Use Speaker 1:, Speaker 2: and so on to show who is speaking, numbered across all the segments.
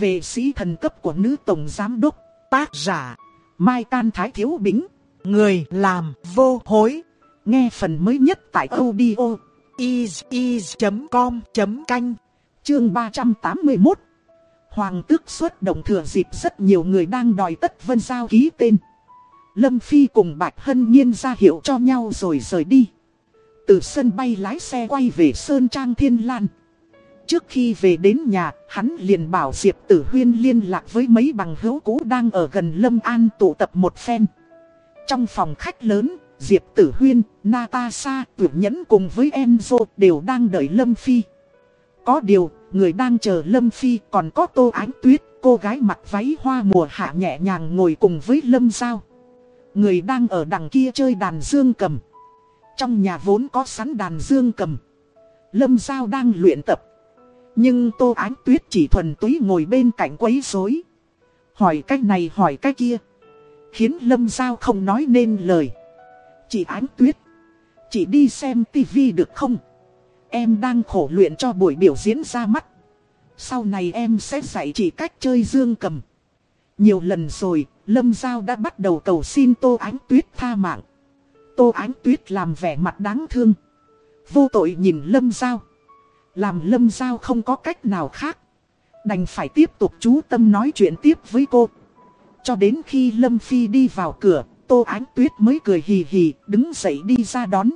Speaker 1: về sĩ thần cấp của nữ tổng giám đốc, tác giả, Mai Can Thái Thiếu Bính, người làm vô hối. Nghe phần mới nhất tại audio is.com.canh, chương 381. Hoàng tước xuất động thừa dịp rất nhiều người đang đòi tất vân giao ký tên. Lâm Phi cùng Bạch Hân Nhiên ra hiệu cho nhau rồi rời đi. Từ sân bay lái xe quay về Sơn Trang Thiên Lan. Trước khi về đến nhà, hắn liền bảo Diệp Tử Huyên liên lạc với mấy bằng hữu cũ đang ở gần Lâm An tụ tập một phen. Trong phòng khách lớn, Diệp Tử Huyên, Natasha, Tuyển Nhẫn cùng với Enzo đều đang đợi Lâm Phi. Có điều, người đang chờ Lâm Phi còn có Tô Ánh Tuyết, cô gái mặc váy hoa mùa hạ nhẹ nhàng ngồi cùng với Lâm Giao. Người đang ở đằng kia chơi đàn dương cầm. Trong nhà vốn có sẵn đàn dương cầm. Lâm Giao đang luyện tập. Nhưng Tô Ánh Tuyết chỉ thuần túy ngồi bên cạnh quấy rối Hỏi cái này hỏi cái kia. Khiến Lâm Giao không nói nên lời. Chị Ánh Tuyết. Chị đi xem tivi được không? Em đang khổ luyện cho buổi biểu diễn ra mắt. Sau này em sẽ dạy chị cách chơi dương cầm. Nhiều lần rồi, Lâm Giao đã bắt đầu cầu xin Tô Ánh Tuyết tha mạng. Tô Ánh Tuyết làm vẻ mặt đáng thương. Vô tội nhìn Lâm Giao. Làm Lâm Giao không có cách nào khác. Đành phải tiếp tục chú tâm nói chuyện tiếp với cô. Cho đến khi Lâm Phi đi vào cửa, Tô Ánh Tuyết mới cười hì hì, đứng dậy đi ra đón.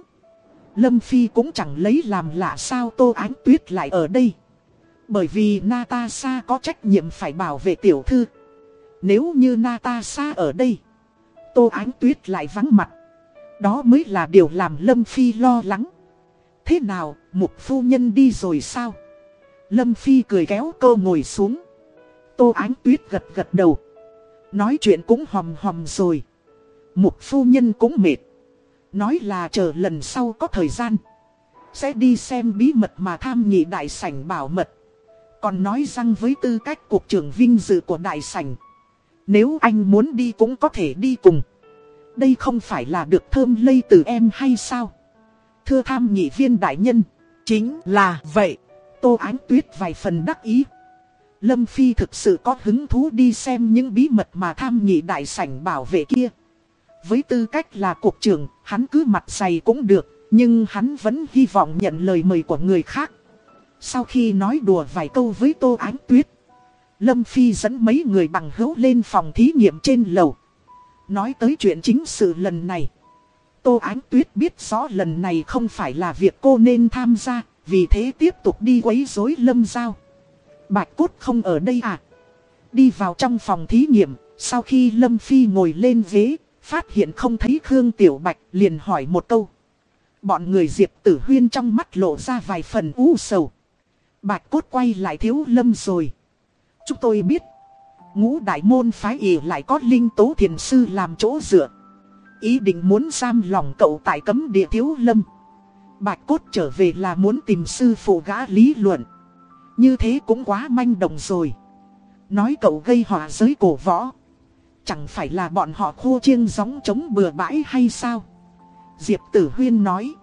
Speaker 1: Lâm Phi cũng chẳng lấy làm lạ sao Tô Ánh Tuyết lại ở đây. Bởi vì Natasha có trách nhiệm phải bảo vệ tiểu thư. Nếu như Natasha ở đây, Tô Ánh Tuyết lại vắng mặt. Đó mới là điều làm Lâm Phi lo lắng. Thế nào, mục phu nhân đi rồi sao? Lâm Phi cười kéo cô ngồi xuống. Tô Ánh Tuyết gật gật đầu. Nói chuyện cũng hòm hòm rồi. Mục phu nhân cũng mệt. Nói là chờ lần sau có thời gian. Sẽ đi xem bí mật mà tham nhị đại sảnh bảo mật. Còn nói rằng với tư cách cuộc trưởng vinh dự của đại sảnh. Nếu anh muốn đi cũng có thể đi cùng. Đây không phải là được thơm lây từ em hay sao? Thưa tham nghị viên đại nhân. Chính là vậy. Tô Ánh Tuyết vài phần đắc ý. Lâm Phi thực sự có hứng thú đi xem những bí mật mà tham nghị đại sảnh bảo vệ kia. Với tư cách là cục trưởng, hắn cứ mặt dày cũng được, nhưng hắn vẫn hy vọng nhận lời mời của người khác. Sau khi nói đùa vài câu với Tô Ánh Tuyết, Lâm Phi dẫn mấy người bằng hữu lên phòng thí nghiệm trên lầu. Nói tới chuyện chính sự lần này. Tô Ánh Tuyết biết rõ lần này không phải là việc cô nên tham gia, vì thế tiếp tục đi quấy rối Lâm Giao. Bạch Cốt không ở đây à? Đi vào trong phòng thí nghiệm, sau khi Lâm Phi ngồi lên ghế, phát hiện không thấy Khương Tiểu Bạch, liền hỏi một câu. Bọn người Diệp Tử Huyên trong mắt lộ ra vài phần u sầu. Bạch Cốt quay lại thiếu Lâm rồi. Chúng tôi biết, ngũ đại môn phái ỉ lại có linh tố thiền sư làm chỗ dựa. Ý định muốn giam lòng cậu tại cấm địa thiếu lâm. Bạch cốt trở về là muốn tìm sư phụ gã lý luận. Như thế cũng quá manh động rồi. Nói cậu gây họa giới cổ võ. Chẳng phải là bọn họ khô chiêng gióng chống bừa bãi hay sao? Diệp Tử Huyên nói.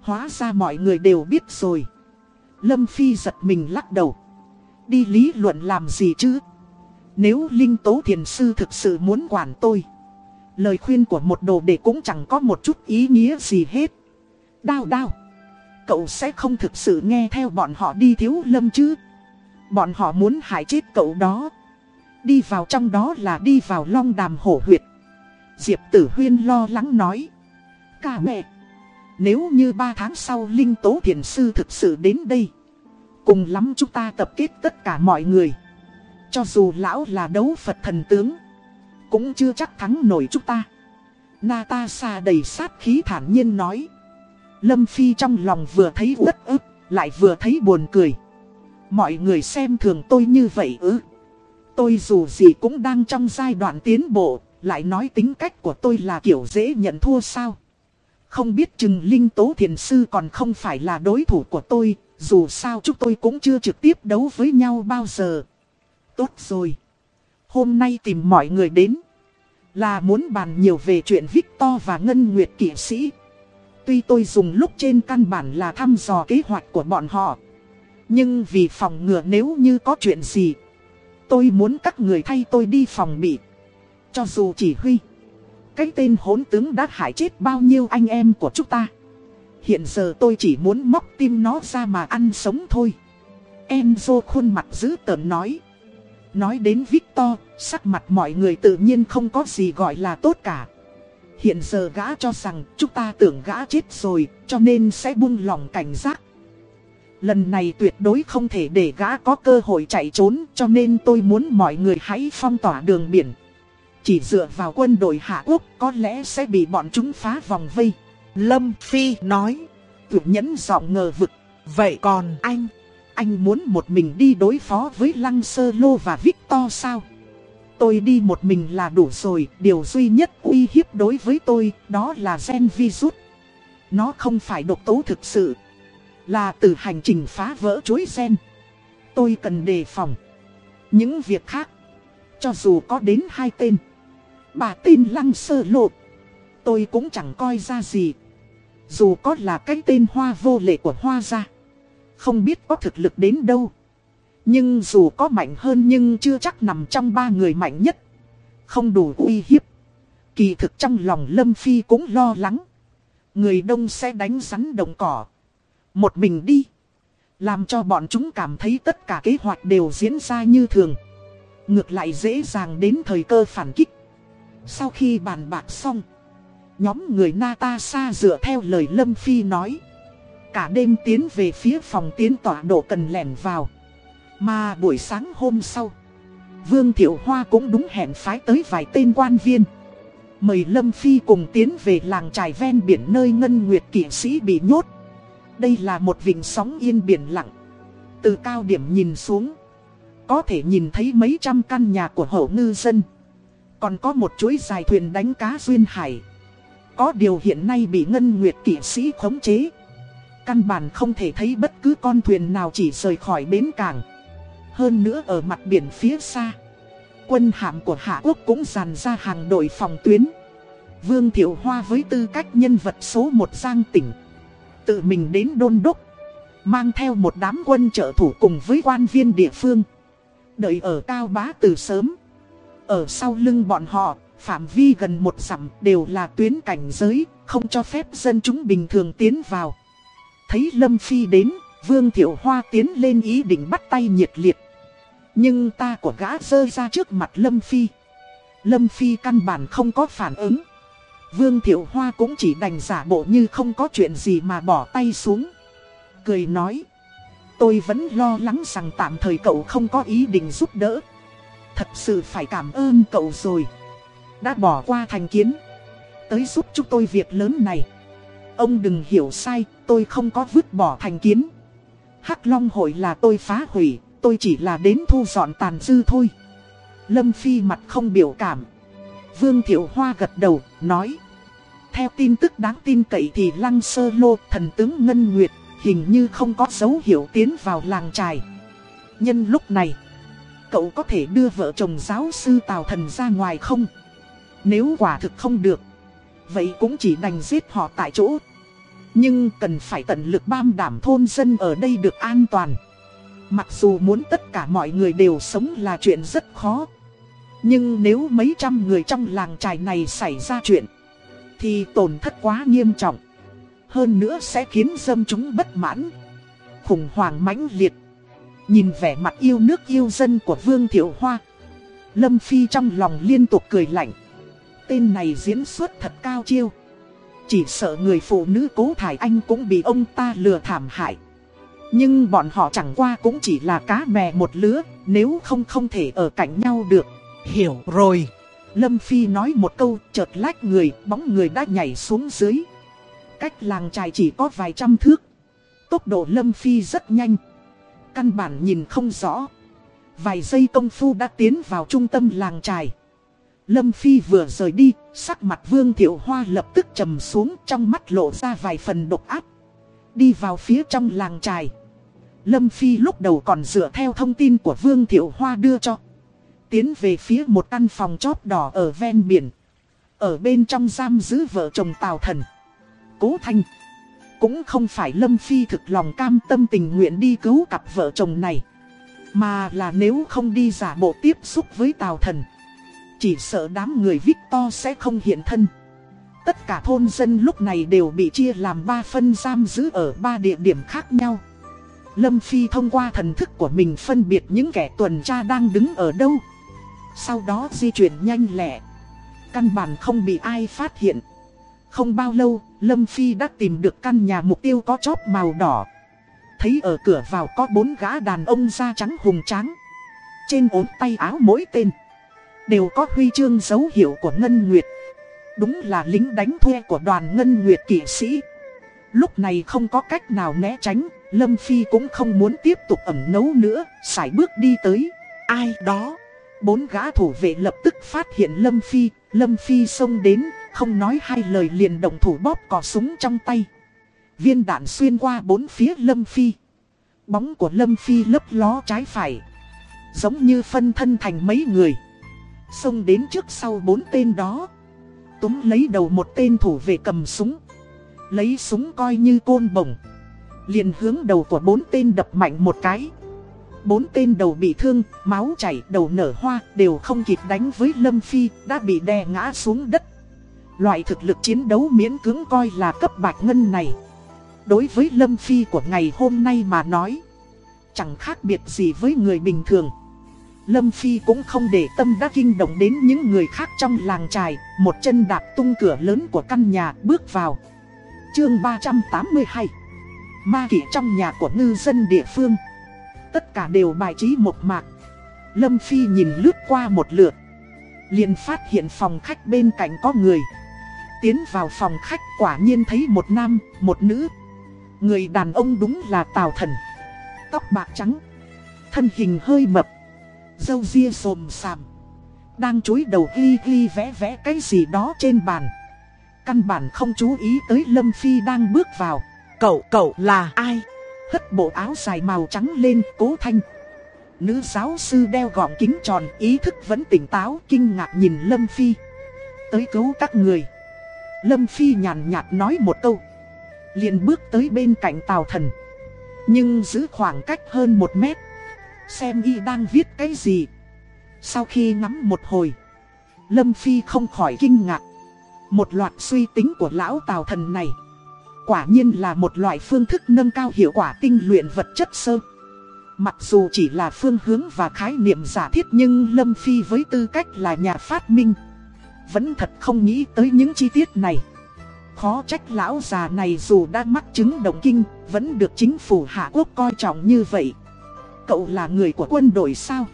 Speaker 1: Hóa ra mọi người đều biết rồi. Lâm Phi giật mình lắc đầu. Đi lý luận làm gì chứ? Nếu Linh Tố Thiền Sư thực sự muốn quản tôi Lời khuyên của một đồ đệ cũng chẳng có một chút ý nghĩa gì hết. Đao đao. Cậu sẽ không thực sự nghe theo bọn họ đi thiếu lâm chứ. Bọn họ muốn hại chết cậu đó. Đi vào trong đó là đi vào long đàm hổ huyệt. Diệp tử huyên lo lắng nói. Cả mẹ. Nếu như ba tháng sau Linh Tố Thiền Sư thực sự đến đây, Cùng lắm chúng ta tập kết tất cả mọi người. Cho dù lão là đấu Phật thần tướng cũng chưa chắc thắng nổi chúng ta. Natasha đầy sát khí thản nhiên nói. Lâm Phi trong lòng vừa thấy uất ức, Lại vừa thấy buồn cười. Mọi người xem thường tôi như vậy ư? Tôi dù gì cũng đang trong giai đoạn tiến bộ, Lại nói tính cách của tôi là kiểu dễ nhận thua sao? Không biết chừng Linh Tố Thiền Sư còn không phải là đối thủ của tôi, dù sao chúng tôi cũng chưa trực tiếp đấu với nhau bao giờ. Tốt rồi. Hôm nay tìm mọi người đến. Là muốn bàn nhiều về chuyện Victor và Ngân Nguyệt kỷ sĩ. Tuy tôi dùng lúc trên căn bản là thăm dò kế hoạch của bọn họ. Nhưng vì phòng ngừa nếu như có chuyện gì. Tôi muốn các người thay tôi đi phòng bị. Cho dù chỉ huy. Cái tên hỗn tướng đã hại chết bao nhiêu anh em của chúng ta. Hiện giờ tôi chỉ muốn móc tim nó ra mà ăn sống thôi. Enzo khuôn mặt dữ tợn nói. Nói đến Victor, sắc mặt mọi người tự nhiên không có gì gọi là tốt cả. Hiện giờ gã cho rằng chúng ta tưởng gã chết rồi, cho nên sẽ buông lòng cảnh giác. Lần này tuyệt đối không thể để gã có cơ hội chạy trốn, cho nên tôi muốn mọi người hãy phong tỏa đường biển. Chỉ dựa vào quân đội Hạ Quốc có lẽ sẽ bị bọn chúng phá vòng vây. Lâm Phi nói, tự nhẫn giọng ngờ vực. Vậy còn anh, anh muốn một mình đi đối phó với Lăng Sơ Lô và Victor sao? Tôi đi một mình là đủ rồi, điều duy nhất uy hiếp đối với tôi đó là gen virus. Nó không phải độc tố thực sự, là từ hành trình phá vỡ chuỗi gen. Tôi cần đề phòng. Những việc khác, cho dù có đến hai tên, bà tên Lăng Sơ Lô, tôi cũng chẳng coi ra gì. Dù có là cái tên hoa vô lệ của hoa gia, không biết có thực lực đến đâu. Nhưng dù có mạnh hơn nhưng chưa chắc nằm trong ba người mạnh nhất. Không đủ uy hiếp. Kỳ thực trong lòng Lâm Phi cũng lo lắng. Người đông sẽ đánh rắn đồng cỏ. Một mình đi. Làm cho bọn chúng cảm thấy tất cả kế hoạch đều diễn ra như thường. Ngược lại dễ dàng đến thời cơ phản kích. Sau khi bàn bạc xong. Nhóm người Natasha dựa theo lời Lâm Phi nói. Cả đêm tiến về phía phòng tiến tỏa độ cần lẻn vào. Mà buổi sáng hôm sau, Vương Thiệu Hoa cũng đúng hẹn phái tới vài tên quan viên. Mời Lâm Phi cùng tiến về làng trài ven biển nơi Ngân Nguyệt kỵ sĩ bị nhốt. Đây là một vịnh sóng yên biển lặng. Từ cao điểm nhìn xuống, có thể nhìn thấy mấy trăm căn nhà của hậu ngư dân. Còn có một chuỗi dài thuyền đánh cá duyên hải. Có điều hiện nay bị Ngân Nguyệt kỵ sĩ khống chế. Căn bản không thể thấy bất cứ con thuyền nào chỉ rời khỏi bến cảng. Hơn nữa ở mặt biển phía xa, Quân hạm của Hạ Quốc cũng dàn ra hàng đội phòng tuyến. Vương Thiệu Hoa với tư cách nhân vật số một giang tỉnh, Tự mình đến đôn đốc, Mang theo một đám quân trợ thủ cùng với quan viên địa phương. Đợi ở cao bá từ sớm, Ở sau lưng bọn họ, Phạm vi gần một dặm đều là tuyến cảnh giới, Không cho phép dân chúng bình thường tiến vào. Thấy Lâm Phi đến, Vương Thiệu Hoa tiến lên ý định bắt tay nhiệt liệt nhưng ta của gã rơi ra trước mặt Lâm Phi. Lâm Phi căn bản không có phản ứng. Vương Thiệu Hoa cũng chỉ đành giả bộ như không có chuyện gì mà bỏ tay xuống. Cười nói. Tôi vẫn lo lắng rằng tạm thời cậu không có ý định giúp đỡ. Thật sự phải cảm ơn cậu rồi. Đã bỏ qua thành kiến. Tới giúp chúng tôi việc lớn này. Ông đừng hiểu sai, tôi không có vứt bỏ thành kiến. Hắc Long hội là tôi phá hủy, tôi chỉ là đến thu dọn tàn dư thôi. Lâm Phi mặt không biểu cảm. Vương Thiệu Hoa gật đầu, nói. Theo tin tức đáng tin cậy thì Lăng Sơ Lô, thần tướng Ngân Nguyệt, hình như không có dấu hiệu tiến vào làng trài. Nhân lúc này, cậu có thể đưa vợ chồng giáo sư Tào Thần ra ngoài không? Nếu quả thực không được, vậy cũng chỉ đành giết họ tại chỗ. Nhưng cần phải tận lực bam đảm thôn dân ở đây được an toàn. Mặc dù muốn tất cả mọi người đều sống là chuyện rất khó. Nhưng nếu mấy trăm người trong làng trài này xảy ra chuyện, Thì tổn thất quá nghiêm trọng. Hơn nữa sẽ khiến dân chúng bất mãn. Khủng hoảng mãnh liệt. Nhìn vẻ mặt yêu nước yêu dân của Vương Thiệu Hoa. Lâm Phi trong lòng liên tục cười lạnh. Tên này diễn xuất thật cao chiêu Chỉ sợ người phụ nữ cố thải anh cũng bị ông ta lừa thảm hại nhưng bọn họ chẳng qua cũng chỉ là cá mè một lứa, nếu không không thể ở cạnh nhau được. Hiểu rồi. Lâm Phi nói một câu chợt lách người, bóng người đã nhảy xuống dưới. Cách làng trài chỉ có vài trăm thước. Tốc độ Lâm Phi rất nhanh. Căn bản nhìn không rõ. Vài giây công phu đã tiến vào trung tâm làng trài. Lâm Phi vừa rời đi, sắc mặt Vương Thiệu Hoa lập tức trầm xuống trong mắt lộ ra vài phần độc áp đi vào phía trong làng trài. Lâm Phi lúc đầu còn dựa theo thông tin của Vương Thiệu Hoa đưa cho. Tiến về phía một căn phòng chóp đỏ ở ven biển. Ở bên trong giam giữ vợ chồng Tào Thần. Cố Thanh. Cũng không phải Lâm Phi thực lòng cam tâm tình nguyện đi cứu cặp vợ chồng này. Mà là nếu không đi giả bộ tiếp xúc với Tào Thần chỉ sợ đám người Victor sẽ không hiện thân. Tất cả thôn dân lúc này đều bị chia làm ba phân giam giữ ở ba địa điểm khác nhau. Lâm Phi thông qua thần thức của mình phân biệt những kẻ tuần tra đang đứng ở đâu. Sau đó di chuyển nhanh lẹ. Căn bản không bị ai phát hiện. Không bao lâu, Lâm Phi đã tìm được căn nhà mục tiêu có chóp màu đỏ. Thấy ở cửa vào có bốn gã đàn ông da trắng hùng tráng. Trên ốm tay áo mỗi tên. Đều có huy chương dấu hiệu của Ngân Nguyệt. Đúng là lính đánh thuê của đoàn Ngân Nguyệt kỵ sĩ. Lúc này không có cách nào né tránh, Lâm Phi cũng không muốn tiếp tục ẩm nấu nữa xài bước đi tới. Ai đó? Bốn gã thủ vệ lập tức phát hiện Lâm Phi Lâm Phi xông đến, Không nói hai lời liền động thủ bóp cò súng trong tay. Viên đạn xuyên qua bốn phía Lâm Phi. Bóng của Lâm Phi lấp ló trái phải. Giống như phân thân thành mấy người. Xông đến trước sau bốn tên đó. Túm lấy đầu một tên thủ vệ cầm súng. Lấy súng coi như côn bổng. Liền hướng đầu của bốn tên đập mạnh một cái. Bốn tên đầu bị thương, máu chảy, đầu nở hoa Đều không kịp đánh với Lâm Phi Đã bị đè ngã xuống đất. Loại thực lực chiến đấu miễn cưỡng coi là cấp bạch ngân này. Đối với Lâm Phi của ngày hôm nay mà nói Chẳng khác biệt gì với người bình thường. Lâm Phi cũng không để tâm đã kinh động đến những người khác trong làng trài Một chân đạp tung cửa lớn của căn nhà bước vào. Chương 382 Ma kỷ trong nhà của ngư dân địa phương. Tất cả đều bài trí một mạc. Lâm Phi nhìn lướt qua một lượt liền phát hiện phòng khách bên cạnh có người. Tiến vào phòng khách quả nhiên thấy một nam, một nữ. Người đàn ông đúng là Tào Thần. Tóc bạc trắng Thân hình hơi mập. Dâu ria xồm xàm. Đang chối đầu ghi ghi vẽ vẽ cái gì đó trên bàn. Căn bản không chú ý tới Lâm Phi đang bước vào. Cậu, cậu là ai? Hất bộ áo dài màu trắng lên, cố thanh. Nữ giáo sư đeo gọng kính tròn, ý thức vẫn tỉnh táo, kinh ngạc nhìn Lâm Phi. Tới cứu các người. Lâm Phi nhàn nhạt nói một câu. Liền bước tới bên cạnh Tào Thần. Nhưng giữ khoảng cách hơn một mét Xem y đang viết cái gì. Sau khi ngắm một hồi, Lâm Phi không khỏi kinh ngạc. Một loạt suy tính của lão Tào Thần này, Quả nhiên là một loại phương thức nâng cao hiệu quả tinh luyện vật chất sơ. Mặc dù chỉ là phương hướng và khái niệm giả thiết nhưng Lâm Phi với tư cách là nhà phát minh, Vẫn thật không nghĩ tới những chi tiết này. Khó trách lão già này dù đã mắc chứng động kinh, Vẫn được chính phủ Hạ Quốc coi trọng như vậy. Cậu là người của quân đội sao?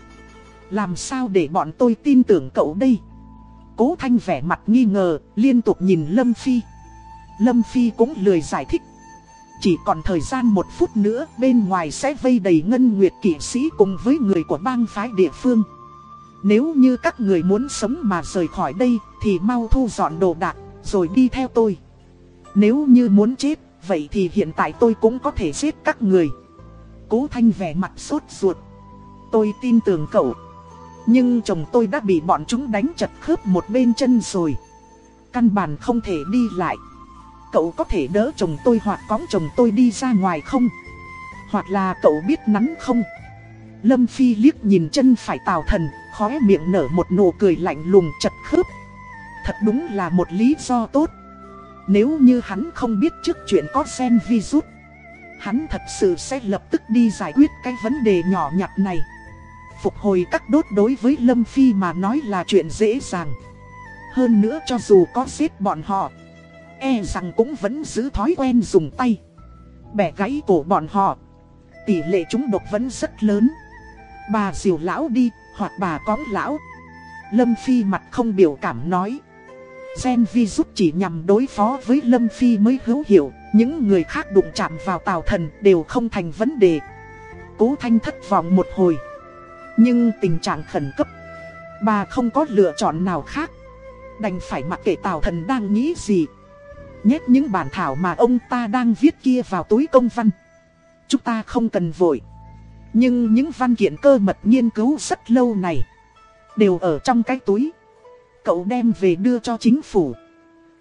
Speaker 1: Làm sao để bọn tôi tin tưởng cậu đây? Cố Thanh vẻ mặt nghi ngờ, liên tục nhìn Lâm Phi. Lâm Phi cũng lười giải thích. Chỉ còn thời gian một phút nữa bên ngoài sẽ vây đầy ngân nguyệt kỵ sĩ cùng với người của bang phái địa phương. Nếu như các người muốn sống mà rời khỏi đây thì mau thu dọn đồ đạc rồi đi theo tôi. Nếu như muốn chết vậy thì hiện tại tôi cũng có thể giết các người. Cố Thanh vẻ mặt sốt ruột Tôi tin tưởng cậu Nhưng chồng tôi đã bị bọn chúng đánh chật khớp một bên chân rồi Căn bản không thể đi lại Cậu có thể đỡ chồng tôi hoặc cõng chồng tôi đi ra ngoài không? Hoặc là cậu biết nắn không? Lâm Phi liếc nhìn chân phải tào thần, khóe miệng nở một nụ cười lạnh lùng chật khớp. Thật đúng là một lý do tốt. Nếu như hắn không biết trước chuyện có sen virus, hắn thật sự sẽ lập tức đi giải quyết cái vấn đề nhỏ nhặt này. Phục hồi các đốt đối với Lâm Phi mà nói là chuyện dễ dàng. Hơn nữa cho dù có giết bọn họ, E rằng cũng vẫn giữ thói quen dùng tay. Bẻ gãy cổ bọn họ Tỷ lệ chúng độc vẫn rất lớn. Bà diều lão đi Hoặc bà cóng lão. Lâm Phi mặt không biểu cảm nói. Gen giúp chỉ nhằm đối phó với Lâm Phi mới hữu hiệu. Những người khác đụng chạm vào tào thần đều không thành vấn đề. Cố thanh thất vọng một hồi. Nhưng tình trạng khẩn cấp, Bà không có lựa chọn nào khác. Đành phải mặc kệ tào thần đang nghĩ gì. Nhét những bản thảo mà ông ta đang viết kia vào túi công văn. Chúng ta không cần vội. Nhưng những văn kiện cơ mật nghiên cứu rất lâu này Đều ở trong cái túi. Cậu đem về đưa cho chính phủ.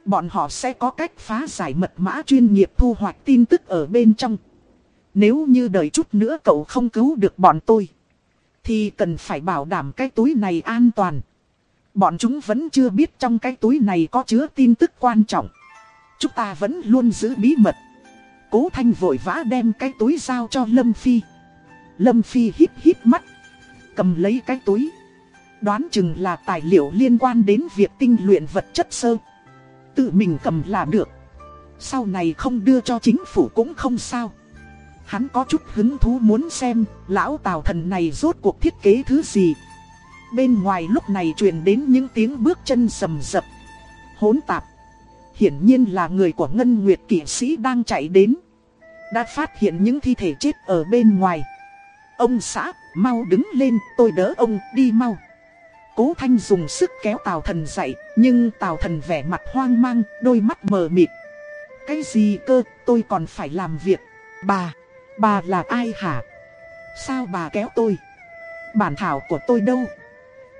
Speaker 1: Bọn họ sẽ có cách phá giải mật mã chuyên nghiệp thu hoạch tin tức ở bên trong Nếu như đợi chút nữa cậu không cứu được bọn tôi, Thì cần phải bảo đảm cái túi này an toàn. Bọn chúng vẫn chưa biết trong cái túi này có chứa tin tức quan trọng. Chúng ta vẫn luôn giữ bí mật. Cố Thanh vội vã đem cái túi giao cho Lâm Phi. Lâm Phi hít hít mắt. Cầm lấy cái túi. Đoán chừng là tài liệu liên quan đến việc tinh luyện vật chất sơ. Tự mình cầm là được. Sau này không đưa cho chính phủ cũng không sao. Hắn có chút hứng thú muốn xem lão tào thần này rốt cuộc thiết kế thứ gì. Bên ngoài lúc này truyền đến những tiếng bước chân sầm sập. Hốn tạp. Hiển nhiên là người của Ngân Nguyệt kỵ sĩ đang chạy đến. Đã phát hiện những thi thể chết ở bên ngoài. Ông xã, mau đứng lên, tôi đỡ ông, đi mau. Cố Thanh dùng sức kéo Tào Thần dậy, nhưng Tào Thần vẻ mặt hoang mang, đôi mắt mờ mịt. Cái gì cơ, tôi còn phải làm việc. Bà, bà là ai hả? Sao bà kéo tôi? Bản thảo của tôi đâu?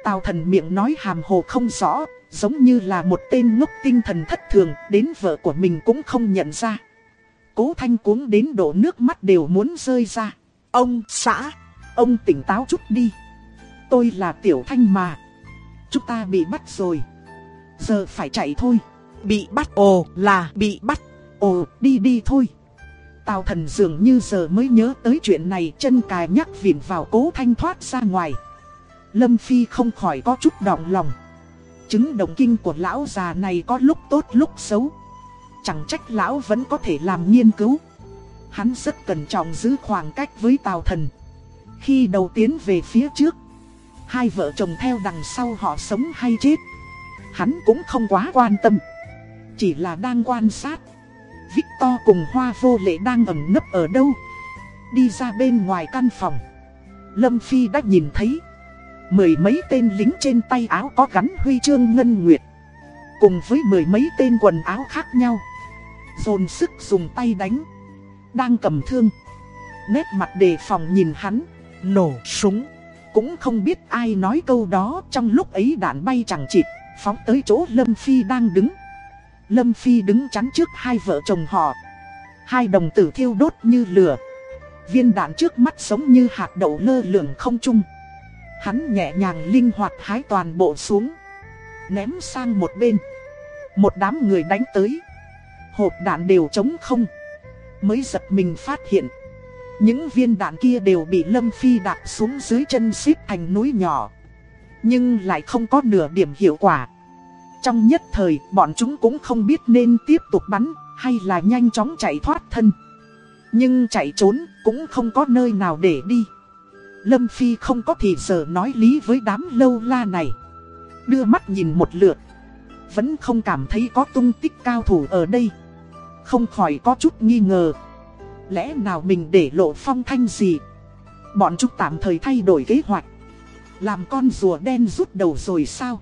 Speaker 1: Tào Thần miệng nói hàm hồ không rõ, giống như là một tên ngốc tinh thần thất thường, đến vợ của mình cũng không nhận ra. Cố Thanh cuống đến độ nước mắt đều muốn rơi ra. Ông xã, ông tỉnh táo chút đi. Tôi là Tiểu Thanh mà. Chúng ta bị bắt rồi. Giờ phải chạy thôi. Bị bắt ồ là bị bắt. Ồ đi đi thôi. Tào thần dường như giờ mới nhớ tới chuyện này chân cài nhắc vịn vào cố thanh thoát ra ngoài. Lâm Phi không khỏi có chút động lòng. Chứng đồng kinh của lão già này có lúc tốt lúc xấu. Chẳng trách lão vẫn có thể làm nghiên cứu. Hắn rất cẩn trọng giữ khoảng cách với Tào thần. Khi đầu tiến về phía trước, hai vợ chồng theo đằng sau họ sống hay chết. Hắn cũng không quá quan tâm. Chỉ là đang quan sát. Victor cùng Hoa vô lệ đang ẩn nấp ở đâu. Đi ra bên ngoài căn phòng. Lâm Phi đã nhìn thấy. Mười mấy tên lính trên tay áo có gắn huy chương ngân nguyệt. Cùng với mười mấy tên quần áo khác nhau. Dồn sức dùng tay đánh. Đang cầm thương. Nét mặt đề phòng nhìn hắn. Nổ súng. Cũng không biết ai nói câu đó, trong lúc ấy đạn bay chẳng chịt. Phóng tới chỗ Lâm Phi đang đứng. Lâm Phi đứng chắn trước hai vợ chồng họ. Hai đồng tử thiêu đốt như lửa. Viên đạn trước mắt giống như hạt đậu lơ lửng không chung Hắn nhẹ nhàng linh hoạt hái toàn bộ xuống. Ném sang một bên. Một đám người đánh tới. Hộp đạn đều trống không. Mới giật mình phát hiện. Những viên đạn kia đều bị Lâm Phi đạp xuống dưới chân xếp thành núi nhỏ. Nhưng lại không có nửa điểm hiệu quả. Trong nhất thời, bọn chúng cũng không biết nên tiếp tục bắn, hay là nhanh chóng chạy thoát thân. Nhưng chạy trốn, cũng không có nơi nào để đi. Lâm Phi không có thì giờ nói lý với đám lâu la này. Đưa mắt nhìn một lượt. Vẫn không cảm thấy có tung tích cao thủ ở đây. Không khỏi có chút nghi ngờ. Lẽ nào mình để lộ phong thanh gì? Bọn chúng tạm thời thay đổi kế hoạch. Làm con rùa đen rút đầu rồi sao?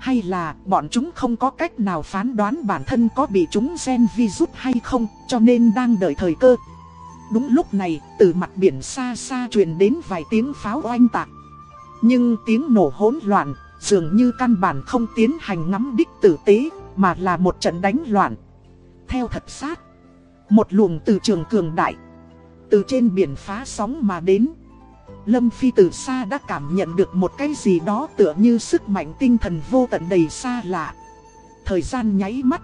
Speaker 1: Hay là bọn chúng không có cách nào phán đoán bản thân có bị chúng gen rút hay không cho nên đang đợi thời cơ. Đúng lúc này, từ mặt biển xa xa truyền đến vài tiếng pháo oanh tạc. Nhưng tiếng nổ hỗn loạn, dường như căn bản không tiến hành ngắm đích tử tế, mà là một trận đánh loạn. Theo thật sát, một luồng từ trường cường đại, từ trên biển phá sóng mà đến. Lâm Phi từ xa đã cảm nhận được một cái gì đó tựa như sức mạnh tinh thần vô tận đầy xa lạ. Thời gian nháy mắt.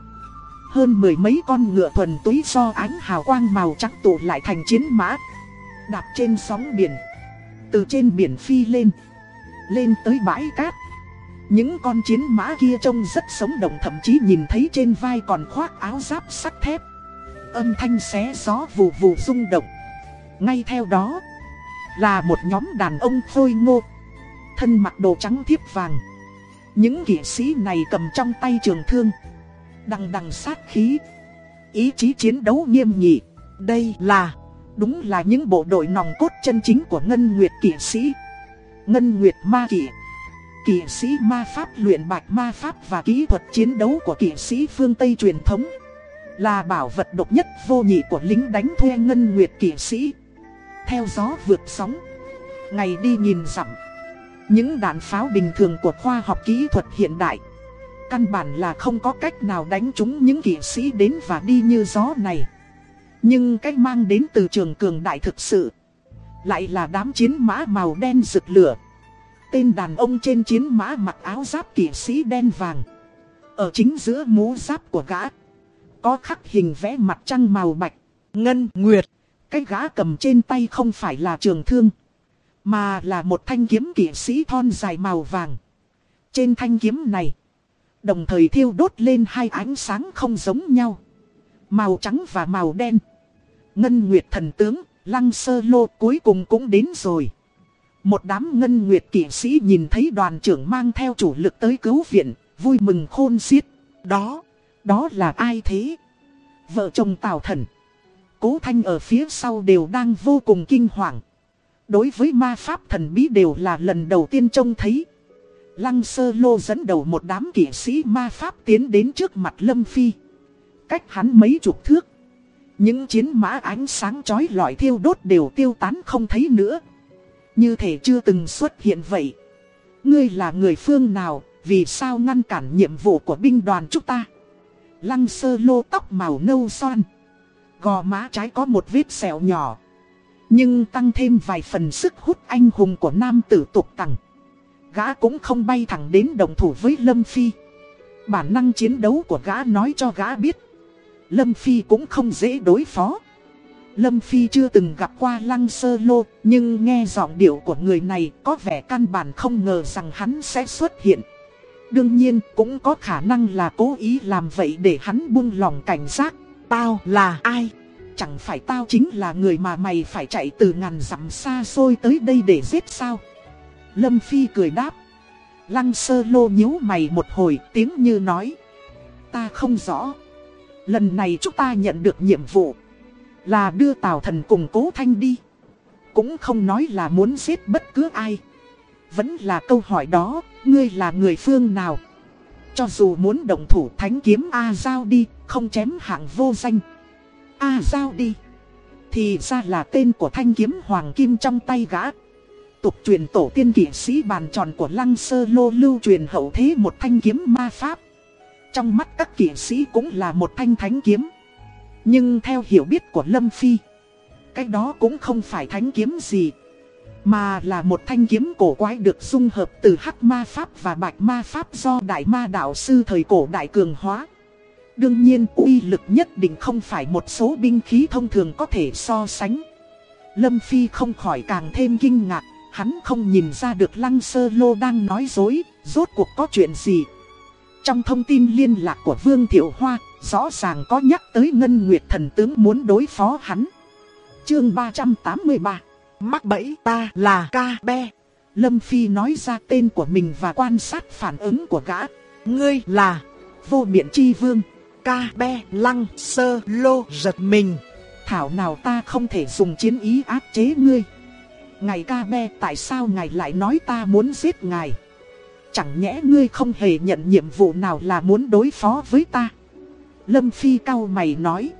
Speaker 1: Hơn mười mấy con ngựa thuần túy do ánh hào quang màu trắng tụ lại thành chiến mã. Đạp trên sóng biển. Từ trên biển phi lên. Lên tới bãi cát. Những con chiến mã kia trông rất sống động thậm chí nhìn thấy trên vai còn khoác áo giáp sắt thép. Âm thanh xé gió vù vù rung động. Ngay theo đó, là một nhóm đàn ông khôi ngô. Thân mặc đồ trắng thiếp vàng. Những kỵ sĩ này cầm trong tay trường thương. Đằng đằng sát khí. Ý chí chiến đấu nghiêm nghị. Đây là, Đúng là những bộ đội nòng cốt chân chính của Ngân Nguyệt kỵ sĩ. Ngân Nguyệt ma kỵ. Kỵ sĩ ma pháp luyện bạch ma pháp và kỹ thuật chiến đấu của kỵ sĩ phương Tây truyền thống. Là bảo vật độc nhất vô nhị của lính đánh thuê Ngân Nguyệt kỵ sĩ theo gió vượt sóng, Ngày đi nhìn dặm, Những đạn pháo bình thường của khoa học kỹ thuật hiện đại, Căn bản là không có cách nào đánh trúng những kỵ sĩ đến và đi như gió này Nhưng cách mang đến từ trường cường đại thực sự, Lại là đám chiến mã màu đen rực lửa. Tên đàn ông trên chiến mã mặc áo giáp kỵ sĩ đen vàng. Ở chính giữa mũ giáp của gã. Có khắc hình vẽ mặt trăng màu bạch, ngân, nguyệt. Cái gã cầm trên tay không phải là trường thương. Mà là một thanh kiếm kỵ sĩ thon dài màu vàng. Trên thanh kiếm này. Đồng thời thiêu đốt lên hai ánh sáng không giống nhau. Màu trắng và màu đen. Ngân Nguyệt thần tướng, Lăng Sơ Lô cuối cùng cũng đến rồi. Một đám Ngân Nguyệt kỵ sĩ nhìn thấy đoàn trưởng mang theo chủ lực tới cứu viện, vui mừng khôn xiết. Đó, đó là ai thế? Vợ chồng Tào Thần. Cố Thanh ở phía sau đều đang vô cùng kinh hoàng. Đối với ma pháp thần bí đều là lần đầu tiên trông thấy. Lăng sơ lô dẫn đầu một đám kỵ sĩ ma pháp tiến đến trước mặt Lâm Phi. Cách hắn mấy chục thước. Những chiến mã ánh sáng chói lọi thiêu đốt đều tiêu tán không thấy nữa. Như thể chưa từng xuất hiện vậy. Ngươi là người phương nào, vì sao ngăn cản nhiệm vụ của binh đoàn chúng ta? Lăng sơ lô tóc màu nâu xoan. Gò má trái có một vết sẹo nhỏ. Nhưng tăng thêm vài phần sức hút anh hùng của nam tử tục tặng. Gã cũng không bay thẳng đến đồng thủ với Lâm Phi. Bản năng chiến đấu của gã nói cho gã biết. Lâm Phi cũng không dễ đối phó. Lâm Phi chưa từng gặp qua Lăng Sơ Lô, nhưng nghe giọng điệu của người này có vẻ căn bản không ngờ rằng hắn sẽ xuất hiện. Đương nhiên, cũng có khả năng là cố ý làm vậy để hắn buông lòng cảnh giác. Tao là ai? Chẳng phải tao chính là người mà mày phải chạy từ ngàn dặm xa xôi tới đây để giết sao? Lâm Phi cười đáp. Lăng sơ lô nhíu mày một hồi, tiếng như nói. Ta không rõ. Lần này chúng ta nhận được nhiệm vụ. Là đưa Tào Thần cùng Cố Thanh đi. Cũng không nói là muốn giết bất cứ ai. Vẫn là câu hỏi đó, ngươi là người phương nào? Cho dù muốn động thủ thánh kiếm A Giao đi, không chém hạng vô danh. A Giao đi. Thì ra là tên của thanh kiếm hoàng kim trong tay gã. Tục truyền tổ tiên kỷ sĩ bàn tròn của Lăng Sơ Lô lưu truyền hậu thế một thanh kiếm ma pháp. Trong mắt các kỷ sĩ cũng là một thanh thánh kiếm. Nhưng theo hiểu biết của Lâm Phi, cái đó cũng không phải thánh kiếm gì. Mà là một thanh kiếm cổ quái được dung hợp từ hắc ma pháp và bạch ma pháp do đại ma đạo sư thời cổ đại cường hóa. Đương nhiên uy lực nhất định không phải một số binh khí thông thường có thể so sánh. Lâm Phi không khỏi càng thêm kinh ngạc, hắn không nhìn ra được Lăng Sơ Lô đang nói dối, rốt cuộc có chuyện gì. Trong thông tin liên lạc của Vương Thiệu Hoa, rõ ràng có nhắc tới Ngân Nguyệt Thần Tướng muốn đối phó hắn. Chương 383 Mắc bẫy ta là ca be. Lâm Phi nói ra tên của mình và quan sát phản ứng của gã. Ngươi là vô miệng chi vương. Ca be lăng sơ lô giật mình. Thảo nào ta không thể dùng chiến ý áp chế ngươi. Ngài ca be, tại sao ngài lại nói ta muốn giết ngài? Chẳng nhẽ ngươi không hề nhận nhiệm vụ nào là muốn đối phó với ta? Lâm Phi cao mày nói.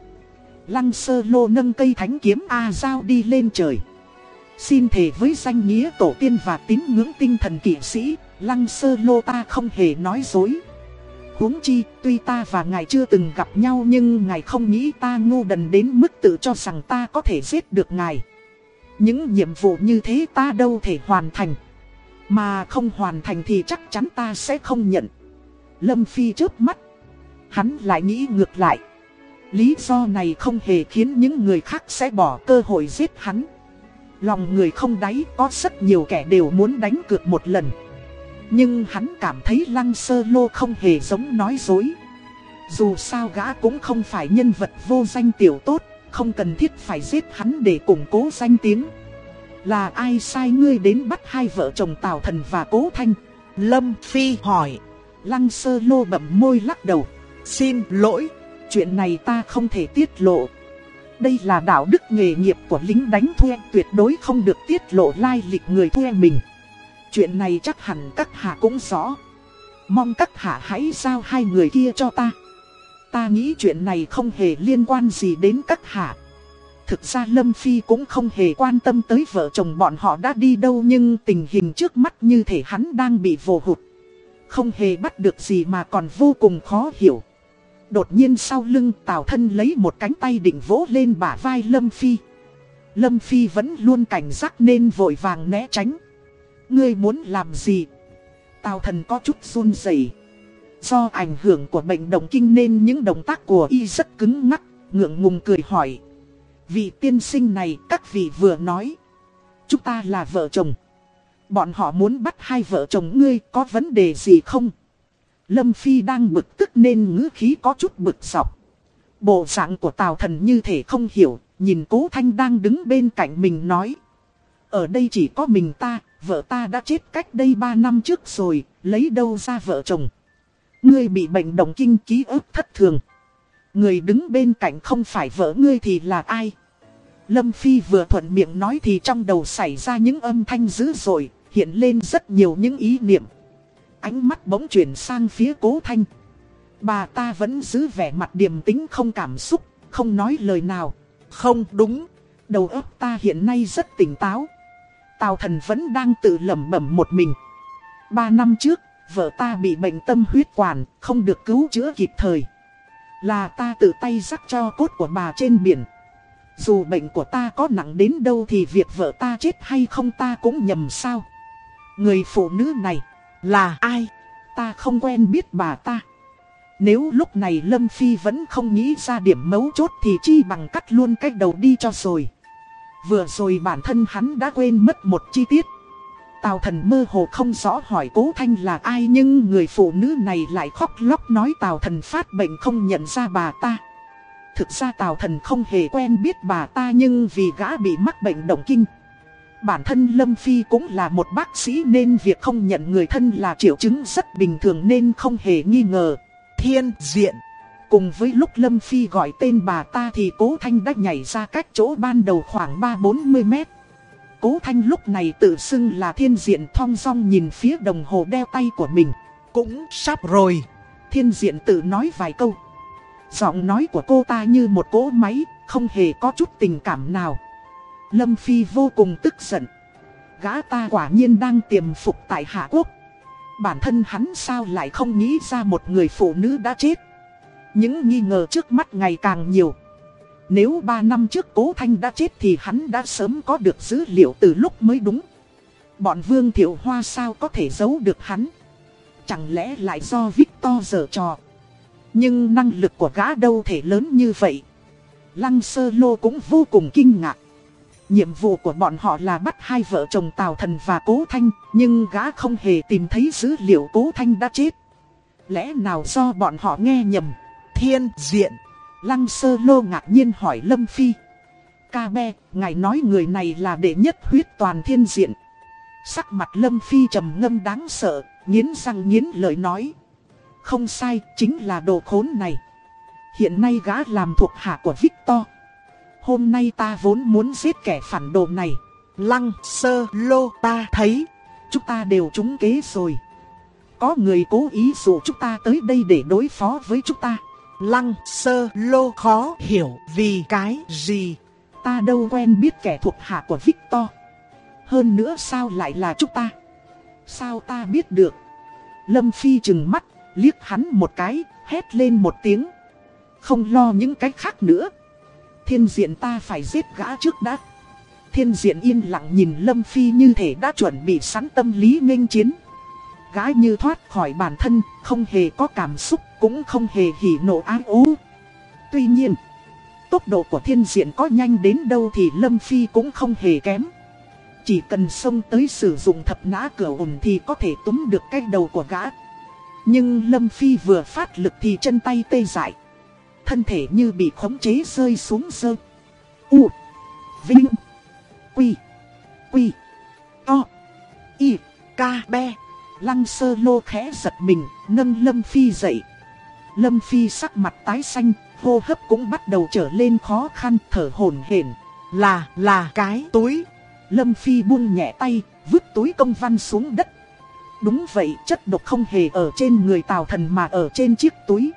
Speaker 1: Lăng sơ lô nâng cây thánh kiếm A giao đi lên trời. Xin thề với danh nghĩa tổ tiên và tín ngưỡng tinh thần kỷ sĩ, lăng sơ lô ta không hề nói dối. huống chi, tuy ta và ngài chưa từng gặp nhau nhưng ngài không nghĩ ta ngu đần đến mức tự cho rằng ta có thể giết được ngài. Những nhiệm vụ như thế ta đâu thể hoàn thành. Mà không hoàn thành thì chắc chắn ta sẽ không nhận. Lâm Phi trước mắt. Hắn lại nghĩ ngược lại. Lý do này không hề khiến những người khác sẽ bỏ cơ hội giết hắn. Lòng người không đáy, có rất nhiều kẻ đều muốn đánh cược một lần. Nhưng hắn cảm thấy lăng sơ lô không hề giống nói dối. Dù sao gã cũng không phải nhân vật vô danh tiểu tốt, Không cần thiết phải giết hắn để củng cố danh tiếng. Là ai sai ngươi đến bắt hai vợ chồng Tào Thần và Cố Thanh? Lâm Phi hỏi. Lăng sơ lô bậm môi lắc đầu. Xin lỗi, Chuyện này ta không thể tiết lộ đây là đạo đức nghề nghiệp của lính đánh thuê, tuyệt đối không được tiết lộ lai lịch người thuê mình. Chuyện này chắc hẳn các hạ cũng rõ. Mong các hạ hãy giao hai người kia cho ta. Ta nghĩ chuyện này không hề liên quan gì đến các hạ. Thực ra Lâm Phi cũng không hề quan tâm tới vợ chồng bọn họ đã đi đâu nhưng tình hình trước mắt như thể hắn đang bị vồ hụt. Không hề bắt được gì mà còn vô cùng khó hiểu. Đột nhiên sau lưng Tào Thân lấy một cánh tay định vỗ lên bả vai Lâm Phi. Lâm Phi vẫn luôn cảnh giác nên vội vàng né tránh. Ngươi muốn làm gì? Tào thần có chút run rẩy. Do ảnh hưởng của bệnh động kinh nên những động tác của y rất cứng ngắc, ngượng ngùng cười hỏi. Vị tiên sinh này các vị vừa nói. Chúng ta là vợ chồng. Bọn họ muốn bắt hai vợ chồng ngươi có vấn đề gì không? Lâm Phi đang bực tức nên ngữ khí có chút bực sọc. Bộ dạng của Tào Thần như thể không hiểu, nhìn Cố Thanh đang đứng bên cạnh mình nói. Ở đây chỉ có mình ta, vợ ta đã chết cách đây 3 năm trước rồi, lấy đâu ra vợ chồng. Ngươi bị bệnh động kinh ký ức thất thường. Người đứng bên cạnh không phải vợ ngươi thì là ai? Lâm Phi vừa thuận miệng nói thì trong đầu xảy ra những âm thanh dữ dội, hiện lên rất nhiều những ý niệm. Ánh mắt bỗng chuyển sang phía cố thanh. Bà ta vẫn giữ vẻ mặt điềm tĩnh không cảm xúc, không nói lời nào. Không đúng, đầu óc ta hiện nay rất tỉnh táo. Tào thần vẫn đang tự lẩm bẩm một mình. Ba năm trước, vợ ta bị bệnh tâm huyết quản, không được cứu chữa kịp thời. Là ta tự tay rắc cho cốt của bà trên biển. Dù bệnh của ta có nặng đến đâu thì việc vợ ta chết hay không ta cũng nhầm sao. Người phụ nữ này là ai? Ta không quen biết bà ta. Nếu lúc này Lâm Phi vẫn không nghĩ ra điểm mấu chốt thì chi bằng cắt luôn cách đầu đi cho rồi. Vừa rồi bản thân hắn đã quên mất một chi tiết. Tào thần mơ hồ không rõ hỏi cố thanh là ai nhưng người phụ nữ này lại khóc lóc nói tào thần phát bệnh không nhận ra bà ta. Thực ra tào thần không hề quen biết bà ta nhưng vì gã bị mắc bệnh động kinh. Bản thân Lâm Phi cũng là một bác sĩ nên việc không nhận người thân là triệu chứng rất bình thường nên không hề nghi ngờ. Thiên diện. Cùng với lúc Lâm Phi gọi tên bà ta thì Cố Thanh đã nhảy ra cách chỗ ban đầu khoảng 3-40 mét. Cố Thanh lúc này tự xưng là thiên diện thong song nhìn phía đồng hồ đeo tay của mình. Cũng sắp rồi. Thiên diện tự nói vài câu. Giọng nói của cô ta như một cỗ máy, không hề có chút tình cảm nào. Lâm Phi vô cùng tức giận. Gã ta quả nhiên đang tiềm phục tại Hạ Quốc. Bản thân hắn sao lại không nghĩ ra một người phụ nữ đã chết. Những nghi ngờ trước mắt ngày càng nhiều. Nếu 3 năm trước cố thanh đã chết thì hắn đã sớm có được dữ liệu từ lúc mới đúng. Bọn Vương Thiệu Hoa sao có thể giấu được hắn. Chẳng lẽ lại do Victor dở trò. Nhưng năng lực của gã đâu thể lớn như vậy. Lăng sơ lô cũng vô cùng kinh ngạc. Nhiệm vụ của bọn họ là bắt hai vợ chồng Tào Thần và Cố Thanh, nhưng gã không hề tìm thấy dữ liệu Cố Thanh đã chết. Lẽ nào do bọn họ nghe nhầm? Thiên diện. Lăng sơ lô ngạc nhiên hỏi Lâm Phi. Ca be, ngài nói người này là đệ nhất huyết toàn thiên diện. Sắc mặt Lâm Phi trầm ngâm đáng sợ, nghiến răng nghiến lời nói. Không sai, chính là đồ khốn này. Hiện nay gã làm thuộc hạ của Victor. Hôm nay ta vốn muốn giết kẻ phản đồ này. Lăng sơ lô ta thấy. Chúng ta đều trúng kế rồi. Có người cố ý dụ chúng ta tới đây để đối phó với chúng ta. Lăng sơ lô khó hiểu vì cái gì. Ta đâu quen biết kẻ thuộc hạ của Victor. Hơn nữa sao lại là chúng ta? Sao ta biết được? Lâm Phi chừng mắt, liếc hắn một cái, hét lên một tiếng. Không lo những cái khác nữa. Thiên diện ta phải giết gã trước đã. Thiên diện yên lặng nhìn Lâm Phi như thể đã chuẩn bị sẵn tâm lý nghênh chiến. Gái như thoát khỏi bản thân, không hề có cảm xúc, cũng không hề hỉ nộ ái ố. Tuy nhiên, tốc độ của thiên diện có nhanh đến đâu thì Lâm Phi cũng không hề kém. Chỉ cần xông tới sử dụng thập nã cửa ổn thì có thể túm được cái đầu của gã. Nhưng Lâm Phi vừa phát lực thì chân tay tê dại. Thân thể như bị khống chế rơi xuống sơ. U. Vinh. Quy. Quy. To. Y. Ca. Be. Lăng sơ lô khẽ giật mình, nâng Lâm Phi dậy. Lâm Phi sắc mặt tái xanh, hô hấp cũng bắt đầu trở lên khó khăn, thở hổn hển. Là, là cái túi. Lâm Phi buông nhẹ tay, vứt túi công văn xuống đất. Đúng vậy, chất độc không hề ở trên người tào thần mà ở trên chiếc túi.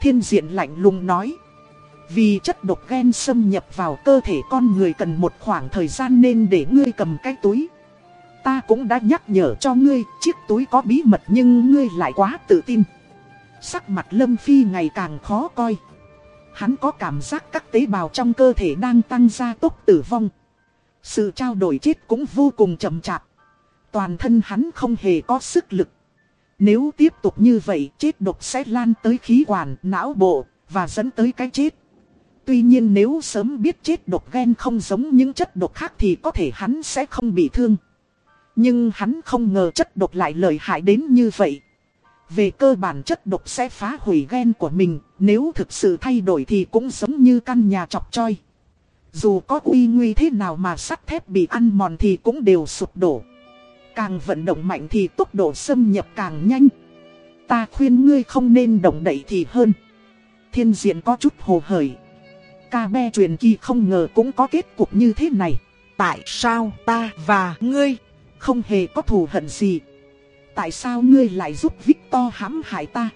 Speaker 1: Thiên diện lạnh lùng nói. Vì chất độc gen xâm nhập vào cơ thể con người cần một khoảng thời gian nên để ngươi cầm cái túi. Ta cũng đã nhắc nhở cho ngươi, chiếc túi có bí mật nhưng ngươi lại quá tự tin. Sắc mặt Lâm Phi ngày càng khó coi. Hắn có cảm giác các tế bào trong cơ thể đang tăng gia tốc tử vong. Sự trao đổi chết cũng vô cùng chậm chạp. Toàn thân hắn không hề có sức lực. Nếu tiếp tục như vậy chết độc sẽ lan tới khí quản, não bộ và dẫn tới cái chết. Tuy nhiên nếu sớm biết chết độc gen không giống những chất độc khác thì có thể hắn sẽ không bị thương. Nhưng hắn không ngờ chất độc lại lợi hại đến như vậy. Về cơ bản chất độc sẽ phá hủy gen của mình, nếu thực sự thay đổi thì cũng giống như căn nhà chọc choi. Dù có uy nguy thế nào mà sắt thép bị ăn mòn thì cũng đều sụp đổ. Càng vận động mạnh thì tốc độ xâm nhập càng nhanh. Ta khuyên ngươi không nên động đậy thì hơn. Thiên diện có chút hồ hởi. Ca be truyền kỳ không ngờ cũng có kết cục như thế này. Tại sao ta và ngươi không hề có thù hận gì? Tại sao ngươi lại giúp Victor hãm hại ta?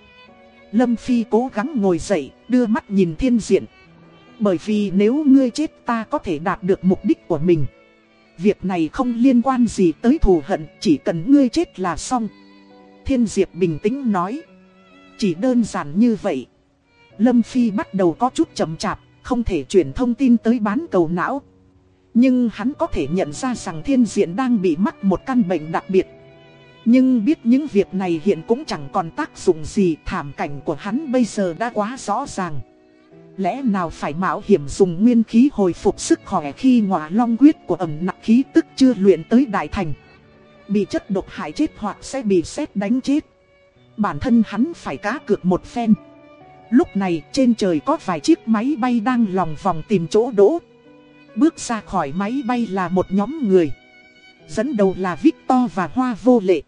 Speaker 1: Lâm Phi cố gắng ngồi dậy, đưa mắt nhìn thiên diện. Bởi vì nếu ngươi chết ta có thể đạt được mục đích của mình. Việc này không liên quan gì tới thù hận, chỉ cần ngươi chết là xong. Thiên Diệp bình tĩnh nói. Chỉ đơn giản như vậy. Lâm Phi bắt đầu có chút chậm chạp, không thể chuyển thông tin tới bán cầu não. Nhưng hắn có thể nhận ra rằng thiên diện đang bị mắc một căn bệnh đặc biệt. Nhưng biết những việc này hiện cũng chẳng còn tác dụng gì thảm cảnh của hắn bây giờ đã quá rõ ràng. Lẽ nào phải mạo hiểm dùng nguyên khí hồi phục sức khỏe khi ngọa long quyết của ẩm nặng khí tức chưa luyện tới đại thành. Bị chất độc hại chết hoặc sẽ bị xét đánh chết. Bản thân hắn phải cá cược một phen. Lúc này trên trời có vài chiếc máy bay đang lòng vòng tìm chỗ đỗ. Bước ra khỏi máy bay là một nhóm người. Dẫn đầu là Victor và Hoa Vô Lệ.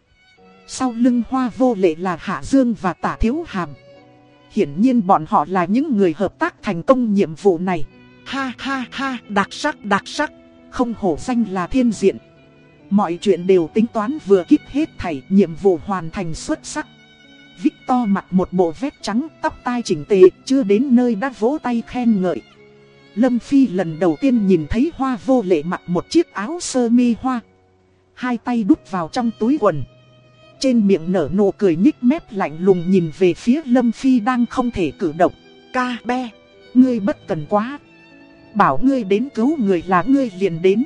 Speaker 1: Sau lưng Hoa Vô Lệ là Hạ Dương và Tả Thiếu Hàm. Hiển nhiên bọn họ là những người hợp tác thành công nhiệm vụ này. Ha ha ha, đặc sắc đặc sắc, không hổ danh là thiên diện. Mọi chuyện đều tính toán vừa kích hết thảy, nhiệm vụ hoàn thành xuất sắc. Victor mặc một bộ vest trắng, tóc tai chỉnh tề, chưa đến nơi đã vỗ tay khen ngợi. Lâm Phi lần đầu tiên nhìn thấy hoa vô lệ mặc một chiếc áo sơ mi hoa. Hai tay đút vào trong túi quần. Trên miệng nở nụ cười nhích mép lạnh lùng nhìn về phía Lâm Phi đang không thể cử động. Ca be, ngươi bất cần quá. Bảo ngươi đến cứu người là ngươi liền đến.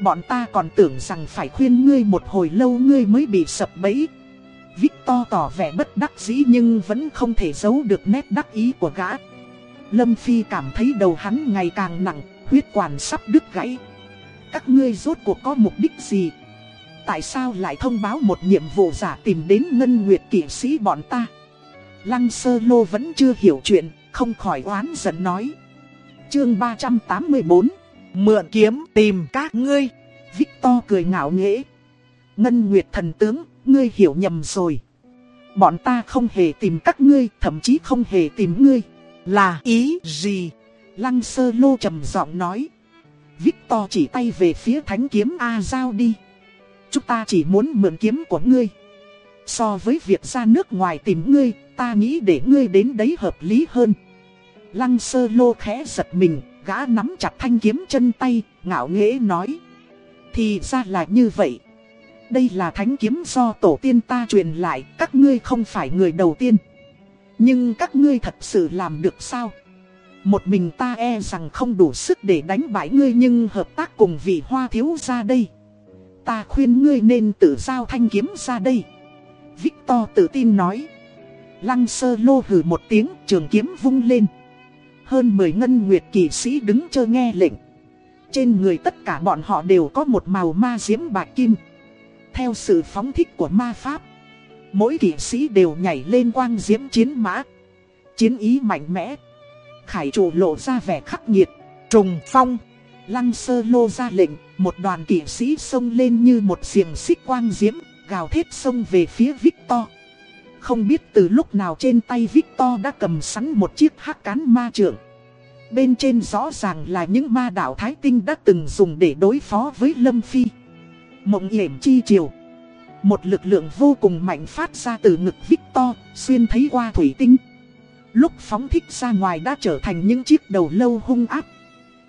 Speaker 1: Bọn ta còn tưởng rằng phải khuyên ngươi một hồi lâu ngươi mới bị sập bẫy. Victor tỏ vẻ bất đắc dĩ nhưng vẫn không thể giấu được nét đắc ý của gã. Lâm Phi cảm thấy đầu hắn ngày càng nặng, huyết quản sắp đứt gãy. Các ngươi rốt cuộc có mục đích gì? Tại sao lại thông báo một nhiệm vụ giả tìm đến Ngân Nguyệt kỷ sĩ bọn ta? Lăng sơ lô vẫn chưa hiểu chuyện, không khỏi oán giận nói. Chương 384 Mượn kiếm tìm các ngươi. Victor cười ngạo nghễ. Ngân Nguyệt thần tướng, ngươi hiểu nhầm rồi. Bọn ta không hề tìm các ngươi, thậm chí không hề tìm ngươi. Là ý gì? Lăng sơ lô trầm giọng nói. Victor chỉ tay về phía thánh kiếm A giao đi. Chúng ta chỉ muốn mượn kiếm của ngươi. So với việc ra nước ngoài tìm ngươi, ta nghĩ để ngươi đến đấy hợp lý hơn. Lăng sơ lô khẽ giật mình, gã nắm chặt thanh kiếm chân tay, ngạo nghễ nói. Thì ra là như vậy. Đây là thánh kiếm do tổ tiên ta truyền lại, các ngươi không phải người đầu tiên. Nhưng các ngươi thật sự làm được sao? Một mình ta e rằng không đủ sức để đánh bại ngươi nhưng hợp tác cùng vị hoa thiếu ra đây. Ta khuyên ngươi nên tự giao thanh kiếm ra đây. Victor tự tin nói. Lăng sơ lô hử một tiếng, trường kiếm vung lên. Hơn 10 ngân nguyệt kỵ sĩ đứng chờ nghe lệnh. Trên người tất cả bọn họ đều có một màu ma diễm bạc kim. Theo sự phóng thích của ma pháp. Mỗi kỵ sĩ đều nhảy lên quang diễm chiến mã. Chiến ý mạnh mẽ. Khải chủ lộ ra vẻ khắc nghiệt. Trùng phong. Lăng sơ lô ra lệnh. Một đoàn kỵ sĩ xông lên như một xiềng xích quang diễm. Gào thét xông về phía Victor. Không biết từ lúc nào trên tay Victor đã cầm sẵn một chiếc hắc cán ma trượng. Bên trên rõ ràng là những ma đạo Thái Tinh đã từng dùng để đối phó với Lâm Phi. Mộng hiểm chi chiều. Một lực lượng vô cùng mạnh phát ra từ ngực Victor, xuyên thấy qua thủy tinh. Lúc phóng thích ra ngoài đã trở thành những chiếc đầu lâu hung áp.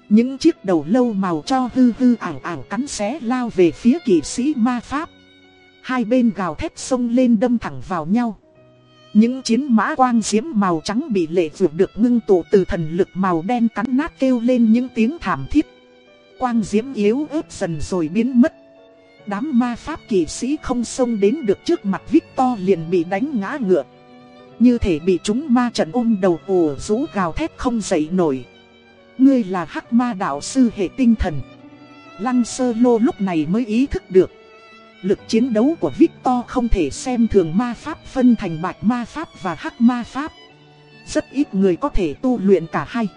Speaker 1: Những chiếc đầu lâu màu cho hư hư ảng ảng cắn xé lao về phía kỵ sĩ ma pháp. Hai bên gào thét sông lên đâm thẳng vào nhau. Những chiến mã quang diễm màu trắng bị lệ vượt được ngưng tụ từ thần lực màu đen cắn nát kêu lên những tiếng thảm thiết. Quang diễm yếu ớt dần rồi biến mất. Đám ma pháp kỵ sĩ không xông đến được trước mặt Victor liền bị đánh ngã ngựa. Như thể bị chúng ma trận ôm đầu ủ rú gào thét không dậy nổi. Ngươi là hắc ma đạo sư hệ tinh thần. Lăng sơ lô lúc này mới ý thức được. Lực chiến đấu của Victor không thể xem thường ma pháp phân thành bạch ma pháp và hắc ma pháp. Rất ít người có thể tu luyện cả hai.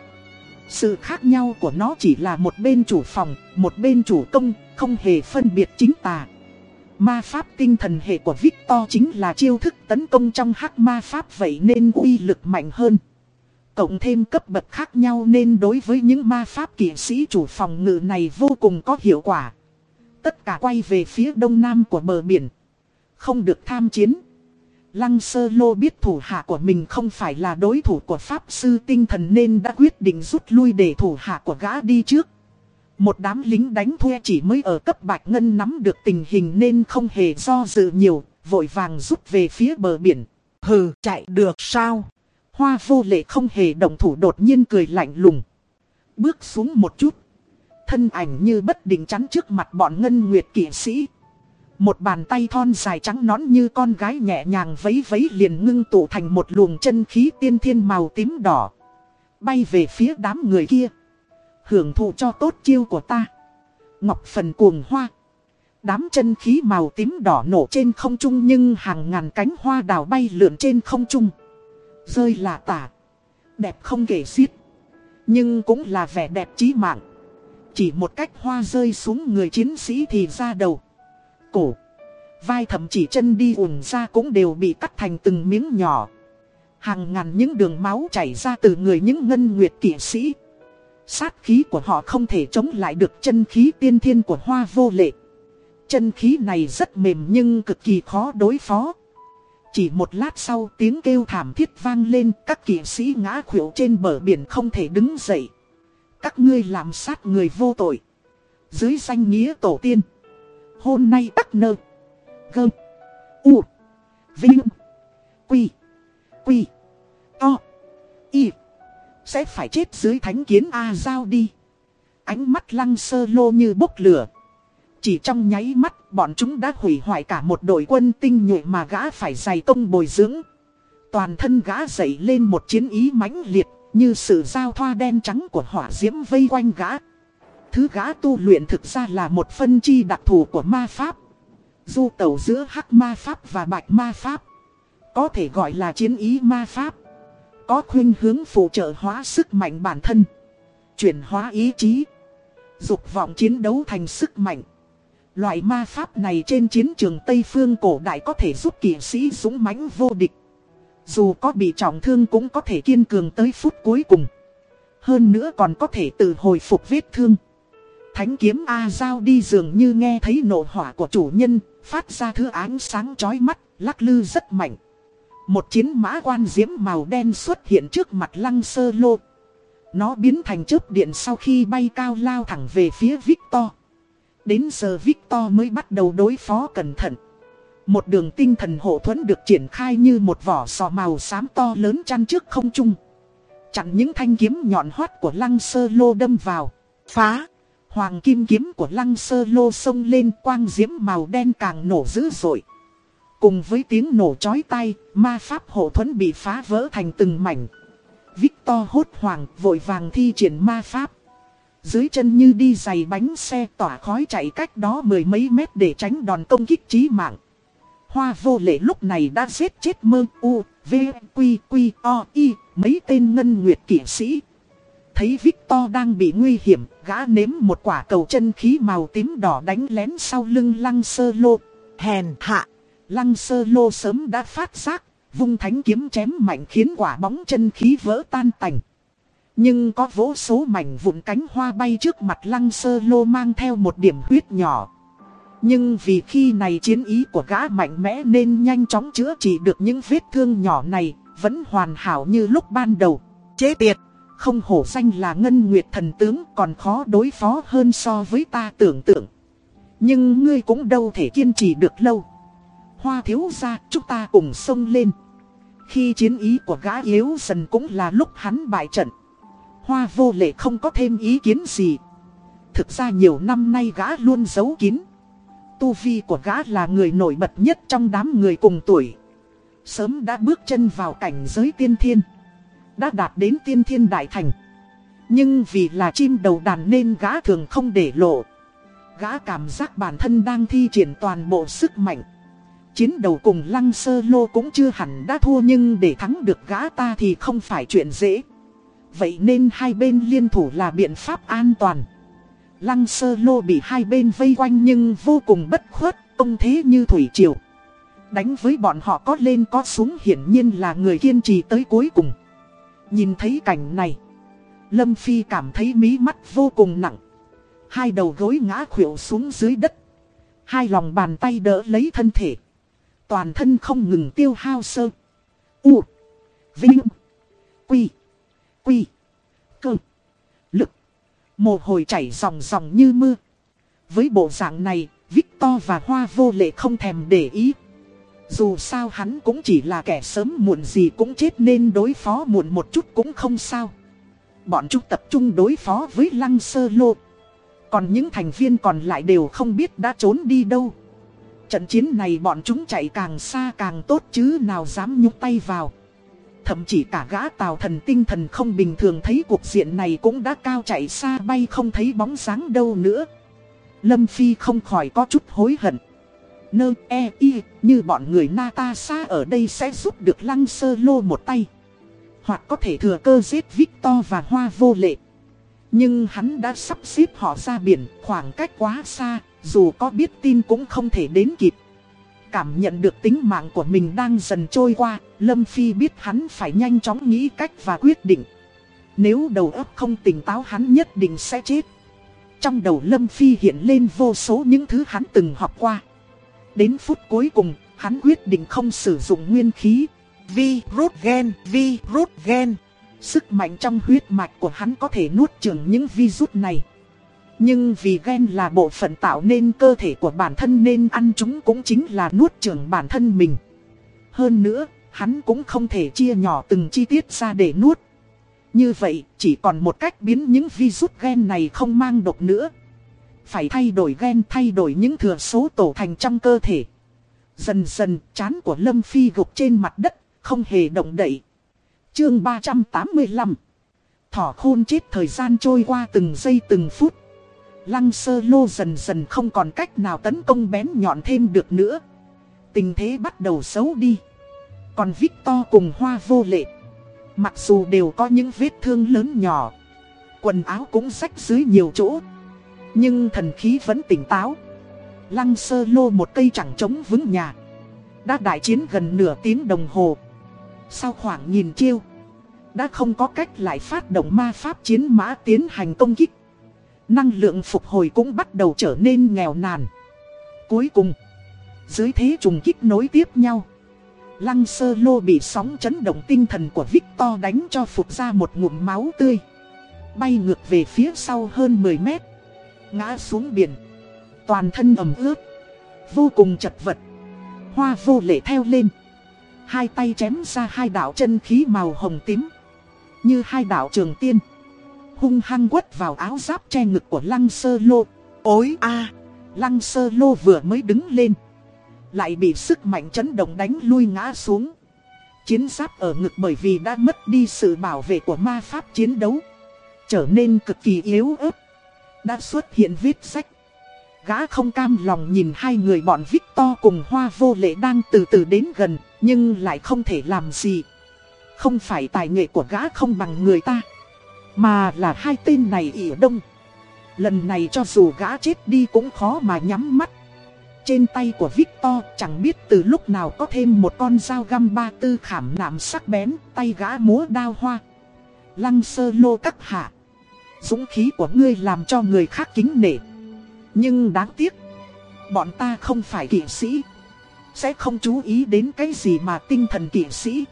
Speaker 1: Sự khác nhau của nó chỉ là một bên chủ phòng, một bên chủ công, không hề phân biệt chính tà. Ma pháp tinh thần hệ của Victor chính là chiêu thức tấn công trong hắc ma pháp vậy nên uy lực mạnh hơn. Cộng thêm cấp bậc khác nhau nên đối với những ma pháp kỵ sĩ chủ phòng ngự này vô cùng có hiệu quả. Tất cả quay về phía đông nam của bờ biển. Không được tham chiến. Lăng sơ lô biết thủ hạ của mình không phải là đối thủ của Pháp Sư tinh thần nên đã quyết định rút lui để thủ hạ của gã đi trước. Một đám lính đánh thuê chỉ mới ở cấp bạch ngân nắm được tình hình nên không hề do dự nhiều, vội vàng rút về phía bờ biển.
Speaker 2: Hừ, chạy được sao?
Speaker 1: Hoa vô lệ không hề động thủ đột nhiên cười lạnh lùng. Bước xuống một chút. Thân ảnh như bất định chắn trước mặt bọn ngân nguyệt kỵ sĩ. Một bàn tay thon dài trắng nón như con gái nhẹ nhàng vấy vấy liền ngưng tụ thành một luồng chân khí tiên thiên màu tím đỏ. Bay về phía đám người kia. Hưởng thụ cho tốt chiêu của ta. Ngọc phần cuồng hoa. Đám chân khí màu tím đỏ nổ trên không trung nhưng hàng ngàn cánh hoa đào bay lượn trên không trung. Rơi là tả. Đẹp không kể xiết. Nhưng cũng là vẻ đẹp trí mạng. Chỉ một cách hoa rơi xuống người chiến sĩ thì ra đầu. Cổ. Vai thậm chí chân đi ủng ra cũng đều bị cắt thành từng miếng nhỏ. Hàng ngàn những đường máu chảy ra từ người những ngân nguyệt kỵ sĩ. Sát khí của họ không thể chống lại được chân khí tiên thiên của hoa vô lệ. Chân khí này rất mềm nhưng cực kỳ khó đối phó. Chỉ một lát sau tiếng kêu thảm thiết vang lên, các kỵ sĩ ngã khuỷu trên bờ biển không thể đứng dậy. Các ngươi làm sát người vô tội. Dưới danh nghĩa tổ tiên. Hôm nay tắc nơ. Gơ. U. Vinh. Quy. Quy. To. Y. Sẽ phải chết dưới thánh kiến A giao đi. Ánh mắt lăng sơ lô như bốc lửa. Chỉ trong nháy mắt bọn chúng đã hủy hoại cả một đội quân tinh nhuệ mà gã phải dày công bồi dưỡng. Toàn thân gã dậy lên một chiến ý mãnh liệt, như sự giao thoa đen trắng của hỏa diễm vây quanh gã. Thứ gã tu luyện thực ra là một phân chi đặc thù của ma pháp. Du tẩu giữa hắc ma pháp và bạch ma pháp. Có thể gọi là chiến ý ma pháp. Có khuyên hướng phụ trợ hóa sức mạnh bản thân. Chuyển hóa ý chí. Dục vọng chiến đấu thành sức mạnh. Loại ma pháp này trên chiến trường Tây Phương cổ đại có thể giúp kỵ sĩ dũng mãnh vô địch. Dù có bị trọng thương cũng có thể kiên cường tới phút cuối cùng. Hơn nữa còn có thể tự hồi phục vết thương. Thánh kiếm A Giao đi dường như nghe thấy nổ hỏa của chủ nhân, phát ra thứ ánh sáng chói mắt, lắc lư rất mạnh. Một chiến mã quan diễm màu đen xuất hiện trước mặt lăng sơ lô. Nó biến thành chớp điện sau khi bay cao lao thẳng về phía Victor. Đến giờ Victor mới bắt đầu đối phó cẩn thận. Một đường tinh thần hộ thuẫn được triển khai như một vỏ sò màu xám to lớn chăn trước không trung. Chặn những thanh kiếm nhọn hoắt của lăng sơ lô đâm vào. Phá! Hoàng kim kiếm của lăng sơ lô sông lên quang diễm màu đen càng nổ dữ dội. Cùng với tiếng nổ chói tay, ma pháp hộ thuẫn bị phá vỡ thành từng mảnh. Victor hốt hoảng vội vàng thi triển ma pháp. Dưới chân như đi giày bánh xe tỏa khói chạy cách đó mười mấy mét để tránh đòn công kích chí mạng. Hoa vô lệ lúc này đã giết chết mơ u, v, quy, quy, o, y, mấy tên ngân nguyệt kỷ sĩ. Thấy Victor đang bị nguy hiểm, gã nếm một quả cầu chân khí màu tím đỏ đánh lén sau lưng lăng sơ lô. Hèn hạ, lăng sơ lô sớm đã phát giác, vung thánh kiếm chém mạnh khiến quả bóng chân khí vỡ tan tành. Nhưng có vỗ số mảnh vụn cánh hoa bay trước mặt lăng sơ lô mang theo một điểm huyết nhỏ. Nhưng vì khi này chiến ý của gã mạnh mẽ nên nhanh chóng chữa trị được những vết thương nhỏ này, vẫn hoàn hảo như lúc ban đầu. Chế tiệt, không hổ danh là ngân nguyệt thần tướng còn khó đối phó hơn so với ta tưởng tượng. Nhưng ngươi cũng đâu thể kiên trì được lâu. Hoa thiếu ra, chúng ta cùng sông lên. Khi chiến ý của gã yếu dần cũng là lúc hắn bại trận. Hoa vô lệ không có thêm ý kiến gì. Thực ra nhiều năm nay gã luôn giấu kín. Tu vi của gã là người nổi bật nhất trong đám người cùng tuổi. Sớm đã bước chân vào cảnh giới tiên thiên. Đã đạt đến tiên thiên đại thành. Nhưng vì là chim đầu đàn nên gã thường không để lộ. Gã cảm giác bản thân đang thi triển toàn bộ sức mạnh. Chiến đầu cùng lăng sơ lô cũng chưa hẳn đã thua nhưng để thắng được gã ta thì không phải chuyện dễ. Vậy nên hai bên liên thủ là biện pháp an toàn. Lăng sơ lô bị hai bên vây quanh nhưng vô cùng bất khuất, ông thế như thủy triều. Đánh với bọn họ có lên có xuống hiển nhiên là người kiên trì tới cuối cùng. Nhìn thấy cảnh này, Lâm Phi cảm thấy mí mắt vô cùng nặng. Hai đầu gối ngã khuỵu xuống dưới đất. Hai lòng bàn tay đỡ lấy thân thể. Toàn thân không ngừng tiêu hao sơ. U. Vinh. Quy. Quy. Cơ. Lực. Mồ hôi chảy ròng ròng như mưa. Với bộ dạng này, Victor và Hoa vô lệ không thèm để ý. Dù sao hắn cũng chỉ là kẻ sớm muộn gì cũng chết nên đối phó muộn một chút cũng không sao. Bọn chúng tập trung đối phó với Lăng Sơ Lô. Còn những thành viên còn lại đều không biết đã trốn đi đâu. Trận chiến này bọn chúng chạy càng xa càng tốt chứ nào dám nhúc tay vào. Thậm chí cả gã tào thần tinh thần không bình thường thấy cuộc diện này cũng đã cao chạy xa bay không thấy bóng dáng đâu nữa. Lâm Phi không khỏi có chút hối hận. Nơ e y như bọn người Natasha ở đây sẽ giúp được lăng sơ lô một tay. Hoặc có thể thừa cơ giết Victor và Hoa vô lệ. Nhưng hắn đã sắp xếp họ ra biển khoảng cách quá xa, dù có biết tin cũng không thể đến kịp. Cảm nhận được tính mạng của mình đang dần trôi qua, Lâm Phi biết hắn phải nhanh chóng nghĩ cách và quyết định. Nếu đầu óc không tỉnh táo hắn nhất định sẽ chết. Trong đầu Lâm Phi hiện lên vô số những thứ hắn từng học qua. Đến phút cuối cùng, hắn quyết định không sử dụng nguyên khí. vi rút gen, vi rút gen. Sức mạnh trong huyết mạch của hắn có thể nuốt chửng những virus này. Nhưng vì gen là bộ phận tạo nên cơ thể của bản thân nên ăn chúng cũng chính là nuốt trưởng bản thân mình. Hơn nữa, hắn cũng không thể chia nhỏ từng chi tiết ra để nuốt. Như vậy, chỉ còn một cách biến những virus gen này không mang độc nữa. Phải thay đổi gen thay đổi những thừa số tổ thành trong cơ thể. Dần dần, chán của Lâm Phi gục trên mặt đất, không hề động đậy. Chương 385 Thỏ khôn chết thời gian trôi qua từng giây từng phút. Lăng sơ lô dần dần không còn cách nào tấn công bén nhọn thêm được nữa. Tình thế bắt đầu xấu đi. Còn Victor cùng hoa vô lệ. Mặc dù đều có những vết thương lớn nhỏ. Quần áo cũng rách dưới nhiều chỗ. Nhưng thần khí vẫn tỉnh táo. Lăng sơ lô một cây chẳng chống vững nhà. Đã đại chiến gần nửa tiếng đồng hồ. Sau khoảng nhìn chiêu. Đã không có cách lại phát động ma pháp chiến mã tiến hành công kích. Năng lượng phục hồi cũng bắt đầu trở nên nghèo nàn. Cuối cùng, dưới thế trùng kích nối tiếp nhau. Lăng sơ lô bị sóng chấn động tinh thần của Victor đánh cho phục ra một ngụm máu tươi. Bay ngược về phía sau hơn 10 mét. Ngã xuống biển. Toàn thân ẩm ướt. Vô cùng chật vật. Hoa vô lệ theo lên. Hai tay chém ra hai đạo chân khí màu hồng tím. Như hai đạo trường tiên hung hăng quất vào áo giáp che ngực của lăng sơ lô. Ôi a lăng sơ lô vừa mới đứng lên. Lại bị sức mạnh chấn động đánh lui ngã xuống. Chiến giáp ở ngực bởi vì đã mất đi sự bảo vệ của ma pháp chiến đấu. Trở nên cực kỳ yếu ớt. Đã xuất hiện vết sách. Gã không cam lòng nhìn hai người bọn Victor cùng hoa vô lệ đang từ từ đến gần, nhưng lại không thể làm gì. Không phải tài nghệ của gã không bằng người ta. Mà là hai tên này ỉa đông. Lần này cho dù gã chết đi cũng khó mà nhắm mắt. Trên tay của Victor chẳng biết từ lúc nào có thêm một con dao găm ba tư khảm nạm sắc bén, Tay gã múa đao hoa. Lăng sơ lô các hạ. Dũng khí của ngươi làm cho người khác kính nể. Nhưng đáng tiếc, Bọn ta không phải kỵ sĩ. Sẽ không chú ý đến cái gì mà tinh thần kỵ sĩ.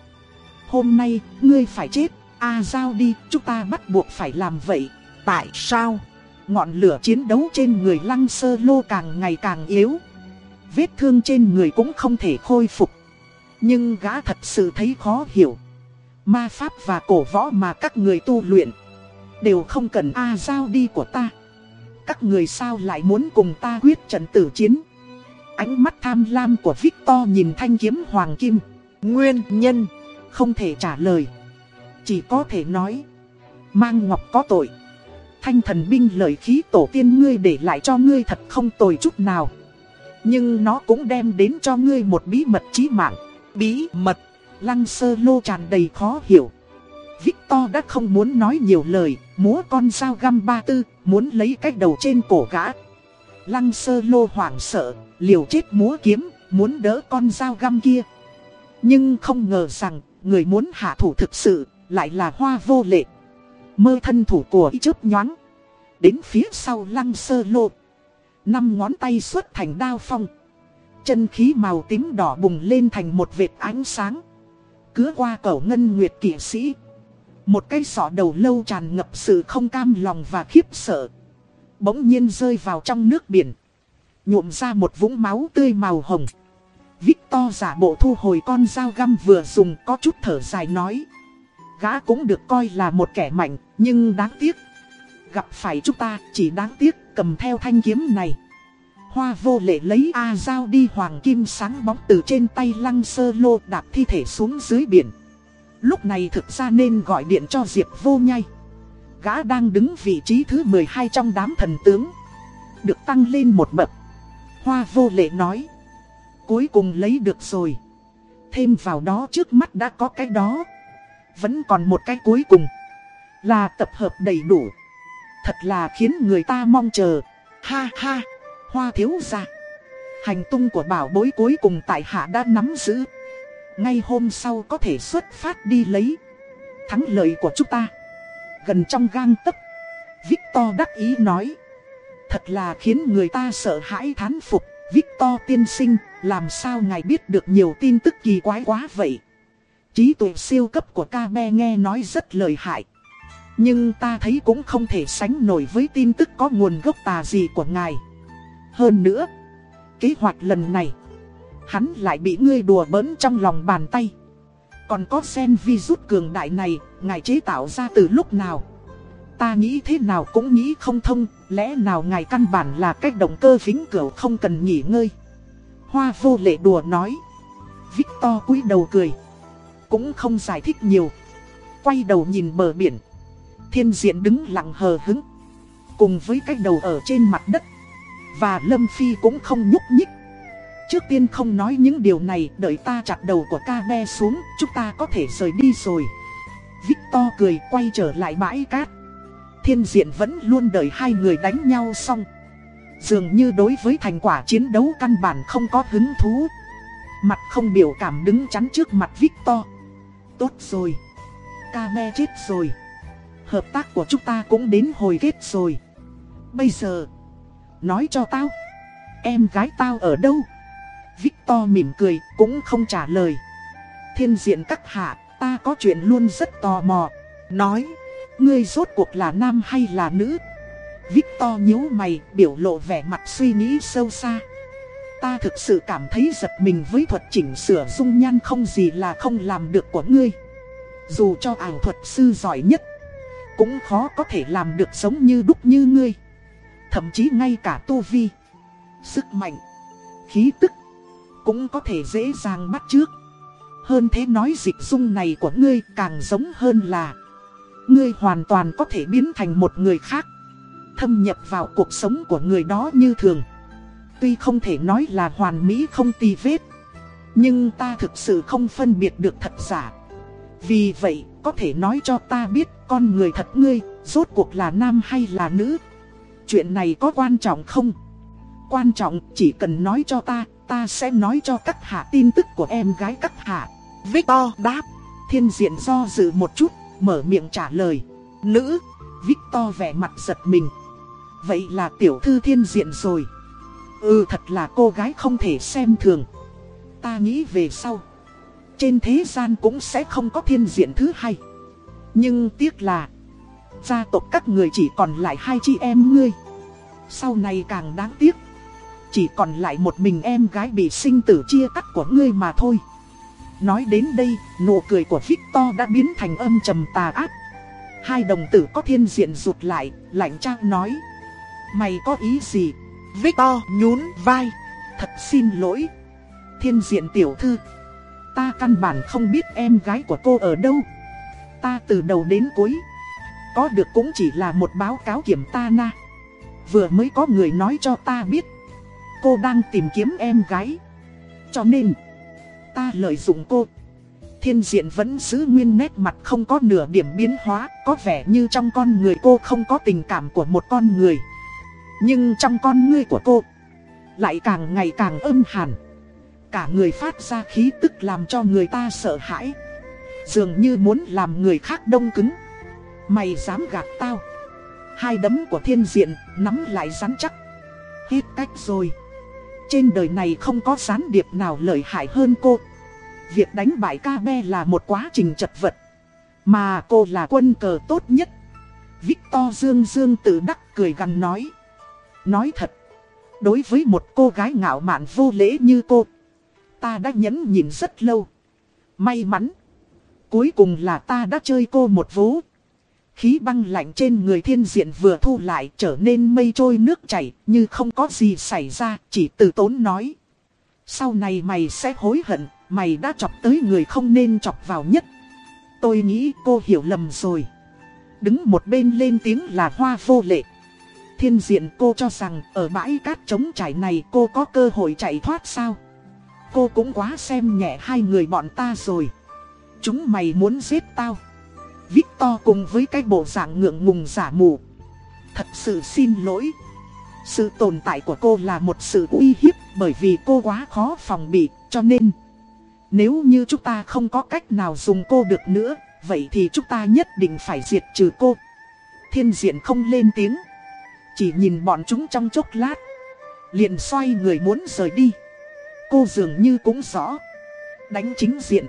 Speaker 1: Hôm nay, ngươi phải chết. À A giao đi, chúng ta bắt buộc phải làm vậy. Tại sao? Ngọn lửa chiến đấu trên người lăng sơ lô càng ngày càng yếu. Vết thương trên người cũng không thể khôi phục. Nhưng gã thật sự thấy khó hiểu. Ma pháp và cổ võ mà các người tu luyện Đều không cần A giao đi của ta Các người sao lại muốn cùng ta quyết trận tử chiến Ánh mắt tham lam của Victor nhìn thanh kiếm hoàng kim
Speaker 2: Nguyên nhân
Speaker 1: Không thể trả lời chỉ có thể nói. Mang ngọc có tội. Thanh thần binh lời khí tổ tiên ngươi để lại cho ngươi thật không tồi chút nào. Nhưng nó cũng đem đến cho ngươi một bí mật chí mạng.
Speaker 2: Bí mật.
Speaker 1: Lăng sơ lô tràn đầy khó hiểu. Victor đã không muốn nói nhiều lời. Múa con dao găm ba tư. Muốn lấy cách đầu trên cổ gã. Lăng sơ lô hoảng sợ. Liều chết múa kiếm. Muốn đỡ con dao găm kia. Nhưng không ngờ rằng, Người muốn hạ thủ thực sự. Lại là hoa vô lệ. Mơ thân thủ của y chớp nhoáng. Đến phía sau lăng sơ lô. Năm ngón tay xuất thành đao phong. Chân khí màu tím đỏ bùng lên thành một vệt ánh sáng. Cứa qua cầu ngân nguyệt kỵ sĩ. Một cây sọ đầu lâu tràn ngập sự không cam lòng và khiếp sợ. Bỗng nhiên rơi vào trong nước biển. Nhuộm ra một vũng máu tươi màu hồng. Victor giả bộ thu hồi con dao găm vừa dùng có chút thở dài nói. Gã cũng được coi là một kẻ mạnh, Nhưng đáng tiếc Gặp phải chúng ta, chỉ đáng tiếc cầm theo thanh kiếm này Hoa vô lệ lấy A dao đi hoàng kim sáng bóng từ trên tay lăng sơ lô đạp thi thể xuống dưới biển. Lúc này thực ra nên gọi điện cho Diệp vô nhai. Gã đang đứng vị trí thứ 12 trong đám thần tướng. Được tăng lên một bậc. Hoa vô lệ nói. Cuối cùng lấy được rồi. Thêm vào đó trước mắt đã có cái đó. Vẫn còn một cái cuối cùng. Là tập hợp đầy đủ. Thật là khiến người ta mong chờ. Ha ha hoa thiếu ra. Hành tung của bảo bối cuối cùng tại hạ đã nắm giữ. Ngay hôm sau có thể xuất phát đi lấy. Thắng lợi của chúng ta. Gần trong gang tấc. Victor đắc ý nói. Thật là khiến người ta sợ hãi thán phục. Victor tiên sinh, làm sao ngài biết được nhiều tin tức kỳ quái quá vậy? Trí tuệ siêu cấp của ca be nghe nói rất lợi hại. Nhưng ta thấy cũng không thể sánh nổi với tin tức có nguồn gốc tà gì của ngài. Hơn nữa, kế hoạch lần này, hắn lại bị ngươi đùa bỡn trong lòng bàn tay. Còn có sen virus cường đại này, ngài chế tạo ra từ lúc nào? Ta nghĩ thế nào cũng nghĩ không thông, lẽ nào ngài căn bản là cách động cơ vĩnh cửu không cần nghỉ ngơi. Hoa vô lệ đùa nói. Victor cúi đầu cười. Cũng không giải thích nhiều. Quay đầu nhìn bờ biển. Thiên diện đứng lặng hờ hứng. Cùng với cái đầu ở trên mặt đất. Và Lâm Phi cũng không nhúc nhích Trước tiên không nói những điều này, Đợi ta chặt đầu của ca be xuống, Chúng ta có thể rời đi rồi Victor cười, quay trở lại bãi cát Thiên diện vẫn luôn đợi hai người đánh nhau xong Dường như đối với thành quả chiến đấu căn bản không có hứng thú Mặt không biểu cảm đứng chắn trước mặt Victor Tốt rồi. Ca me chết rồi. Hợp tác của chúng ta cũng đến hồi kết rồi. Bây giờ, Nói cho tao. Em gái tao ở đâu? Victor mỉm cười, cũng không trả lời. Thiên diện các hạ, Ta có chuyện luôn rất tò mò. Nói, Ngươi rốt cuộc là nam hay là nữ? Victor nhíu mày, biểu lộ vẻ mặt suy nghĩ sâu xa. Ta thực sự cảm thấy giật mình với thuật chỉnh sửa dung nhan không gì là không làm được của ngươi. Dù cho ảo thuật sư giỏi nhất, Cũng khó có thể làm được giống như đúc như ngươi. Thậm chí ngay cả tu vi, Sức mạnh, Khí tức Cũng có thể dễ dàng bắt trước Hơn thế nói dịch dung này của ngươi càng giống hơn là Ngươi hoàn toàn có thể biến thành một người khác, Thâm nhập vào cuộc sống của người đó như thường. Tuy không thể nói là hoàn mỹ không tì vết Nhưng ta thực sự không phân biệt được thật giả Vì vậy có thể nói cho ta biết con người thật ngươi Rốt cuộc là nam hay là nữ Chuyện này có quan trọng không? Quan trọng chỉ cần nói cho ta, ta sẽ nói cho các hạ tin tức của em gái các hạ. Victor đáp, thiên diện do dự một chút, mở miệng trả lời. Nữ, Victor vẻ mặt giật mình. Vậy là tiểu thư thiên diện rồi. Ừ thật là cô gái không thể xem thường. Ta nghĩ về sau. Trên thế gian cũng sẽ không có thiên diện thứ hai. Nhưng tiếc là Gia tộc các người chỉ còn lại hai chị em ngươi Sau này càng đáng tiếc Chỉ còn lại một mình em gái bị sinh tử chia cắt của ngươi mà thôi Nói đến đây, nụ cười của Victor đã biến thành âm trầm tà ác. Hai đồng tử có thiên diện rụt lại, lạnh trang nói. Mày có ý gì?
Speaker 2: Victor nhún vai.
Speaker 1: Thật xin lỗi. Thiên diện tiểu thư. Ta căn bản không biết em gái của cô ở đâu. Ta từ đầu đến cuối. Có được cũng chỉ là một báo cáo kiểm ta na. Vừa mới có người nói cho ta biết. Cô đang tìm kiếm em gái. Cho nên, ta lợi dụng cô. Thiên diện vẫn giữ nguyên nét mặt không có nửa điểm biến hóa, có vẻ như trong con người cô không có tình cảm của một con người. Nhưng trong con ngươi của cô, lại càng ngày càng âm hàn. Cả người phát ra khí tức làm cho người ta sợ hãi. Dường như muốn làm người khác đông cứng. Mày dám gạt tao. Hai đấm của thiên diện nắm lại rắn chắc. Hết cách rồi. Trên đời này không có gián điệp nào lợi hại hơn cô. Việc đánh bại ca be là một quá trình chật vật. Mà cô là quân cờ tốt nhất. Victor Dương Dương tự đắc cười gằn nói. Nói thật. Đối với một cô gái ngạo mạn vô lễ như cô. Ta đã nhẫn nhìn rất lâu. May mắn. Cuối cùng là ta đã chơi cô một vố. Khí băng lạnh trên người thiên diện vừa thu lại trở nên mây trôi nước chảy như không có gì xảy ra chỉ từ tốn nói. Sau này mày sẽ hối hận, mày đã chọc tới người không nên chọc vào nhất. Tôi nghĩ cô hiểu lầm rồi. Đứng một bên lên tiếng là hoa vô lệ. Thiên diện cô cho rằng ở bãi cát trống trải này cô có cơ hội chạy thoát sao? Cô cũng quá xem nhẹ hai người bọn ta rồi. Chúng mày muốn giết tao. Victor cùng với cái bộ dạng ngượng ngùng giả mù. Thật sự xin lỗi. Sự tồn tại của cô là một sự uy hiếp bởi vì cô quá khó phòng bị, cho nên Nếu như chúng ta không có cách nào dùng cô được nữa, vậy thì chúng ta nhất định phải diệt trừ cô Thiên diện không lên tiếng chỉ nhìn bọn chúng trong chốc lát Liền xoay người muốn rời đi Cô dường như cũng rõ Đánh chính diện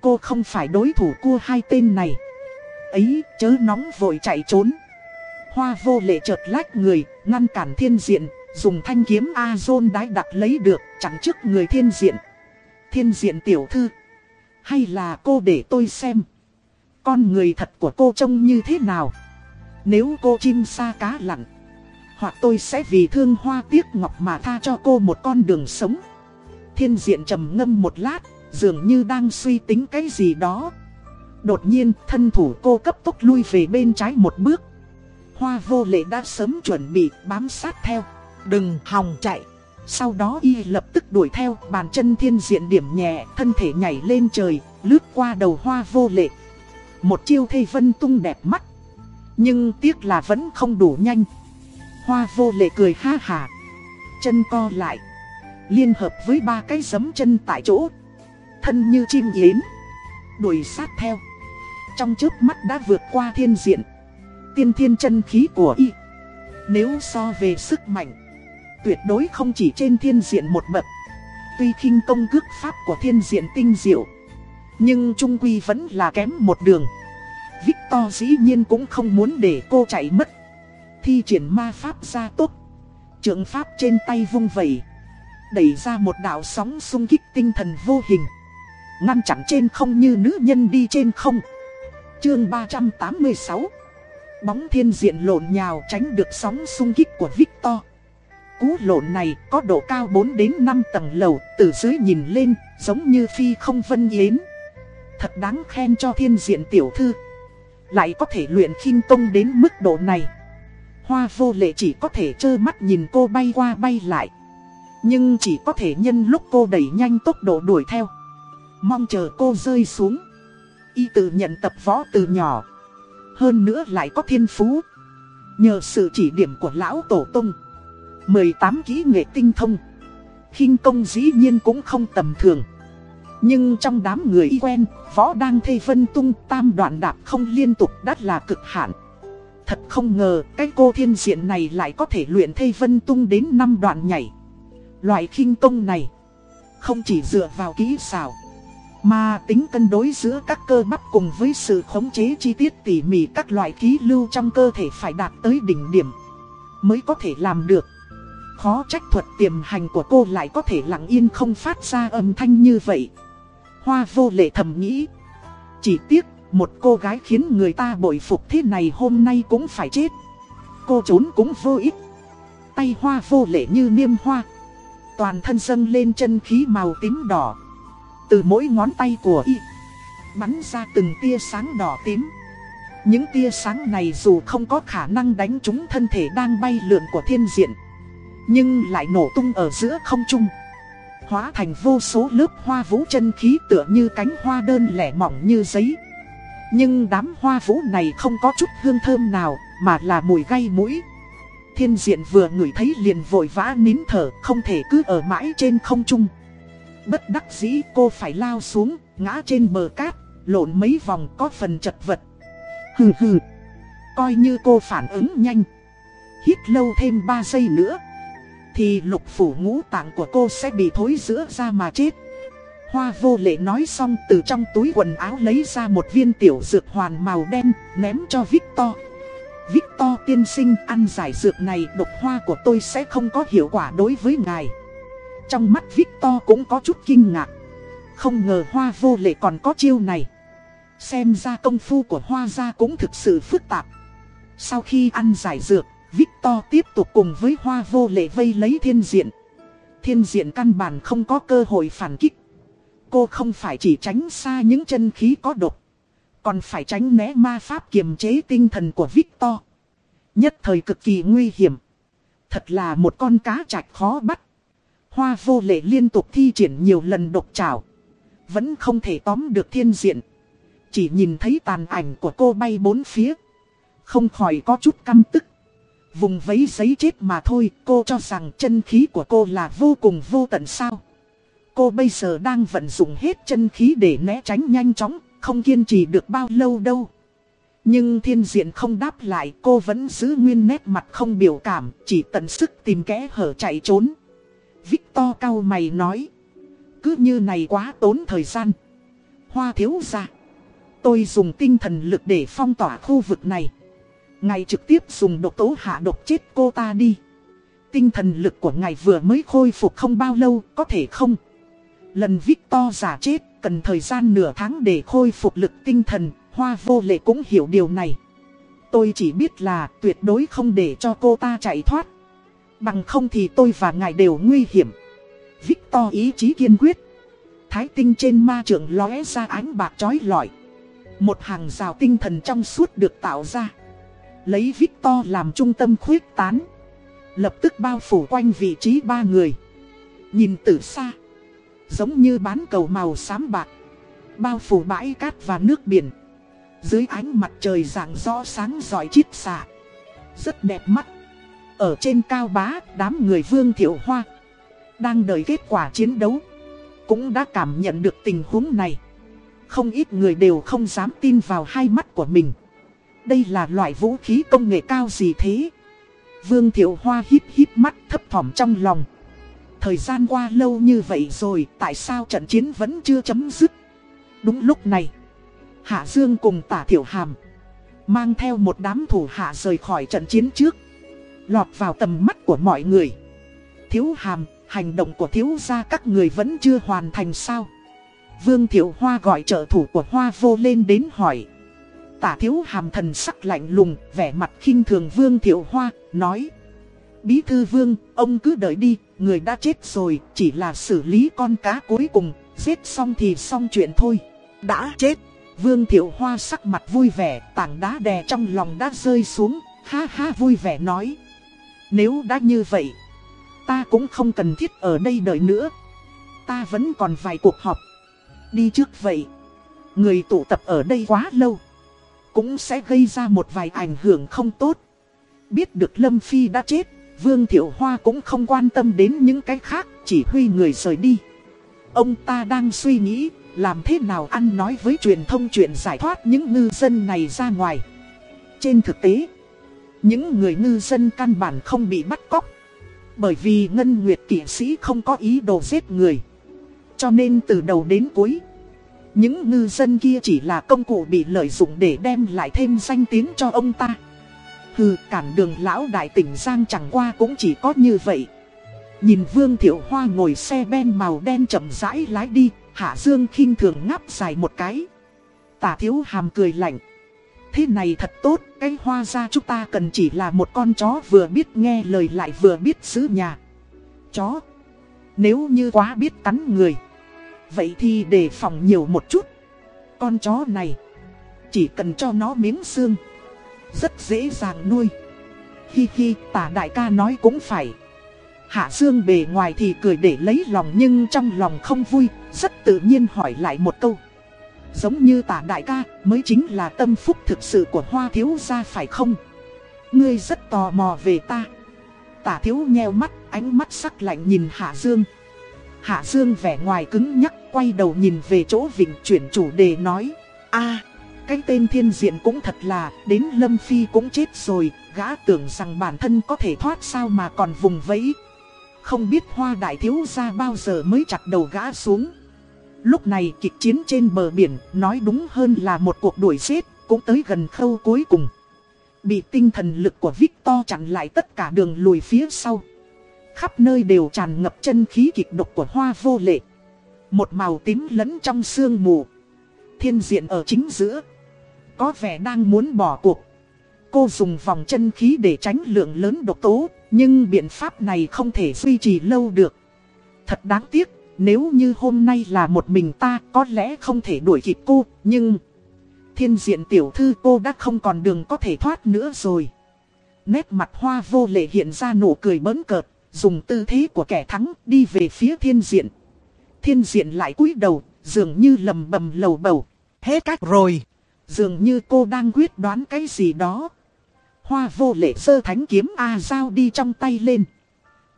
Speaker 1: Cô không phải đối thủ của hai tên này ấy chớ nóng vội chạy trốn. Hoa vô lệ chợt lách người, ngăn cản thiên diện, dùng thanh kiếm A-zôn đái đặt lấy được, chặn trước người thiên diện. Thiên diện tiểu thư, hay là cô để tôi xem, con người thật của cô trông như thế nào. Nếu cô chim sa cá lặn, hoặc tôi sẽ vì thương hoa tiếc ngọc mà tha cho cô một con đường sống. Thiên diện trầm ngâm một lát, dường như đang suy tính cái gì đó. Đột nhiên thân thủ cô cấp tốc lui về bên trái một bước. Hoa vô lệ đã sớm chuẩn bị bám sát theo. Đừng hòng chạy. Sau đó y lập tức đuổi theo bàn chân thiên diện điểm nhẹ Thân thể nhảy lên trời lướt qua đầu hoa vô lệ. Một chiêu thây vân tung đẹp mắt. Nhưng tiếc là vẫn không đủ nhanh. Hoa vô lệ cười ha hà. Chân co lại. Liên hợp với ba cái giấm chân tại chỗ. Thân như chim yến. Đuổi sát theo. Trong trước mắt đã vượt qua thiên diện. Tiên thiên chân khí của y. Nếu so về sức mạnh, Tuyệt đối không chỉ trên thiên diện một bậc. Tuy khinh công cước pháp của thiên diện tinh diệu, Nhưng trung quy vẫn là kém một đường. Victor dĩ nhiên cũng không muốn để cô chạy mất. Thi triển ma pháp ra tốt. Trượng pháp trên tay vung vẩy. Đẩy ra một đạo sóng xung kích tinh thần vô hình. Ngăn chặn trên không như nữ nhân đi trên không. Chương 386 Bóng thiên diện lộn nhào tránh được sóng xung kích của Victor. Cú lộn này có độ cao 4 đến 5 tầng lầu, Từ dưới nhìn lên, giống như phi không vân yến. Thật đáng khen cho thiên diện tiểu thư. Lại có thể luyện khinh công đến mức độ này. Hoa vô lệ chỉ có thể trơ mắt nhìn cô bay qua bay lại. Nhưng chỉ có thể nhân lúc cô đẩy nhanh tốc độ đuổi theo. Mong chờ cô rơi xuống. Y tự nhận tập võ từ nhỏ. Hơn nữa lại có thiên phú. Nhờ sự chỉ điểm của lão tổ tông. 18 kỹ nghệ tinh thông. Khinh công dĩ nhiên cũng không tầm thường. Nhưng trong đám người y quen, Võ đang thê vân tung, tam đoạn đạp không liên tục, đắt là cực hạn. Thật không ngờ cái cô thiên diện này lại có thể luyện thây vân tung đến năm đoạn nhảy Loại khinh công này Không chỉ dựa vào kỹ xảo mà tính cân đối giữa các cơ bắp cùng với sự khống chế chi tiết tỉ mỉ các loại khí lưu trong cơ thể phải đạt tới đỉnh điểm Mới có thể làm được Khó trách thuật tiềm hành của cô lại có thể lặng yên không phát ra âm thanh như vậy Hoa vô lệ thầm nghĩ. Chỉ tiếc, một cô gái khiến người ta bội phục thế này hôm nay cũng phải chết. Cô trốn cũng vô ích. Tay hoa vô lệ như niêm hoa. Toàn thân dâng lên chân khí màu tím đỏ. Từ mỗi ngón tay của y, bắn ra từng tia sáng đỏ tím. Những tia sáng này dù không có khả năng đánh trúng thân thể đang bay lượn của thiên diện Nhưng lại nổ tung ở giữa không trung Hóa thành vô số lớp hoa vũ chân khí tựa như cánh hoa đơn lẻ mỏng như giấy nhưng đám hoa vũ này không có chút hương thơm nào mà là mùi gây mũi Thiên diện vừa ngửi thấy liền vội vã nín thở không thể cứ ở mãi trên không trung Bất đắc dĩ cô phải lao xuống, ngã trên bờ cát, lộn mấy vòng có phần chật vật Hừ hừ. Coi như cô phản ứng nhanh. Hít lâu thêm 3 giây nữa. Thì lục phủ ngũ tạng của cô sẽ bị thối giữa ra mà chết. Hoa vô lệ nói xong từ trong túi quần áo lấy ra một viên tiểu dược hoàn màu đen ném cho Victor. Victor tiên sinh ăn giải dược này độc hoa của tôi sẽ không có hiệu quả đối với ngài. Trong mắt Victor cũng có chút kinh ngạc. Không ngờ hoa vô lệ còn có chiêu này. Xem ra công phu của hoa gia cũng thực sự phức tạp. Sau khi ăn giải dược, Victor tiếp tục cùng với hoa vô lệ vây lấy thiên diện. Thiên diện căn bản không có cơ hội phản kích. Cô không phải chỉ tránh xa những chân khí có độc. Còn phải tránh né ma pháp kiềm chế tinh thần của Victor. Nhất thời cực kỳ nguy hiểm. Thật là một con cá chạch khó bắt. Hoa vô lệ liên tục thi triển nhiều lần độc trảo. Vẫn không thể tóm được thiên diện. Chỉ nhìn thấy tàn ảnh của cô bay bốn phía. Không khỏi có chút căm tức. Vùng vấy giấy chết mà thôi, cô cho rằng chân khí của cô là vô cùng vô tận sao. Cô bây giờ đang vận dụng hết chân khí để né tránh nhanh chóng, không kiên trì được bao lâu đâu. Nhưng thiên diện không đáp lại, cô vẫn giữ nguyên nét mặt không biểu cảm, chỉ tận sức tìm kẽ hở chạy trốn. Victor cao mày nói, cứ như này quá tốn thời gian. Hoa thiếu ra. Tôi dùng tinh thần lực để phong tỏa khu vực này. Ngài trực tiếp dùng độc tố hạ độc chết cô ta đi. Tinh thần lực của ngài vừa mới khôi phục không bao lâu, có thể không? Lần Victor giả chết, cần thời gian nửa tháng để khôi phục lực tinh thần, hoa vô lệ cũng hiểu điều này. Tôi chỉ biết là tuyệt đối không để cho cô ta chạy thoát. Bằng không thì tôi và ngài đều nguy hiểm. Victor ý chí kiên quyết. Thái tinh trên ma trường lóe ra ánh bạc chói lọi. Một hàng rào tinh thần trong suốt được tạo ra. Lấy Victor làm trung tâm khuyết tán. Lập tức bao phủ quanh vị trí ba người. Nhìn từ xa. Giống như bán cầu màu xám bạc. Bao phủ bãi cát và nước biển. Dưới ánh mặt trời rạng rõ sáng giỏi chít xạ. Rất đẹp mắt. Ở trên cao bá, đám người vương thiệu hoa. Đang đợi kết quả chiến đấu. Cũng đã cảm nhận được tình huống này. Không ít người đều không dám tin vào hai mắt của mình. Đây là loại vũ khí công nghệ cao gì thế? Vương Thiệu Hoa hít hít mắt thấp thỏm trong lòng. Thời gian qua lâu như vậy rồi, tại sao trận chiến vẫn chưa chấm dứt? Đúng lúc này, Hạ Dương cùng tả thiểu Hàm, mang theo một đám thủ hạ rời khỏi trận chiến trước, lọt vào tầm mắt của mọi người. Thiếu Hàm, hành động của thiếu gia các người vẫn chưa hoàn thành sao? Vương Thiệu Hoa gọi trợ thủ của Hoa vô lên đến hỏi. Tả thiếu hàm thần sắc lạnh lùng, vẻ mặt khinh thường Vương Thiệu Hoa, nói. Bí thư Vương, ông cứ đợi đi, người đã chết rồi, chỉ là xử lý con cá cuối cùng, giết xong thì xong chuyện thôi. Đã chết, Vương Thiệu Hoa sắc mặt vui vẻ, tảng đá đè trong lòng đã rơi xuống, ha ha vui vẻ nói. Nếu đã như vậy, ta cũng không cần thiết ở đây đợi nữa. Ta vẫn còn vài cuộc họp đi trước vậy. Người tụ tập ở đây quá lâu. Cũng sẽ gây ra một vài ảnh hưởng không tốt. Biết được Lâm Phi đã chết, Vương Thiệu Hoa cũng không quan tâm đến những cái khác, chỉ huy người rời đi. Ông ta đang suy nghĩ, làm thế nào ăn nói với truyền thông chuyện giải thoát những ngư dân này ra ngoài. Trên thực tế, những người ngư dân căn bản không bị bắt cóc. Bởi vì Ngân Nguyệt kỷ sĩ không có ý đồ giết người. Cho nên từ đầu đến cuối Những ngư dân kia chỉ là công cụ bị lợi dụng để đem lại thêm danh tiếng cho ông ta Hừ cản đường lão đại tỉnh Giang chẳng qua cũng chỉ có như vậy Nhìn Vương Thiệu Hoa ngồi xe ben màu đen chậm rãi lái đi Hạ Dương khinh thường ngáp dài một cái. Tả thiếu hàm cười lạnh. Thế này thật tốt, cái hoa ra chúng ta cần chỉ là một con chó vừa biết nghe lời lại vừa biết giữ nhà. Chó, nếu như quá biết cắn người, vậy thì đề phòng nhiều một chút. Con chó này, chỉ cần cho nó miếng xương, rất dễ dàng nuôi. Hi hi, tả đại ca nói cũng phải. Hạ Dương bề ngoài thì cười để lấy lòng nhưng trong lòng không vui, rất tự nhiên hỏi lại một câu. Giống như tả đại ca mới chính là tâm phúc thực sự của hoa thiếu gia phải không? Ngươi rất tò mò về ta. Tả thiếu nheo mắt, ánh mắt sắc lạnh nhìn Hạ Dương. Hạ Dương vẻ ngoài cứng nhắc, quay đầu nhìn về chỗ Vịnh chuyển chủ đề nói. a cái tên thiên diện cũng thật là, đến Lâm Phi cũng chết rồi, gã tưởng rằng bản thân có thể thoát sao mà còn vùng vẫy. Không biết hoa đại thiếu gia bao giờ mới chặt đầu gã xuống. Lúc này kịch chiến trên bờ biển nói đúng hơn là một cuộc đuổi giết cũng tới gần khâu cuối cùng. Bị tinh thần lực của Victor chặn lại tất cả đường lùi phía sau. Khắp nơi đều tràn ngập chân khí kịch độc của hoa vô lệ. Một màu tím lẫn trong sương mù. Thiên diện ở chính giữa. Có vẻ đang muốn bỏ cuộc. Cô dùng vòng chân khí để tránh lượng lớn độc tố. Nhưng biện pháp này không thể duy trì lâu được. Thật đáng tiếc nếu như hôm nay là một mình ta có lẽ không thể đuổi kịp cô, nhưng... Thiên diện tiểu thư cô đã không còn đường có thể thoát nữa rồi. Nét mặt hoa vô lệ hiện ra nụ cười bớn cợt, dùng tư thế của kẻ thắng đi về phía thiên diện. Thiên diện lại cúi đầu, dường như lầm bầm lầu bầu.
Speaker 2: Hết cách rồi.
Speaker 1: Dường như cô đang quyết đoán cái gì đó. Hoa vô lệ sơ thánh kiếm A dao đi trong tay lên.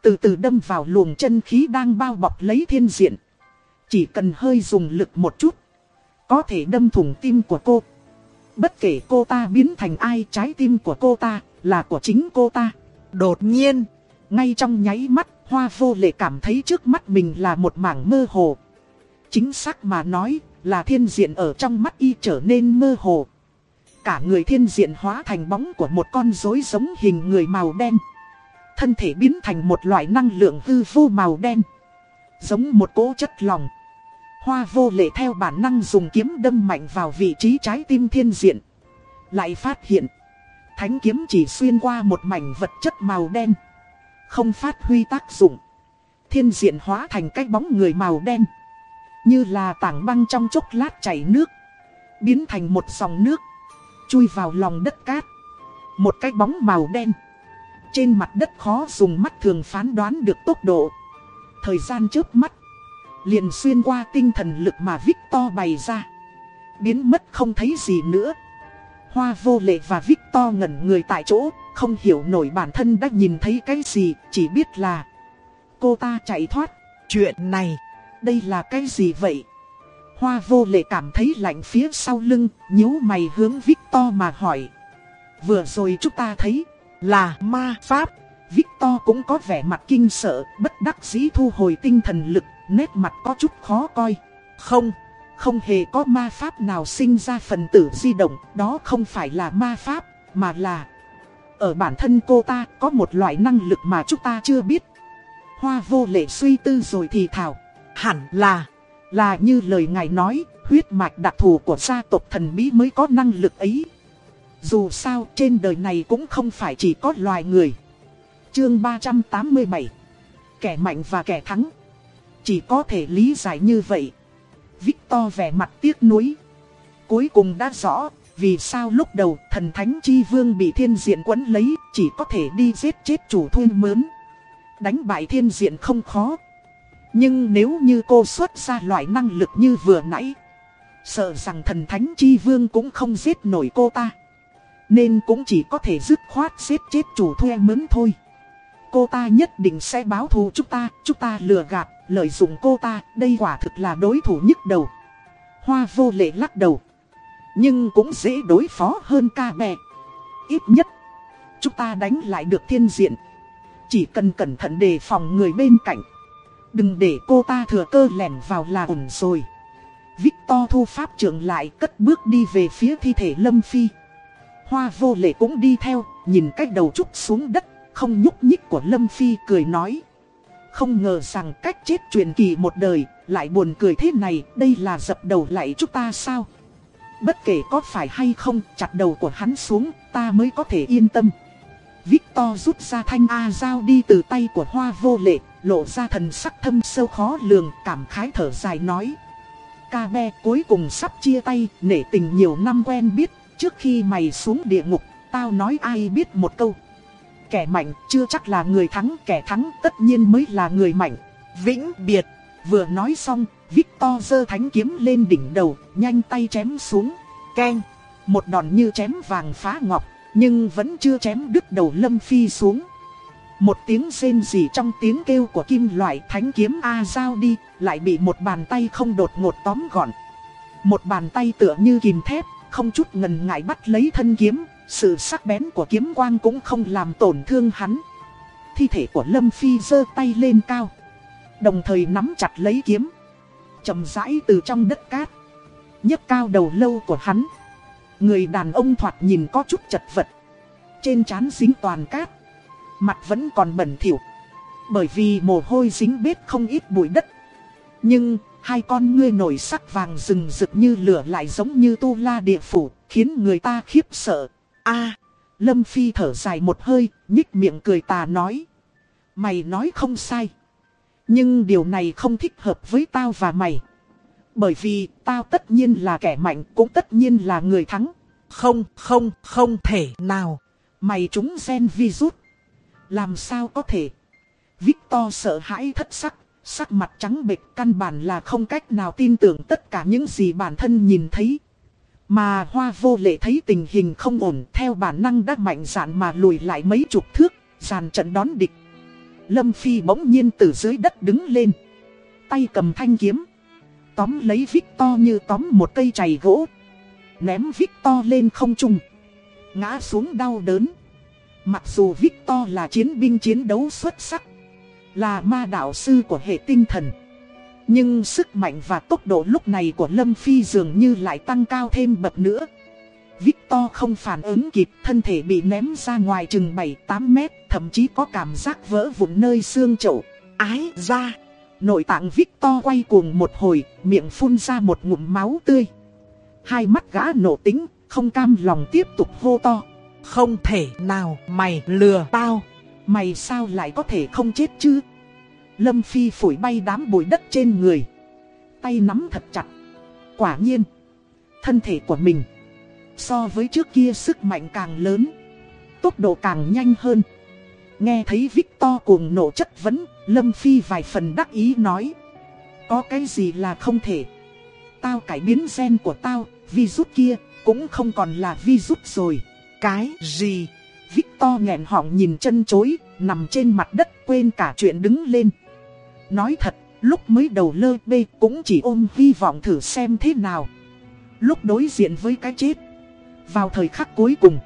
Speaker 1: Từ từ đâm vào luồng chân khí đang bao bọc lấy thiên diện. Chỉ cần hơi dùng lực một chút. Có thể đâm thủng tim của cô. Bất kể cô ta biến thành ai trái tim của cô ta là của chính cô ta.
Speaker 2: Đột nhiên,
Speaker 1: ngay trong nháy mắt, hoa vô lệ cảm thấy trước mắt mình là một mảng mơ hồ. Chính xác mà nói là thiên diện ở trong mắt y trở nên mơ hồ. Cả người thiên diện hóa thành bóng của một con rối giống hình người màu đen. Thân thể biến thành một loại năng lượng hư vô màu đen. Giống một cỗ chất lòng. Hoa vô lệ theo bản năng dùng kiếm đâm mạnh vào vị trí trái tim thiên diện. Lại phát hiện. Thánh kiếm chỉ xuyên qua một mảnh vật chất màu đen. Không phát huy tác dụng. Thiên diện hóa thành cái bóng người màu đen. Như là tảng băng trong chốc lát chảy nước. Biến thành một dòng nước. Chui vào lòng đất cát. Một cái bóng màu đen. Trên mặt đất khó dùng mắt thường phán đoán được tốc độ. Thời gian trước mắt. Liền xuyên qua tinh thần lực mà Victor bày ra. Biến mất không thấy gì nữa. Hoa vô lệ và Victor ngẩn người tại chỗ. Không hiểu nổi bản thân đã nhìn thấy cái gì. Chỉ biết là cô ta chạy thoát.
Speaker 2: Chuyện này,
Speaker 1: đây là cái gì vậy? Hoa vô lệ cảm thấy lạnh phía sau lưng, nhíu mày hướng Victor mà hỏi. Vừa rồi chúng ta thấy
Speaker 2: là ma pháp.
Speaker 1: Victor cũng có vẻ mặt kinh sợ, bất đắc dĩ thu hồi tinh thần lực, nét mặt có chút khó coi. Không, không hề có ma pháp nào sinh ra phần tử di động, đó không phải là ma pháp, mà là... Ở bản thân cô ta có một loại năng lực mà chúng ta chưa biết. Hoa vô lệ suy tư rồi thì thảo.
Speaker 2: Hẳn là,
Speaker 1: là như lời ngài nói, huyết mạch đặc thù của gia tộc thần bí mới có năng lực ấy. Dù sao trên đời này cũng không phải chỉ có loài người. Chương 387 Kẻ mạnh và kẻ thắng Chỉ có thể lý giải như vậy. Victor vẻ mặt tiếc nuối. Cuối cùng đã rõ vì sao lúc đầu thần thánh chi vương bị thiên diện quấn lấy chỉ có thể đi giết chết chủ thuê mướn. Đánh bại thiên diện không khó. Nhưng nếu như cô xuất ra loại năng lực như vừa nãy Sợ rằng thần thánh chi vương cũng không giết nổi cô ta. Nên cũng chỉ có thể dứt khoát giết chết chủ thuê mướn thôi. Cô ta nhất định sẽ báo thù chúng ta Chúng ta lừa gạt, lợi dụng cô ta Đây quả thực là đối thủ nhức đầu. Hoa vô lệ lắc đầu. Nhưng cũng dễ đối phó hơn ca mẹ, Ít nhất Chúng ta đánh lại được thiên diện. Chỉ cần cẩn thận đề phòng người bên cạnh. Đừng để cô ta thừa cơ lẻn vào là ổn rồi Victor thu pháp trưởng lại cất bước đi về phía thi thể Lâm Phi Hoa vô lệ cũng đi theo, nhìn cách đầu trúc xuống đất, không nhúc nhích của Lâm Phi cười nói. Không ngờ rằng cách chết truyền kỳ một đời, lại buồn cười thế này, đây là dập đầu lại chúng ta sao? Bất kể có phải hay không, chặt đầu của hắn xuống, ta mới có thể yên tâm. Victor rút ra thanh A dao đi từ tay của hoa vô lệ, lộ ra thần sắc thâm sâu khó lường, cảm khái thở dài nói. Ca be cuối cùng sắp chia tay, nể tình nhiều năm quen biết, trước khi mày xuống địa ngục, tao nói ai biết một câu. Kẻ mạnh chưa chắc là người thắng, kẻ thắng tất nhiên mới là người mạnh.
Speaker 2: Vĩnh biệt.
Speaker 1: Vừa nói xong, Victor giơ thánh kiếm lên đỉnh đầu, nhanh tay chém xuống.
Speaker 2: Keng.
Speaker 1: Một đòn như chém vàng phá ngọc, nhưng vẫn chưa chém đứt đầu Lâm Phi xuống. Một tiếng rên rỉ trong tiếng kêu của kim loại thánh kiếm A giao đi, lại bị một bàn tay không đột ngột tóm gọn. Một bàn tay tựa như kìm thép, không chút ngần ngại bắt lấy thân kiếm, sự sắc bén của kiếm quang cũng không làm tổn thương hắn. Thi thể của Lâm Phi giơ tay lên cao, đồng thời nắm chặt lấy kiếm. chậm rãi từ trong đất cát, nhấc cao đầu lâu của hắn. Người đàn ông thoạt nhìn có chút chật vật. Trên trán dính toàn cát. Mặt vẫn còn bẩn thỉu. Bởi vì mồ hôi dính bết không ít bụi đất. Nhưng, hai con ngươi nổi sắc vàng rừng rực như lửa lại giống như tu la địa phủ, khiến người ta khiếp sợ. a Lâm Phi thở dài một hơi, nhích miệng cười tà nói. Mày nói không sai. Nhưng điều này không thích hợp với tao và mày. Bởi vì tao tất nhiên là kẻ mạnh cũng tất nhiên là người thắng.
Speaker 2: Không, không, không thể nào.
Speaker 1: Mày trúng gen virus. Làm sao có thể? Victor sợ hãi thất sắc, sắc mặt trắng bệch căn bản là không cách nào tin tưởng tất cả những gì bản thân nhìn thấy. Mà hoa vô lệ thấy tình hình không ổn theo bản năng đã mạnh dạn mà lùi lại mấy chục thước, dàn trận đón địch. Lâm Phi bỗng nhiên từ dưới đất đứng lên. Tay cầm thanh kiếm. Tóm lấy Victor như tóm một cây chày gỗ. Ném Victor lên không trung. Ngã xuống đau đớn. Mặc dù Victor là chiến binh chiến đấu xuất sắc. Là ma đạo sư của hệ tinh thần. Nhưng sức mạnh và tốc độ lúc này của Lâm Phi dường như lại tăng cao thêm bậc nữa. Victor không phản ứng kịp, thân thể bị ném ra ngoài chừng 7-8 mét, thậm chí có cảm giác vỡ vụn nơi xương chậu. Ái ra! Nội tạng Victor quay cuồng một hồi, miệng phun ra một ngụm máu tươi. Hai mắt gã nổ tính, không cam lòng tiếp tục hô to.
Speaker 2: Không thể nào mày lừa tao.
Speaker 1: Mày sao lại có thể không chết chứ? Lâm Phi phủi bay đám bụi đất trên người. Tay nắm thật chặt. Quả nhiên, thân thể của mình so với trước kia sức mạnh càng lớn, tốc độ càng nhanh hơn. Nghe thấy Victor cuồng nổ chất vấn, Lâm Phi vài phần đắc ý nói. Có cái gì là không thể. Tao cải biến gen của tao, virus kia, cũng không còn là virus rồi.
Speaker 2: Cái gì?
Speaker 1: Victor nghẹn họng nhìn chân chối, nằm trên mặt đất quên cả chuyện đứng lên. Nói thật, lúc mới đầu lơ bê cũng chỉ ôm hy vọng thử xem thế nào. Lúc đối diện với cái chết, vào thời khắc cuối cùng,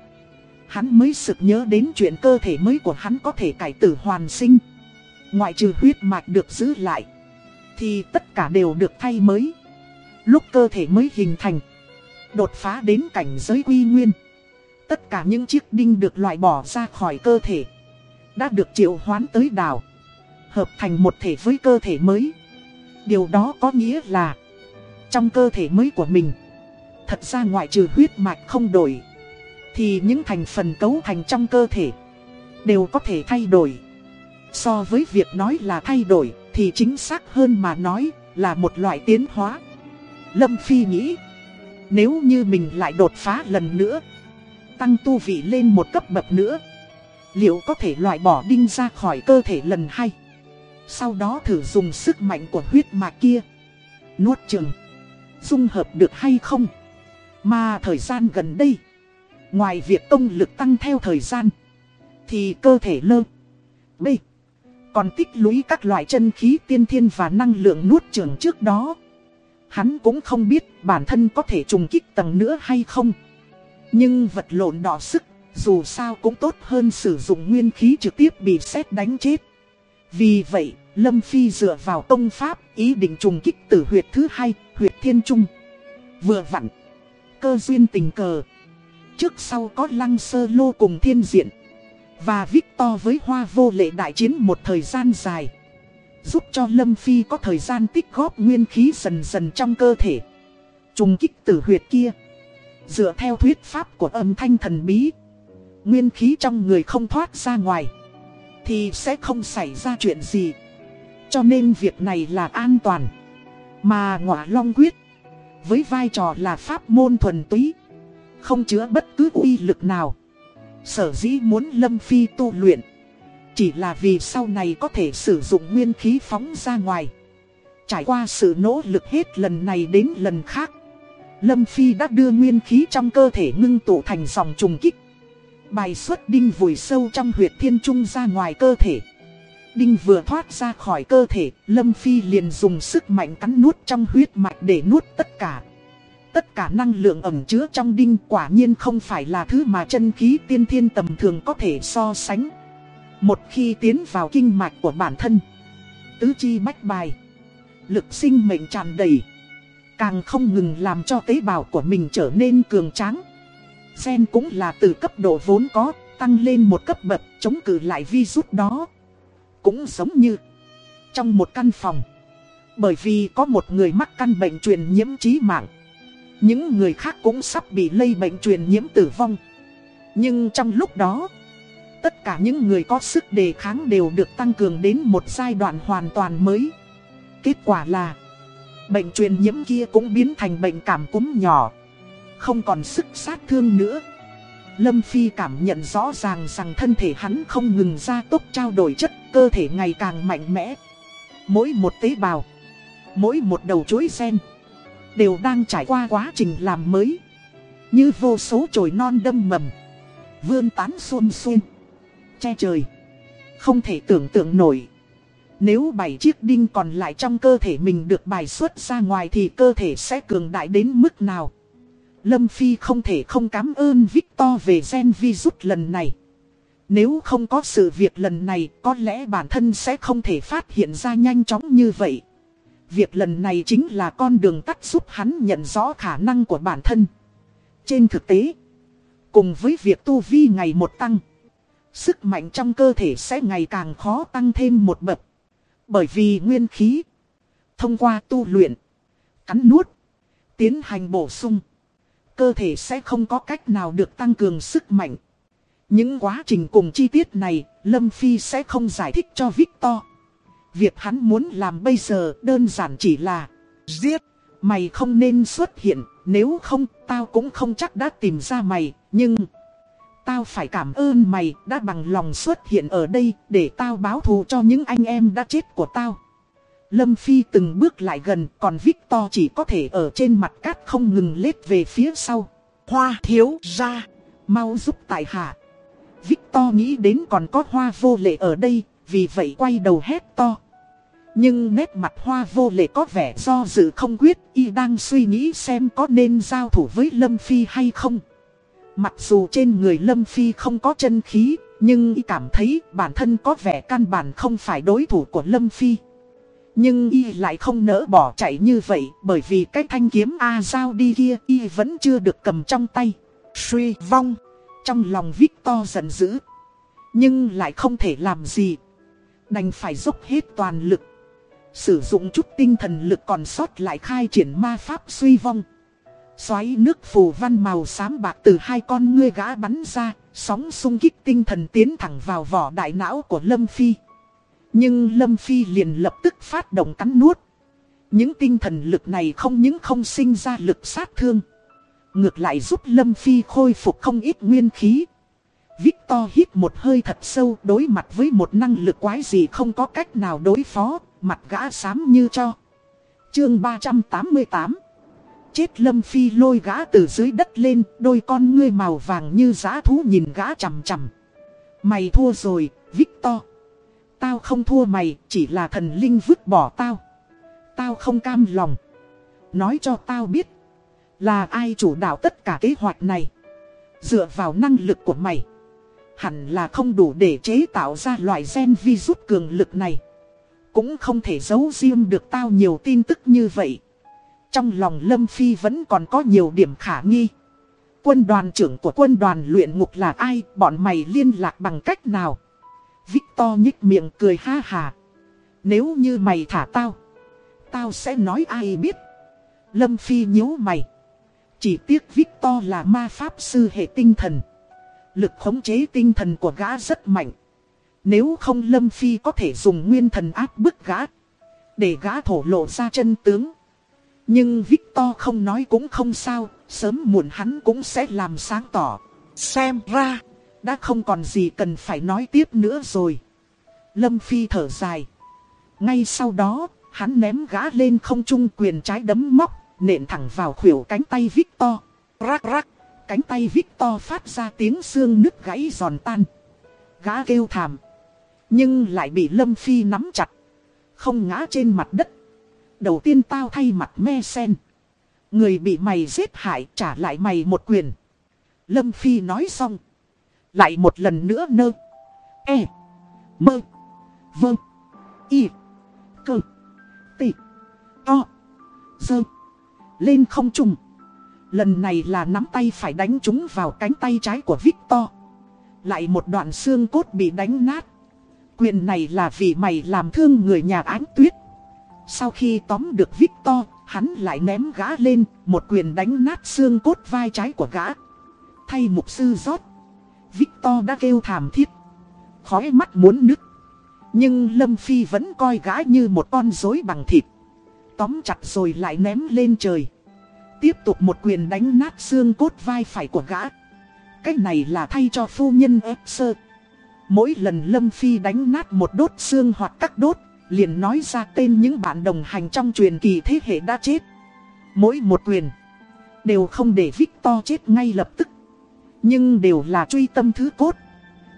Speaker 1: hắn mới sực nhớ đến chuyện cơ thể mới của hắn có thể cải tử hoàn sinh. Ngoại trừ huyết mạch được giữ lại, thì tất cả đều được thay mới. Lúc cơ thể mới hình thành, đột phá đến cảnh giới quy nguyên. Tất cả những chiếc đinh được loại bỏ ra khỏi cơ thể, đã được triệu hoán tới đảo hợp thành một thể với cơ thể mới. Điều đó có nghĩa là, trong cơ thể mới của mình, thật ra ngoại trừ huyết mạch không đổi, thì những thành phần cấu thành trong cơ thể đều có thể thay đổi. So với việc nói là thay đổi, thì chính xác hơn mà nói là một loại tiến hóa. Lâm Phi nghĩ, nếu như mình lại đột phá lần nữa, tăng tu vị lên một cấp bậc nữa, liệu có thể loại bỏ đinh ra khỏi cơ thể lần hai? Sau đó thử dùng sức mạnh của huyết mạch kia. Nuốt chừng. Dung hợp được hay không? Mà thời gian gần đây Ngoài việc công lực tăng theo thời gian Thì cơ thể lơ B Còn tích lũy các loại chân khí tiên thiên và năng lượng nuốt trường trước đó. Hắn cũng không biết bản thân có thể trùng kích tầng nữa hay không. Nhưng vật lộn đỏ sức Dù sao cũng tốt hơn sử dụng nguyên khí trực tiếp bị xét đánh chết vì vậy, Lâm Phi dựa vào công pháp, ý định trùng kích tử huyệt thứ hai, huyệt thiên trung. Vừa vặn, cơ duyên tình cờ. Trước sau có lăng sơ lô cùng thiên diện. Và Victor với hoa vô lệ đại chiến một thời gian dài. Giúp cho Lâm Phi có thời gian tích góp nguyên khí dần dần trong cơ thể. Trùng kích tử huyệt kia. Dựa theo thuyết pháp của âm thanh thần bí. Nguyên khí trong người không thoát ra ngoài. Thì sẽ không xảy ra chuyện gì. Cho nên việc này là an toàn. Mà ngọa long quyết. Với vai trò là pháp môn thuần túy. Không chứa bất cứ uy lực nào. Sở dĩ muốn Lâm Phi tu luyện. Chỉ là vì sau này có thể sử dụng nguyên khí phóng ra ngoài. Trải qua sự nỗ lực hết lần này đến lần khác. Lâm Phi đã đưa nguyên khí trong cơ thể ngưng tụ thành dòng trùng kích. Bài xuất đinh vùi sâu trong huyệt thiên trung ra ngoài cơ thể. Đinh vừa thoát ra khỏi cơ thể, Lâm Phi liền dùng sức mạnh cắn nuốt trong huyết mạch để nuốt tất cả. Tất cả năng lượng ẩm chứa trong đinh quả nhiên không phải là thứ mà chân khí tiên thiên tầm thường có thể so sánh. Một khi tiến vào kinh mạch của bản thân, tứ chi bách bài, lực sinh mệnh tràn đầy, càng không ngừng làm cho tế bào của mình trở nên cường tráng. Gen cũng là từ cấp độ vốn có, tăng lên một cấp bậc chống cự lại virus đó. Cũng giống như trong một căn phòng. Bởi vì có một người mắc căn bệnh truyền nhiễm trí mạng. Những người khác cũng sắp bị lây bệnh truyền nhiễm tử vong. Nhưng trong lúc đó, tất cả những người có sức đề kháng đều được tăng cường đến một giai đoạn hoàn toàn mới. Kết quả là, bệnh truyền nhiễm kia cũng biến thành bệnh cảm cúm nhỏ. Không còn sức sát thương nữa. Lâm Phi cảm nhận rõ ràng rằng thân thể hắn không ngừng ra tốc trao đổi chất, cơ thể ngày càng mạnh mẽ. Mỗi một tế bào, mỗi một đầu chuối sen, đều đang trải qua quá trình làm mới. Như vô số chồi non đâm mầm, vươn tán xôn xuân, che trời. Không thể tưởng tượng nổi. Nếu bảy chiếc đinh còn lại trong cơ thể mình được bài xuất ra ngoài thì cơ thể sẽ cường đại đến mức nào. Lâm Phi không thể không cảm ơn Victor về gen virus lần này. Nếu không có sự việc lần này, có lẽ bản thân sẽ không thể phát hiện ra nhanh chóng như vậy. Việc lần này chính là con đường tắt giúp hắn nhận rõ khả năng của bản thân. Trên thực tế, cùng với việc tu vi ngày một tăng, sức mạnh trong cơ thể sẽ ngày càng khó tăng thêm một bậc. Bởi vì nguyên khí, thông qua tu luyện, cắn nuốt, tiến hành bổ sung cơ thể sẽ không có cách nào được tăng cường sức mạnh. Những quá trình cùng chi tiết này, Lâm Phi sẽ không giải thích cho Victor. Việc hắn muốn làm bây giờ đơn giản chỉ là Giết, mày không nên xuất hiện, nếu không tao cũng không chắc đã tìm ra mày, nhưng Tao phải cảm ơn mày đã bằng lòng xuất hiện ở đây để tao báo thù cho những anh em đã chết của tao Lâm Phi từng bước lại gần còn Victor chỉ có thể ở trên mặt cát không ngừng lết về phía sau. Hoa thiếu ra, mau giúp tại hạ. Victor nghĩ đến còn có hoa vô lệ ở đây, vì vậy quay đầu hét to. Nhưng nét mặt hoa vô lệ có vẻ do dự không quyết, y đang suy nghĩ xem có nên giao thủ với Lâm Phi hay không. Mặc dù trên người Lâm Phi không có chân khí, nhưng y cảm thấy bản thân có vẻ căn bản không phải đối thủ của Lâm Phi. Nhưng y lại không nỡ bỏ chạy như vậy bởi vì cái thanh kiếm A giao đi kia y vẫn chưa được cầm trong tay. Suy vong. Trong lòng Victor giận dữ. Nhưng lại không thể làm gì. Đành phải dốc hết toàn lực. Sử dụng chút tinh thần lực còn sót lại khai triển ma pháp suy vong. Xoáy nước phù văn màu xám bạc từ hai con ngươi gã bắn ra, sóng xung kích tinh thần tiến thẳng vào vỏ đại não của Lâm Phi. Nhưng Lâm Phi liền lập tức phát động cắn nuốt. Những tinh thần lực này không những không sinh ra lực sát thương. Ngược lại giúp Lâm Phi khôi phục không ít nguyên khí. Victor hít một hơi thật sâu đối mặt với một năng lực quái gì không có cách nào đối phó, mặt gã xám như cho. Chương 388 Chết Lâm Phi lôi gã từ dưới đất lên, đôi con ngươi màu vàng như giá thú nhìn gã chằm chằm. Mày thua rồi, Victor. Tao không thua mày, chỉ là thần linh vứt bỏ tao. Tao không cam lòng. Nói cho tao biết, là ai chủ đạo tất cả kế hoạch này. Dựa vào năng lực của mày, hẳn là không đủ để chế tạo ra loại gen virus cường lực này. Cũng không thể giấu riêng được tao nhiều tin tức như vậy. Trong lòng Lâm Phi vẫn còn có nhiều điểm khả nghi. Quân đoàn trưởng của quân đoàn luyện ngục là ai, bọn mày liên lạc bằng cách nào? Victor nhích miệng cười ha hà. Nếu như mày thả tao, tao sẽ nói ai biết. Lâm Phi nhíu mày. Chỉ tiếc Victor là ma pháp sư hệ tinh thần. Lực khống chế tinh thần của gã rất mạnh. Nếu không Lâm Phi có thể dùng nguyên thần áp bức gã. Để gã thổ lộ ra chân tướng. Nhưng Victor không nói cũng không sao. Sớm muộn hắn cũng sẽ làm sáng tỏ. Xem ra. Đã không còn gì cần phải nói tiếp nữa rồi. Lâm Phi thở dài. Ngay sau đó, hắn ném gã lên không trung quyền trái đấm móc, nện thẳng vào khuỷu cánh tay Victor. Rắc rắc, cánh tay Victor phát ra tiếng xương nứt gãy giòn tan. Gã kêu thảm, nhưng lại bị Lâm Phi nắm chặt, không ngã trên mặt đất. Đầu tiên tao thay mặt me sen. Người bị mày giết hại trả lại mày một quyền. Lâm Phi nói xong. Lại một lần nữa nơ. E. Mơ. Vâng. Y. Cơ. Tị. To. Dơ. Lên không trùng. Lần này là nắm tay phải đánh chúng vào cánh tay trái của Victor. Lại một đoạn xương cốt bị đánh nát. Quyền này là vì mày làm thương người nhà ánh tuyết. Sau khi tóm được Victor, hắn lại ném gã lên, một quyền đánh nát xương cốt vai trái của gã. Thay mục sư rót. Victor đã kêu thảm thiết. Khói mắt muốn nứt. Nhưng Lâm Phi vẫn coi gã như một con rối bằng thịt. Tóm chặt rồi lại ném lên trời. Tiếp tục một quyền đánh nát xương cốt vai phải của gã. Cách này là thay cho phu nhân ép sơ. Mỗi lần Lâm Phi đánh nát một đốt xương hoặc các đốt, liền nói ra tên những bạn đồng hành trong truyền kỳ thế hệ đã chết. Mỗi một quyền, đều không để Victor chết ngay lập tức. Nhưng đều là truy tâm thứ cốt.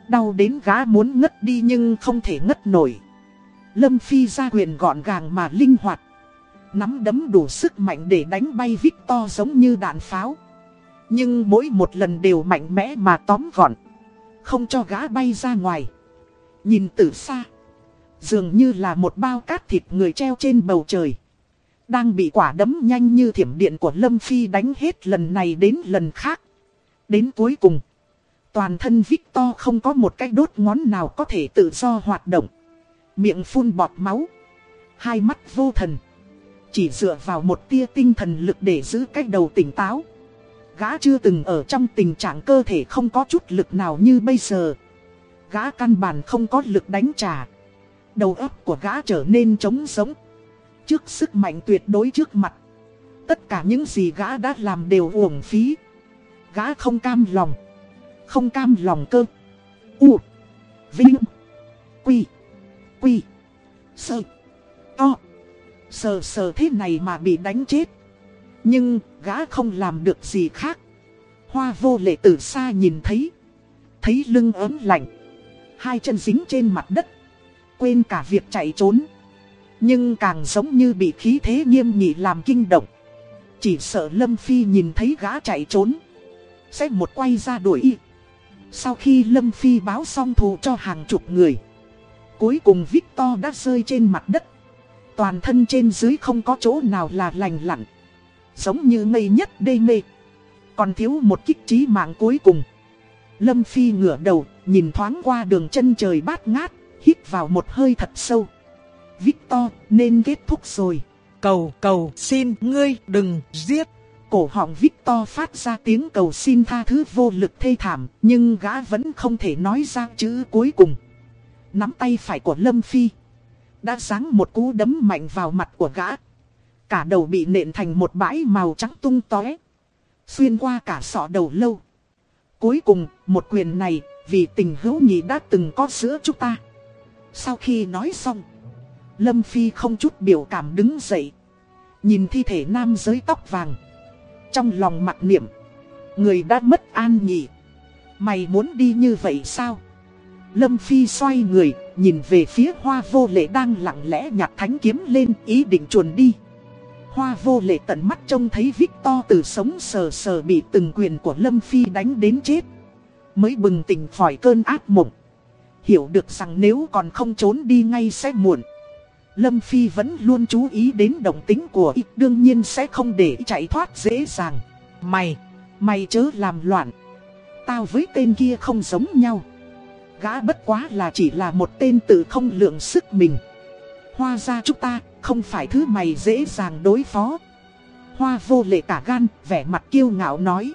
Speaker 1: Đau đến gã muốn ngất đi nhưng không thể ngất nổi. Lâm Phi ra quyền gọn gàng mà linh hoạt. Nắm đấm đủ sức mạnh để đánh bay Victor giống như đạn pháo. Nhưng mỗi một lần đều mạnh mẽ mà tóm gọn. Không cho gã bay ra ngoài. Nhìn từ xa. Dường như là một bao cát thịt người treo trên bầu trời. Đang bị quả đấm nhanh như thiểm điện của Lâm Phi đánh hết lần này đến lần khác. Đến cuối cùng. Toàn thân Victor không có một cái đốt ngón nào có thể tự do hoạt động. Miệng phun bọt máu. Hai mắt vô thần. Chỉ dựa vào một tia tinh thần lực để giữ cách đầu tỉnh táo. Gã chưa từng ở trong tình trạng cơ thể không có chút lực nào như bây giờ. Gã căn bản không có lực đánh trả. Đầu óc của gã trở nên trống sống. Trước sức mạnh tuyệt đối trước mặt. Tất cả những gì gã đã làm đều uổng phí. Gã không cam lòng. Không cam lòng cơ. U. Vinh. Quy. Quy. Sơ. To. Sờ sờ thế này mà bị đánh chết. Nhưng gã không làm được gì khác. Hoa vô lệ từ xa nhìn thấy. Thấy lưng ớn lạnh. Hai chân dính trên mặt đất. Quên cả việc chạy trốn. Nhưng càng giống như bị khí thế nghiêm nghị làm kinh động. Chỉ sợ Lâm Phi nhìn thấy gã chạy trốn. Sẽ một quay ra đuổi y. Sau khi Lâm Phi báo xong thù cho hàng chục người. Cuối cùng Victor đã rơi trên mặt đất. Toàn thân trên dưới không có chỗ nào là lành lặn. Giống như ngây nhất đê mê. Còn thiếu một kích trí mạng cuối cùng. Lâm Phi ngửa đầu, nhìn thoáng qua đường chân trời bát ngát, hít vào một hơi thật sâu. Victor, nên kết thúc rồi.
Speaker 2: Cầu cầu xin ngươi đừng giết.
Speaker 1: Cổ họng Victor phát ra tiếng cầu xin tha thứ vô lực thê thảm, nhưng gã vẫn không thể nói ra chữ cuối cùng. Nắm tay phải của Lâm Phi. Đã sáng một cú đấm mạnh vào mặt của gã. Cả đầu bị nện thành một bãi màu trắng tung tóe. Xuyên qua cả sọ đầu lâu. Cuối cùng, một quyền này, vì tình hữu nhị đã từng có giữa chúng ta. Sau khi nói xong, Lâm Phi không chút biểu cảm đứng dậy. Nhìn thi thể nam giới tóc vàng. Trong lòng mặc niệm, người đã mất an nhỉ. Mày muốn đi như vậy sao? Lâm Phi xoay người, nhìn về phía hoa vô lệ đang lặng lẽ nhặt thánh kiếm lên ý định chuồn đi. Hoa vô lệ tận mắt trông thấy Victor từ sống sờ sờ bị từng quyền của Lâm Phi đánh đến chết. Mới bừng tỉnh khỏi cơn ác mộng. Hiểu được rằng nếu còn không trốn đi ngay sẽ muộn. Lâm Phi vẫn luôn chú ý đến động tính của y đương nhiên sẽ không để chạy thoát dễ dàng. Mày, mày chớ làm loạn. Tao với tên kia không giống nhau. Gã bất quá là chỉ là một tên tự không lượng sức mình. hoa ra chúng ta, không phải thứ mày dễ dàng đối phó. Hoa vô lệ cả gan, vẻ mặt kiêu ngạo nói.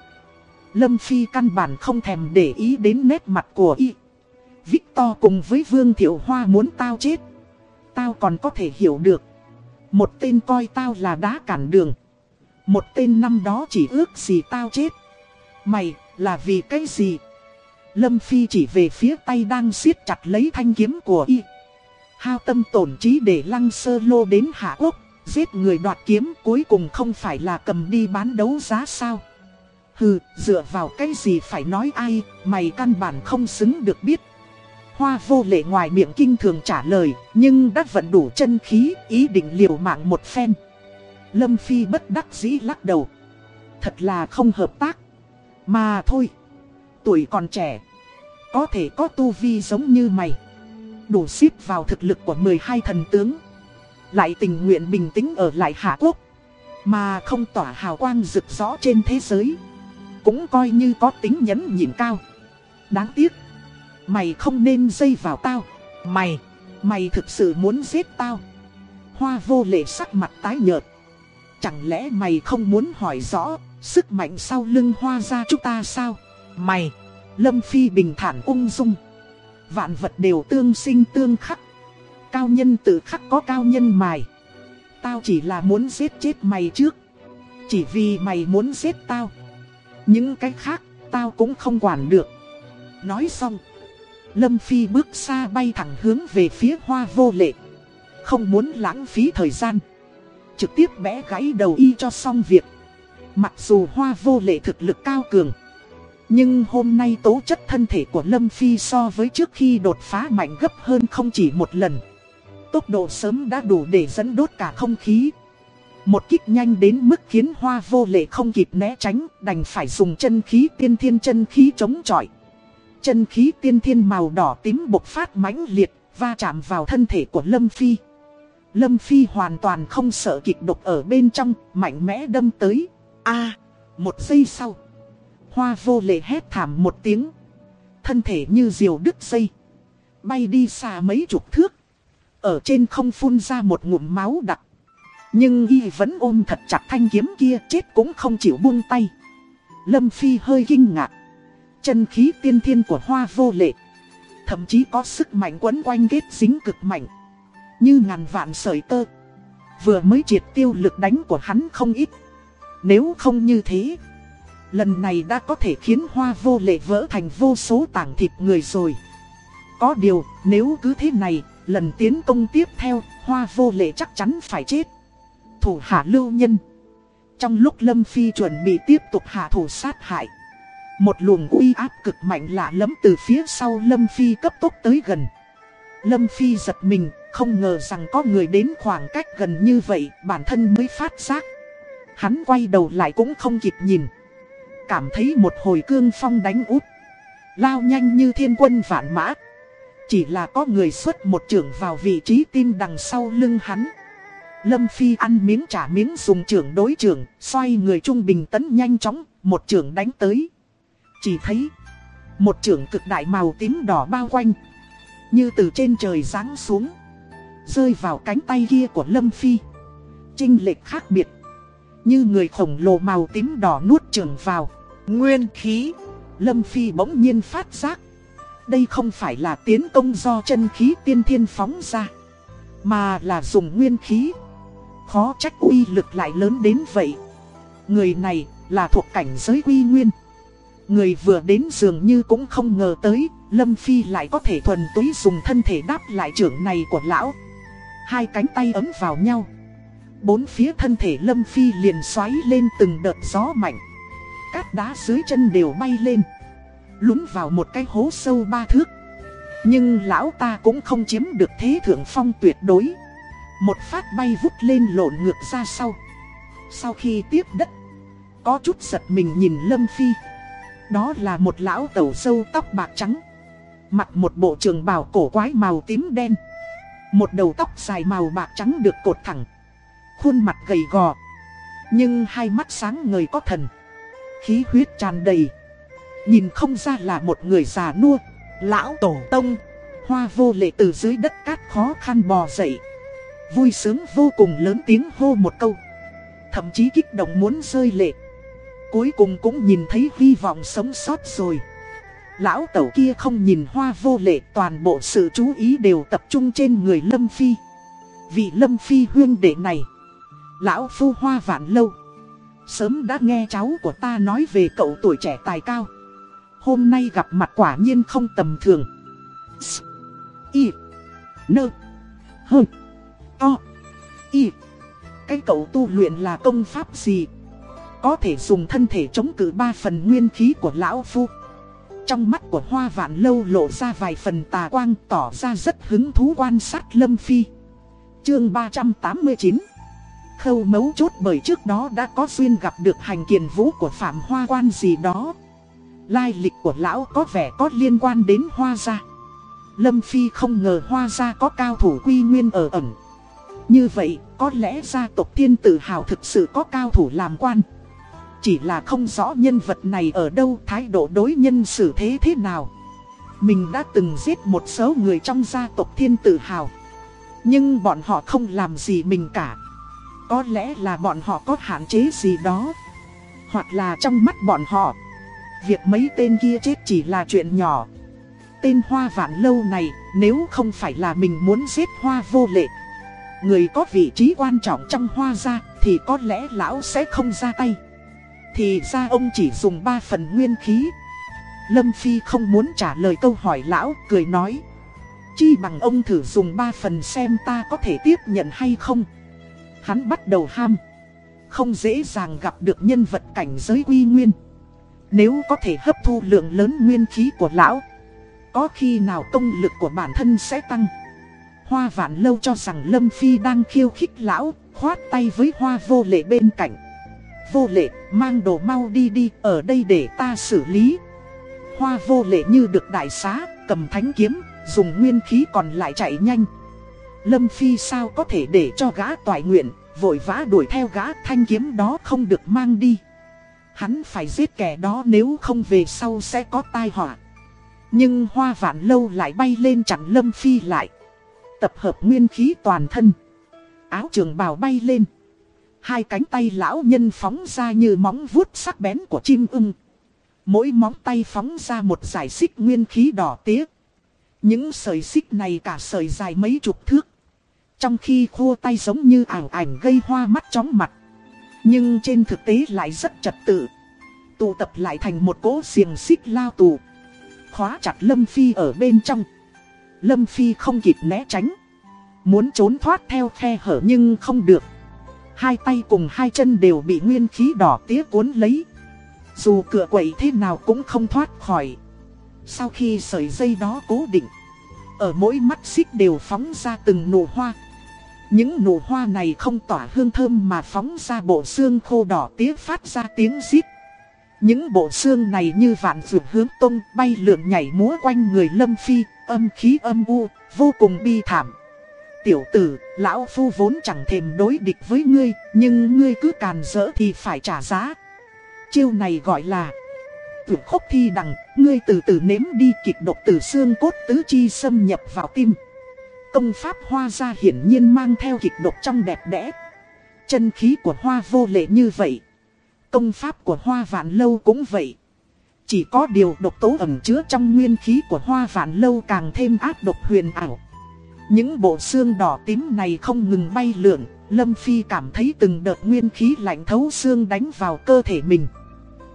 Speaker 1: Lâm Phi căn bản không thèm để ý đến nét mặt của y. Victor cùng với Vương Thiệu Hoa muốn tao chết. Tao còn có thể hiểu được. Một tên coi tao là đá cản đường. Một tên năm đó chỉ ước gì tao chết. Mày, là vì cái gì? Lâm Phi chỉ về phía tay đang siết chặt lấy thanh kiếm của y. Hao tâm tổn trí để lăng sơ lô đến Hạ Quốc, giết người đoạt kiếm cuối cùng không phải là cầm đi bán đấu giá sao? Hừ, dựa vào cái gì phải nói ai, mày căn bản không xứng được biết. Hoa vô lệ ngoài miệng kinh thường trả lời, nhưng đã vận đủ chân khí, ý định liều mạng một phen. Lâm Phi bất đắc dĩ lắc đầu. Thật là không hợp tác. Mà thôi, tuổi còn trẻ, có thể có tu vi giống như mày. Đủ xếp vào thực lực của 12 thần tướng. Lại tình nguyện bình tĩnh ở lại Hạ Quốc. Mà không tỏa hào quang rực rõ trên thế giới. Cũng coi như có tính nhẫn nhịn cao. Đáng tiếc. Mày không nên dây vào tao. Mày, mày thực sự muốn giết tao. Hoa vô lệ sắc mặt tái nhợt. Chẳng lẽ mày không muốn hỏi rõ sức mạnh sau lưng hoa ra chúng ta sao? Mày, Lâm Phi bình thản ung dung. Vạn vật đều tương sinh tương khắc. Cao nhân tự khắc có cao nhân mài. Tao chỉ là muốn giết chết mày trước. Chỉ vì mày muốn giết tao. Những cái khác, tao cũng không quản được. Nói xong. Lâm Phi bước xa bay thẳng hướng về phía hoa vô lệ. Không muốn lãng phí thời gian. Trực tiếp bẽ gãy đầu y cho xong việc. Mặc dù hoa vô lệ thực lực cao cường. Nhưng hôm nay tố chất thân thể của Lâm Phi so với trước khi đột phá mạnh gấp hơn không chỉ một lần. Tốc độ sớm đã đủ để dẫn đốt cả không khí. Một kích nhanh đến mức khiến hoa vô lệ không kịp né tránh, đành phải dùng chân khí tiên thiên chân khí chống chọi. Chân khí tiên thiên màu đỏ tím bộc phát mãnh liệt, va chạm vào thân thể của Lâm Phi. Lâm Phi hoàn toàn không sợ kịch độc ở bên trong, mạnh mẽ đâm tới. a một giây sau. Hoa vô lệ hét thảm một tiếng. Thân thể như diều đứt dây. Bay đi xa mấy chục thước. Ở trên không phun ra một ngụm máu đặc. Nhưng y vẫn ôm thật chặt thanh kiếm kia chết cũng không chịu buông tay. Lâm Phi hơi kinh ngạc. Chân khí tiên thiên của hoa vô lệ. Thậm chí có sức mạnh quấn quanh kết dính cực mạnh. Như ngàn vạn sợi tơ. Vừa mới triệt tiêu lực đánh của hắn không ít. Nếu không như thế Lần này đã có thể khiến hoa vô lệ vỡ thành vô số tảng thịt người rồi. Có điều, nếu cứ thế này, lần tiến công tiếp theo, hoa vô lệ chắc chắn phải chết. Thủ hạ lưu nhân. Trong lúc Lâm Phi chuẩn bị tiếp tục hạ thủ sát hại. Một luồng uy áp cực mạnh lạ lẫm từ phía sau Lâm Phi cấp tốc tới gần. Lâm Phi giật mình, không ngờ rằng có người đến khoảng cách gần như vậy, bản thân mới phát giác. Hắn quay đầu lại cũng không kịp nhìn. Cảm thấy một hồi cương phong đánh út Lao nhanh như thiên quân vạn mã Chỉ là có người xuất một trưởng vào vị trí tim đằng sau lưng hắn Lâm Phi ăn miếng trả miếng dùng trưởng đối trưởng Xoay người trung bình tấn nhanh chóng Một trưởng đánh tới chỉ thấy Một trưởng cực đại màu tím đỏ bao quanh, Như từ trên trời giáng xuống, Rơi vào cánh tay kia của Lâm Phi Trinh lệch khác biệt, như người khổng lồ màu tím đỏ nuốt trường vào. Nguyên khí. Lâm Phi bỗng nhiên phát giác. Đây không phải là tiến công do chân khí tiên thiên phóng ra. Mà là dùng nguyên khí. Khó trách uy lực lại lớn đến vậy. Người này là thuộc cảnh giới uy nguyên. Người vừa đến dường như cũng không ngờ tới, Lâm Phi lại có thể thuần túy dùng thân thể đáp lại trưởng này của lão. Hai cánh tay ấm vào nhau. Bốn phía thân thể Lâm Phi liền xoáy lên từng đợt gió mạnh. Cát đá dưới chân đều bay lên. Lún vào một cái hố sâu ba thước. Nhưng lão ta cũng không chiếm được thế thượng phong tuyệt đối. Một phát bay vút lên lộn ngược ra sau. Sau khi tiếp đất, có chút giật mình nhìn Lâm Phi. Đó là một lão tẩu sâu tóc bạc trắng. Mặc một bộ trường bào cổ quái màu tím đen. Một đầu tóc dài màu bạc trắng được cột thẳng. Khuôn mặt gầy gò. Nhưng hai mắt sáng ngời có thần. Khí huyết tràn đầy. Nhìn không ra là một người già nua. Lão Tổ Tông. Hoa vô lệ từ dưới đất cát khó khăn bò dậy. Vui sướng vô cùng lớn tiếng hô một câu. Thậm chí kích động muốn rơi lệ. Cuối cùng cũng nhìn thấy hy vọng sống sót rồi. Lão tẩu kia không nhìn hoa vô lệ, toàn bộ sự chú ý đều tập trung trên người Lâm Phi. Vì Lâm Phi huyên đệ này, Lão phu hoa vạn lâu, Sớm đã nghe cháu của ta nói về cậu tuổi trẻ tài cao. Hôm nay gặp mặt quả nhiên không tầm thường. S, I Nơ H, O, I. Cái cậu tu luyện là công pháp gì? Có thể dùng thân thể chống cự ba phần nguyên khí của lão phu. Trong mắt của hoa vạn lâu lộ ra vài phần tà quang tỏ ra rất hứng thú quan sát Lâm Phi. Chương 389 Khâu mấu chốt bởi trước đó đã có duyên gặp được hành kiền vũ của Phạm Hoa Quan gì đó. Lai lịch của lão có vẻ có liên quan đến Hoa Gia. Lâm Phi không ngờ Hoa Gia có cao thủ quy nguyên ở ẩn. Như vậy, có lẽ gia tộc thiên tử hào thực sự có cao thủ làm quan. Chỉ là không rõ nhân vật này ở đâu, thái độ đối nhân xử thế thế nào. Mình đã từng giết một số người trong gia tộc thiên tử hào. Nhưng bọn họ không làm gì mình cả. Có lẽ là bọn họ có hạn chế gì đó. Hoặc là trong mắt bọn họ, Việc mấy tên kia chết chỉ là chuyện nhỏ. Tên hoa vạn lâu này, Nếu không phải là mình muốn giết hoa vô lệ, Người có vị trí quan trọng trong hoa gia Thì có lẽ lão sẽ không ra tay. Thì ra ông chỉ dùng 3 phần nguyên khí Lâm Phi không muốn trả lời câu hỏi lão Cười nói Chi bằng ông thử dùng 3 phần xem ta có thể tiếp nhận hay không Hắn bắt đầu ham. Không dễ dàng gặp được nhân vật cảnh giới quy nguyên. Nếu có thể hấp thu lượng lớn nguyên khí của lão. Có khi nào công lực của bản thân sẽ tăng. Hoa vạn lâu cho rằng Lâm Phi đang khiêu khích lão, khoát tay với hoa vô lệ bên cạnh. Vô lệ, mang đồ mau đi đi, ở đây để ta xử lý. Hoa vô lệ như được đại xá, cầm thánh kiếm, dùng nguyên khí còn lại chạy nhanh. Lâm Phi sao có thể để cho gã toại nguyện, vội vã đuổi theo gã thanh kiếm đó không được mang đi. Hắn phải giết kẻ đó nếu không về sau sẽ có tai họa. Nhưng hoa vạn lâu lại bay lên chặn Lâm Phi lại. Tập hợp nguyên khí toàn thân. Áo trường bào bay lên. Hai cánh tay lão nhân phóng ra như móng vuốt sắc bén của chim ưng. Mỗi móng tay phóng ra một giải xích nguyên khí đỏ tía. Những sợi xích này cả sợi dài mấy chục thước. Trong khi khua tay giống như ảo ảnh gây hoa mắt chóng mặt. Nhưng trên thực tế lại rất trật tự. Tụ tập lại thành một cỗ xiềng xích lao tù. Khóa chặt Lâm Phi ở bên trong. Lâm Phi không kịp né tránh. Muốn trốn thoát theo khe hở nhưng không được. Hai tay cùng hai chân đều bị nguyên khí đỏ tía cuốn lấy. Dù cửa quậy thế nào cũng không thoát khỏi. Sau khi sợi dây đó cố định. Ở mỗi mắt xích đều phóng ra từng nụ hoa. Những nụ hoa này không tỏa hương thơm mà phóng ra bộ xương khô đỏ tía phát ra tiếng rít. Những bộ xương này như vạn vượt hướng tung bay lượn nhảy múa quanh người lâm phi, âm khí âm u, vô cùng bi thảm. Tiểu tử, lão phu vốn chẳng thèm đối địch với ngươi, nhưng ngươi cứ càn rỡ thì phải trả giá. Chiêu này gọi là Tuyệt khốc thi đằng, ngươi từ từ nếm đi kịch độc từ xương cốt tứ chi xâm nhập vào tim. Công pháp hoa ra hiển nhiên mang theo kịch độc trong đẹp đẽ. Chân khí của hoa vô lệ như vậy. Công pháp của hoa vạn lâu cũng vậy. Chỉ có điều độc tố ẩm chứa trong nguyên khí của hoa vạn lâu càng thêm ác độc huyền ảo. Những bộ xương đỏ tím này không ngừng bay lượn, Lâm Phi cảm thấy từng đợt nguyên khí lạnh thấu xương đánh vào cơ thể mình.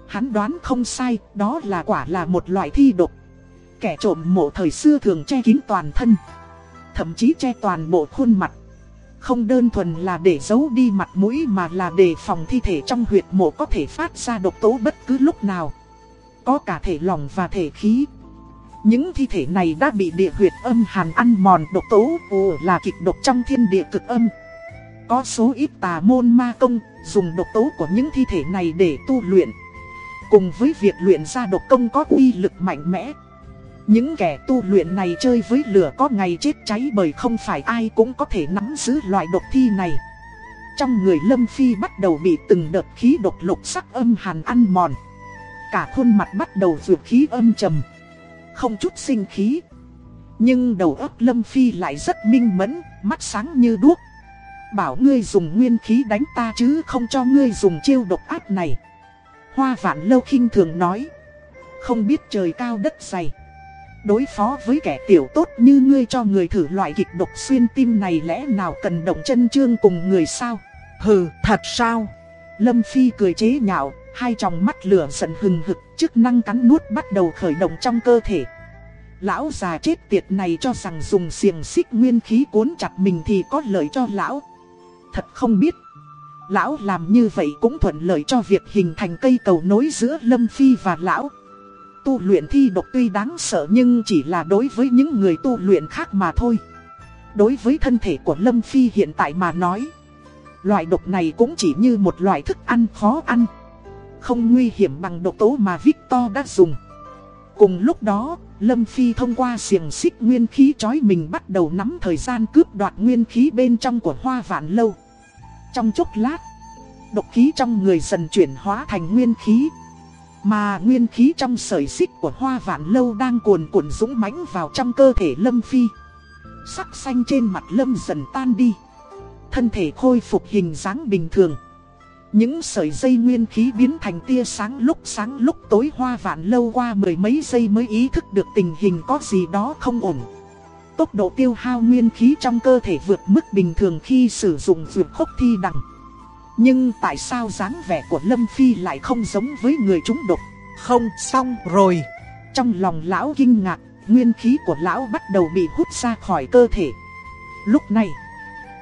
Speaker 1: Hắn đoán không sai, đó là quả là một loại thi độc. Kẻ trộm mộ thời xưa thường che kín toàn thân thậm chí che toàn bộ khuôn mặt. Không đơn thuần là để giấu đi mặt mũi mà là để phòng thi thể trong huyệt mộ có thể phát ra độc tố bất cứ lúc nào. Có cả thể lòng và thể khí. Những thi thể này đã bị địa huyệt âm hàn ăn mòn, độc tố ồ là kịch độc trong thiên địa cực âm. Có số ít tà môn ma công dùng độc tố của những thi thể này để tu luyện. Cùng với việc luyện ra độc công có uy lực mạnh mẽ. Những kẻ tu luyện này chơi với lửa có ngày chết cháy bởi không phải ai cũng có thể nắm giữ loại độc thi này. Trong người Lâm Phi bắt đầu bị từng đợt khí độc lục sắc âm hàn ăn mòn. Cả khuôn mặt bắt đầu vượt khí âm trầm. Không chút sinh khí. Nhưng đầu óc Lâm Phi lại rất minh mẫn, mắt sáng như đuốc. bảo ngươi dùng nguyên khí đánh ta chứ không cho ngươi dùng chiêu độc ác này. Hoa vạn lâu khinh thường nói. Không biết trời cao đất dày. Đối phó với kẻ tiểu tốt như ngươi cho người thử loại kịch độc xuyên tim này lẽ nào cần động chân trương cùng người sao?
Speaker 2: Hừ, thật sao?
Speaker 1: Lâm Phi cười chế nhạo, hai tròng mắt lửa giận hừng hực, chức năng cắn nuốt bắt đầu khởi động trong cơ thể. Lão già chết tiệt này cho rằng dùng xiềng xích nguyên khí cuốn chặt mình thì có lợi cho lão. Thật không biết. Lão làm như vậy cũng thuận lợi cho việc hình thành cây cầu nối giữa Lâm Phi và lão. Tu luyện thi độc tuy đáng sợ nhưng chỉ là đối với những người tu luyện khác mà thôi. Đối với thân thể của Lâm Phi hiện tại mà nói, loại độc này cũng chỉ như một loại thức ăn khó ăn. Không nguy hiểm bằng độc tố mà Victor đã dùng. Cùng lúc đó, Lâm Phi thông qua xiềng xích nguyên khí chói mình bắt đầu nắm thời gian cướp đoạt nguyên khí bên trong của hoa vạn lâu. Trong chốc lát, độc khí trong người dần chuyển hóa thành nguyên khí. Mà nguyên khí trong sợi xích của hoa vạn lâu đang cuồn cuộn dũng mãnh vào trong cơ thể Lâm Phi. Sắc xanh trên mặt Lâm dần tan đi. Thân thể khôi phục hình dáng bình thường. Những sợi dây nguyên khí biến thành tia sáng lúc sáng lúc tối hoa vạn lâu qua mười mấy giây mới ý thức được tình hình có gì đó không ổn. Tốc độ tiêu hao nguyên khí trong cơ thể vượt mức bình thường khi sử dụng vượt khốc thi đằng. Nhưng tại sao dáng vẻ của Lâm Phi lại không giống với người trúng độc?
Speaker 2: Không, xong rồi.
Speaker 1: Trong lòng lão kinh ngạc, nguyên khí của lão bắt đầu bị hút ra khỏi cơ thể. Lúc này,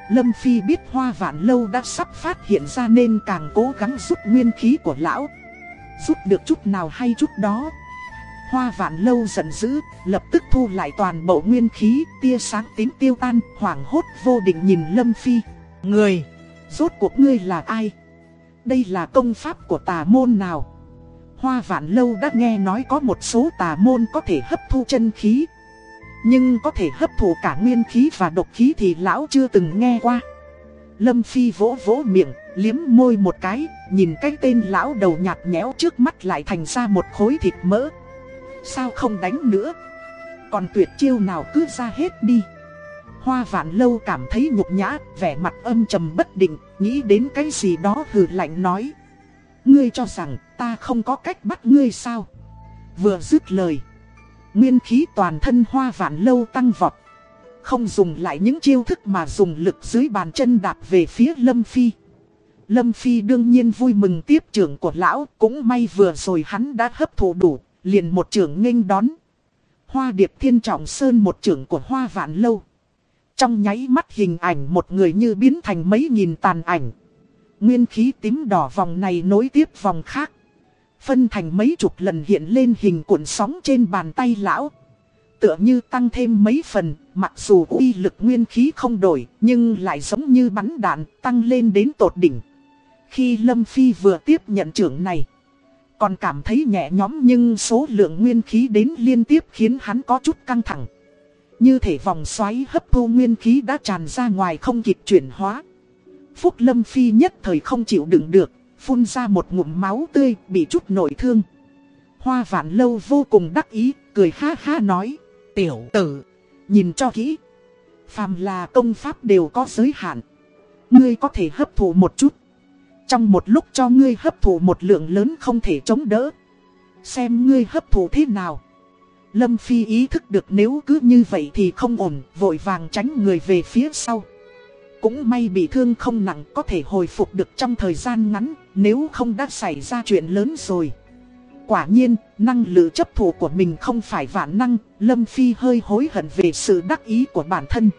Speaker 1: Lâm Phi biết hoa vạn lâu đã sắp phát hiện ra nên càng cố gắng rút nguyên khí của lão. Rút được chút nào hay chút đó. Hoa vạn lâu giận dữ, lập tức thu lại toàn bộ nguyên khí, tia sáng tím tiêu tan, hoảng hốt vô định nhìn Lâm Phi.
Speaker 2: Người,
Speaker 1: rốt cuộc ngươi là ai? Đây là công pháp của tà môn nào? Hoa vạn lâu đã nghe nói có một số tà môn có thể hấp thu chân khí, nhưng có thể hấp thụ cả nguyên khí và độc khí thì lão chưa từng nghe qua. Lâm Phi vỗ vỗ miệng, liếm môi một cái Nhìn cái tên lão đầu nhạt nhẽo trước mắt lại thành ra một khối thịt mỡ. Sao không đánh nữa? Còn tuyệt chiêu nào cứ ra hết đi. Hoa vạn lâu cảm thấy nhục nhã, vẻ mặt âm trầm bất định Nghĩ đến cái gì đó hừ lạnh nói. Ngươi cho rằng ta không có cách bắt ngươi sao? Vừa dứt lời Nguyên khí toàn thân hoa vạn lâu tăng vọt. Không dùng lại những chiêu thức mà dùng lực dưới bàn chân đạp về phía Lâm Phi. Lâm Phi đương nhiên vui mừng tiếp trưởng của lão, cũng may vừa rồi hắn đã hấp thụ đủ, liền một trưởng nghênh đón. Hoa điệp thiên trọng sơn một trưởng của hoa vạn lâu. Trong nháy mắt hình ảnh một người như biến thành mấy nghìn tàn ảnh. Nguyên khí tím đỏ vòng này nối tiếp vòng khác. Phân thành mấy chục lần hiện lên hình cuộn sóng trên bàn tay lão. Tựa như tăng thêm mấy phần, mặc dù uy lực nguyên khí không đổi, nhưng lại giống như bắn đạn, tăng lên đến tột đỉnh. Khi Lâm Phi vừa tiếp nhận trưởng này, còn cảm thấy nhẹ nhõm nhưng số lượng nguyên khí đến liên tiếp khiến hắn có chút căng thẳng. Như thể vòng xoáy hấp thu nguyên khí đã tràn ra ngoài không kịp chuyển hóa. Phúc Lâm Phi nhất thời không chịu đựng được, phun ra một ngụm máu tươi, bị chút nổi thương. Hoa vạn lâu vô cùng đắc ý, cười ha ha nói, tiểu tử, nhìn cho kỹ. Phàm là công pháp đều có giới hạn. Ngươi có thể hấp thụ một chút. Trong một lúc cho ngươi hấp thụ một lượng lớn không thể chống đỡ. Xem ngươi hấp thụ thế nào. Lâm Phi ý thức được nếu cứ như vậy thì không ổn, vội vàng tránh người về phía sau. Cũng may bị thương không nặng có thể hồi phục được trong thời gian ngắn, nếu không đã xảy ra chuyện lớn rồi. Quả nhiên, năng lực chấp thủ của mình không phải vạn năng, Lâm Phi hơi hối hận về sự đắc ý của bản thân.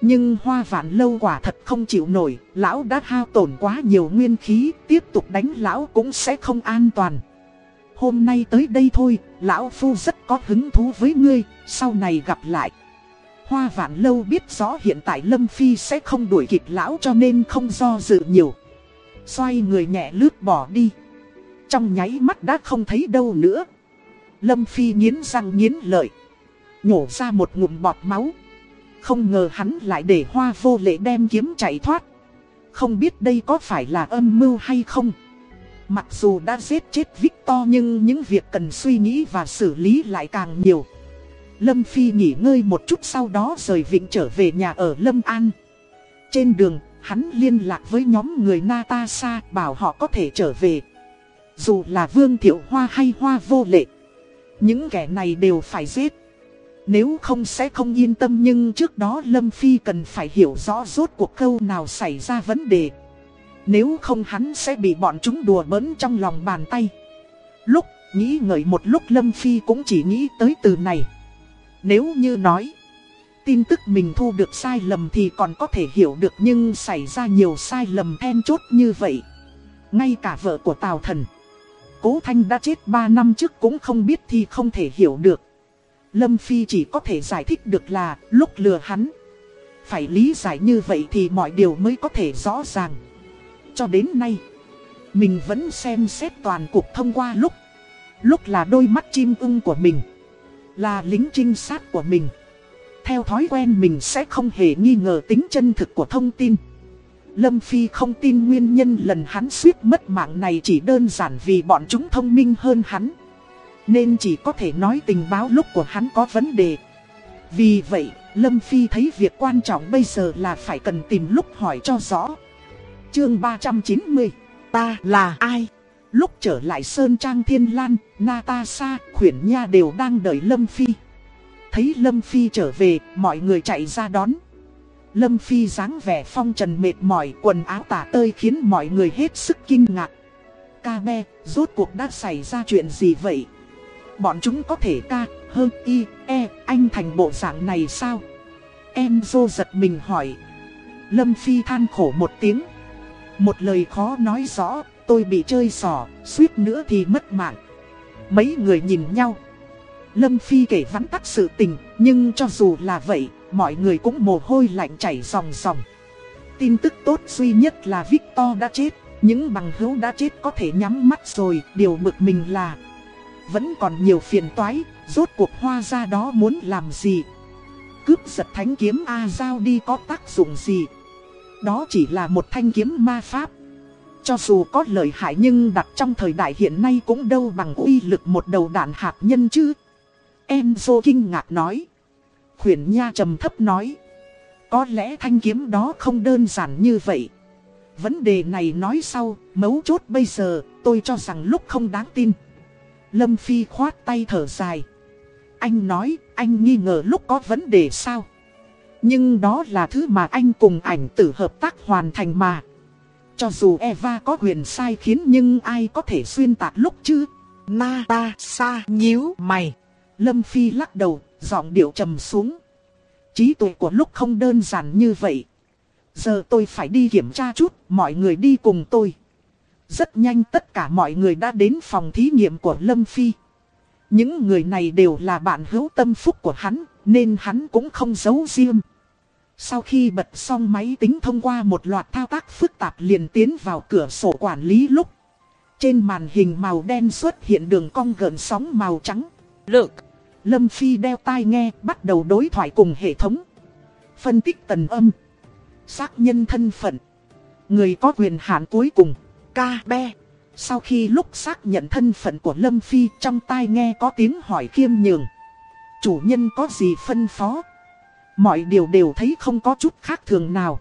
Speaker 1: Nhưng hoa vạn lâu quả thật không chịu nổi, lão đã hao tổn quá nhiều nguyên khí, tiếp tục đánh lão cũng sẽ không an toàn. Hôm nay tới đây thôi, lão phu rất có hứng thú với ngươi, sau này gặp lại. Hoa vạn lâu biết rõ hiện tại Lâm Phi sẽ không đuổi kịp lão cho nên không do dự nhiều. Xoay người nhẹ lướt bỏ đi. Trong nháy mắt đã không thấy đâu nữa. Lâm Phi nghiến răng nghiến lợi. Nhổ ra một ngụm bọt máu. Không ngờ hắn lại để hoa vô lệ đem kiếm chạy thoát. Không biết đây có phải là âm mưu hay không. Mặc dù đã giết chết Victor nhưng những việc cần suy nghĩ và xử lý lại càng nhiều. Lâm Phi nghỉ ngơi một chút sau đó rời Vịnh trở về nhà ở Lâm An. Trên đường, Hắn liên lạc với nhóm người Natasha bảo họ có thể trở về. Dù là Vương Thiệu Hoa hay Hoa Vô Lệ. Những kẻ này đều phải giết. Nếu không sẽ không yên tâm nhưng trước đó Lâm Phi cần phải hiểu rõ rốt cuộc câu nào xảy ra vấn đề. Nếu không hắn sẽ bị bọn chúng đùa bỡn trong lòng bàn tay. Lúc nghĩ ngợi một lúc Lâm Phi cũng chỉ nghĩ tới từ này. Nếu như nói, tin tức mình thu được sai lầm thì còn có thể hiểu được nhưng xảy ra nhiều sai lầm then chốt như vậy. Ngay cả vợ của Tào Thần, Cố Thanh đã chết 3 năm trước cũng không biết thì không thể hiểu được. Lâm Phi chỉ có thể giải thích được là lúc lừa hắn. Phải lý giải như vậy thì mọi điều mới có thể rõ ràng. Cho đến nay, mình vẫn xem xét toàn cuộc thông qua lúc. Lúc là đôi mắt chim ưng của mình. Là lính trinh sát của mình. Theo thói quen mình sẽ không hề nghi ngờ tính chân thực của thông tin. Lâm Phi không tin nguyên nhân lần hắn suýt mất mạng này chỉ đơn giản vì bọn chúng thông minh hơn hắn. Nên chỉ có thể nói tình báo lúc của hắn có vấn đề. Vì vậy, Lâm Phi thấy việc quan trọng bây giờ là phải cần tìm lúc hỏi cho rõ. Chương 390 Ta là ai? Lúc trở lại Sơn Trang Thiên Lan, Natasha, Khuyển Nha đều đang đợi Lâm Phi. Thấy Lâm Phi trở về, mọi người chạy ra đón. Lâm Phi dáng vẻ phong trần mệt mỏi, quần áo tả tơi khiến mọi người hết sức kinh ngạc. Ca be, rốt cuộc đã xảy ra chuyện gì vậy? Bọn chúng có thể ca, hơn y, e, anh thành bộ dạng này sao? Em dô giật mình hỏi. Lâm Phi than khổ một tiếng. Một lời khó nói rõ, tôi bị chơi xỏ, suýt nữa thì mất mạng. Mấy người nhìn nhau. Lâm Phi kể vắn tắt sự tình, nhưng cho dù là vậy, mọi người cũng mồ hôi lạnh chảy ròng ròng. Tin tức tốt duy nhất là Victor đã chết, những bằng hữu đã chết có thể nhắm mắt rồi, điều bực mình là vẫn còn nhiều phiền toái, rốt cuộc hoa ra đó muốn làm gì. Cướp giật thánh kiếm A giao đi có tác dụng gì. Đó chỉ là một thanh kiếm ma pháp. Cho dù có lợi hại nhưng đặt trong thời đại hiện nay cũng đâu bằng uy lực một đầu đạn hạt nhân chứ. Enzo kinh ngạc nói. Khuyển Nha trầm thấp nói. Có lẽ thanh kiếm đó không đơn giản như vậy. Vấn đề này nói sau, mấu chốt bây giờ, tôi cho rằng lúc không đáng tin. Lâm Phi khoát tay thở dài. Anh nói, anh nghi ngờ lúc có vấn đề sao? Nhưng đó là thứ mà anh cùng ảnh tử hợp tác hoàn thành mà. Cho dù Eva có quyền sai khiến nhưng ai có thể xuyên tạc lúc chứ?
Speaker 2: Na ta sa nhíu mày.
Speaker 1: Lâm Phi lắc đầu, giọng điệu trầm xuống. Trí tuệ của lúc không đơn giản như vậy. Giờ tôi phải đi kiểm tra chút, mọi người đi cùng tôi. Rất nhanh tất cả mọi người đã đến phòng thí nghiệm của Lâm Phi. Những người này đều là bạn hữu tâm phúc của hắn, nên hắn cũng không giấu riêng. Sau khi bật xong máy tính thông qua một loạt thao tác phức tạp liền tiến vào cửa sổ quản lý lúc. Trên màn hình màu đen xuất hiện đường cong gợn sóng màu trắng.
Speaker 2: Lực.
Speaker 1: Lâm Phi đeo tai nghe bắt đầu đối thoại cùng hệ thống. Phân tích tần âm. Xác nhân thân phận. Người có quyền hạn cuối cùng. Ca be. Sau khi lúc xác nhận thân phận của Lâm Phi trong tai nghe có tiếng hỏi khiêm nhường. Chủ nhân có gì phân phó? Mọi điều đều thấy không có chút khác thường nào.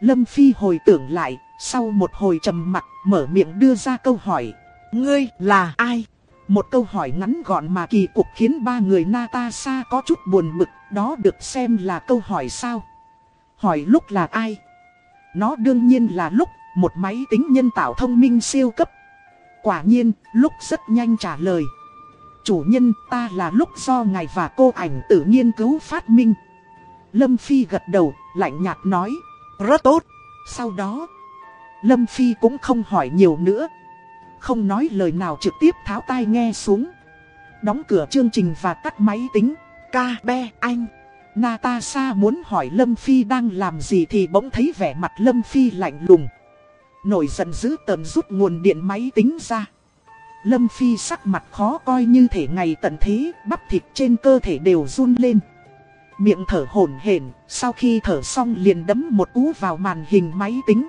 Speaker 1: Lâm Phi hồi tưởng lại, sau một hồi trầm mặt, mở miệng đưa ra câu hỏi.
Speaker 2: Ngươi là ai?
Speaker 1: Một câu hỏi ngắn gọn mà kỳ cục khiến ba người Natasha có chút buồn bực, đó được xem là câu hỏi sao? Hỏi lúc là ai? Nó đương nhiên là lúc một máy tính nhân tạo thông minh siêu cấp. Quả nhiên, lúc rất nhanh trả lời. Chủ nhân ta là lúc do ngài và cô ảnh tự nghiên cứu phát minh. Lâm Phi gật đầu, lạnh nhạt nói.
Speaker 2: Rất tốt.
Speaker 1: Sau đó, Lâm Phi cũng không hỏi nhiều nữa. Không nói lời nào trực tiếp tháo tai nghe xuống. Đóng cửa chương trình và tắt máy tính.
Speaker 2: Ca be anh.
Speaker 1: Natasha muốn hỏi Lâm Phi đang làm gì thì bỗng thấy vẻ mặt Lâm Phi lạnh lùng. Nổi giận dữ tờn rút nguồn điện máy tính ra. Lâm Phi sắc mặt khó coi như thể ngày tận thế, bắp thịt trên cơ thể đều run lên. Miệng thở hổn hển, sau khi thở xong liền đấm một cú vào màn hình máy tính.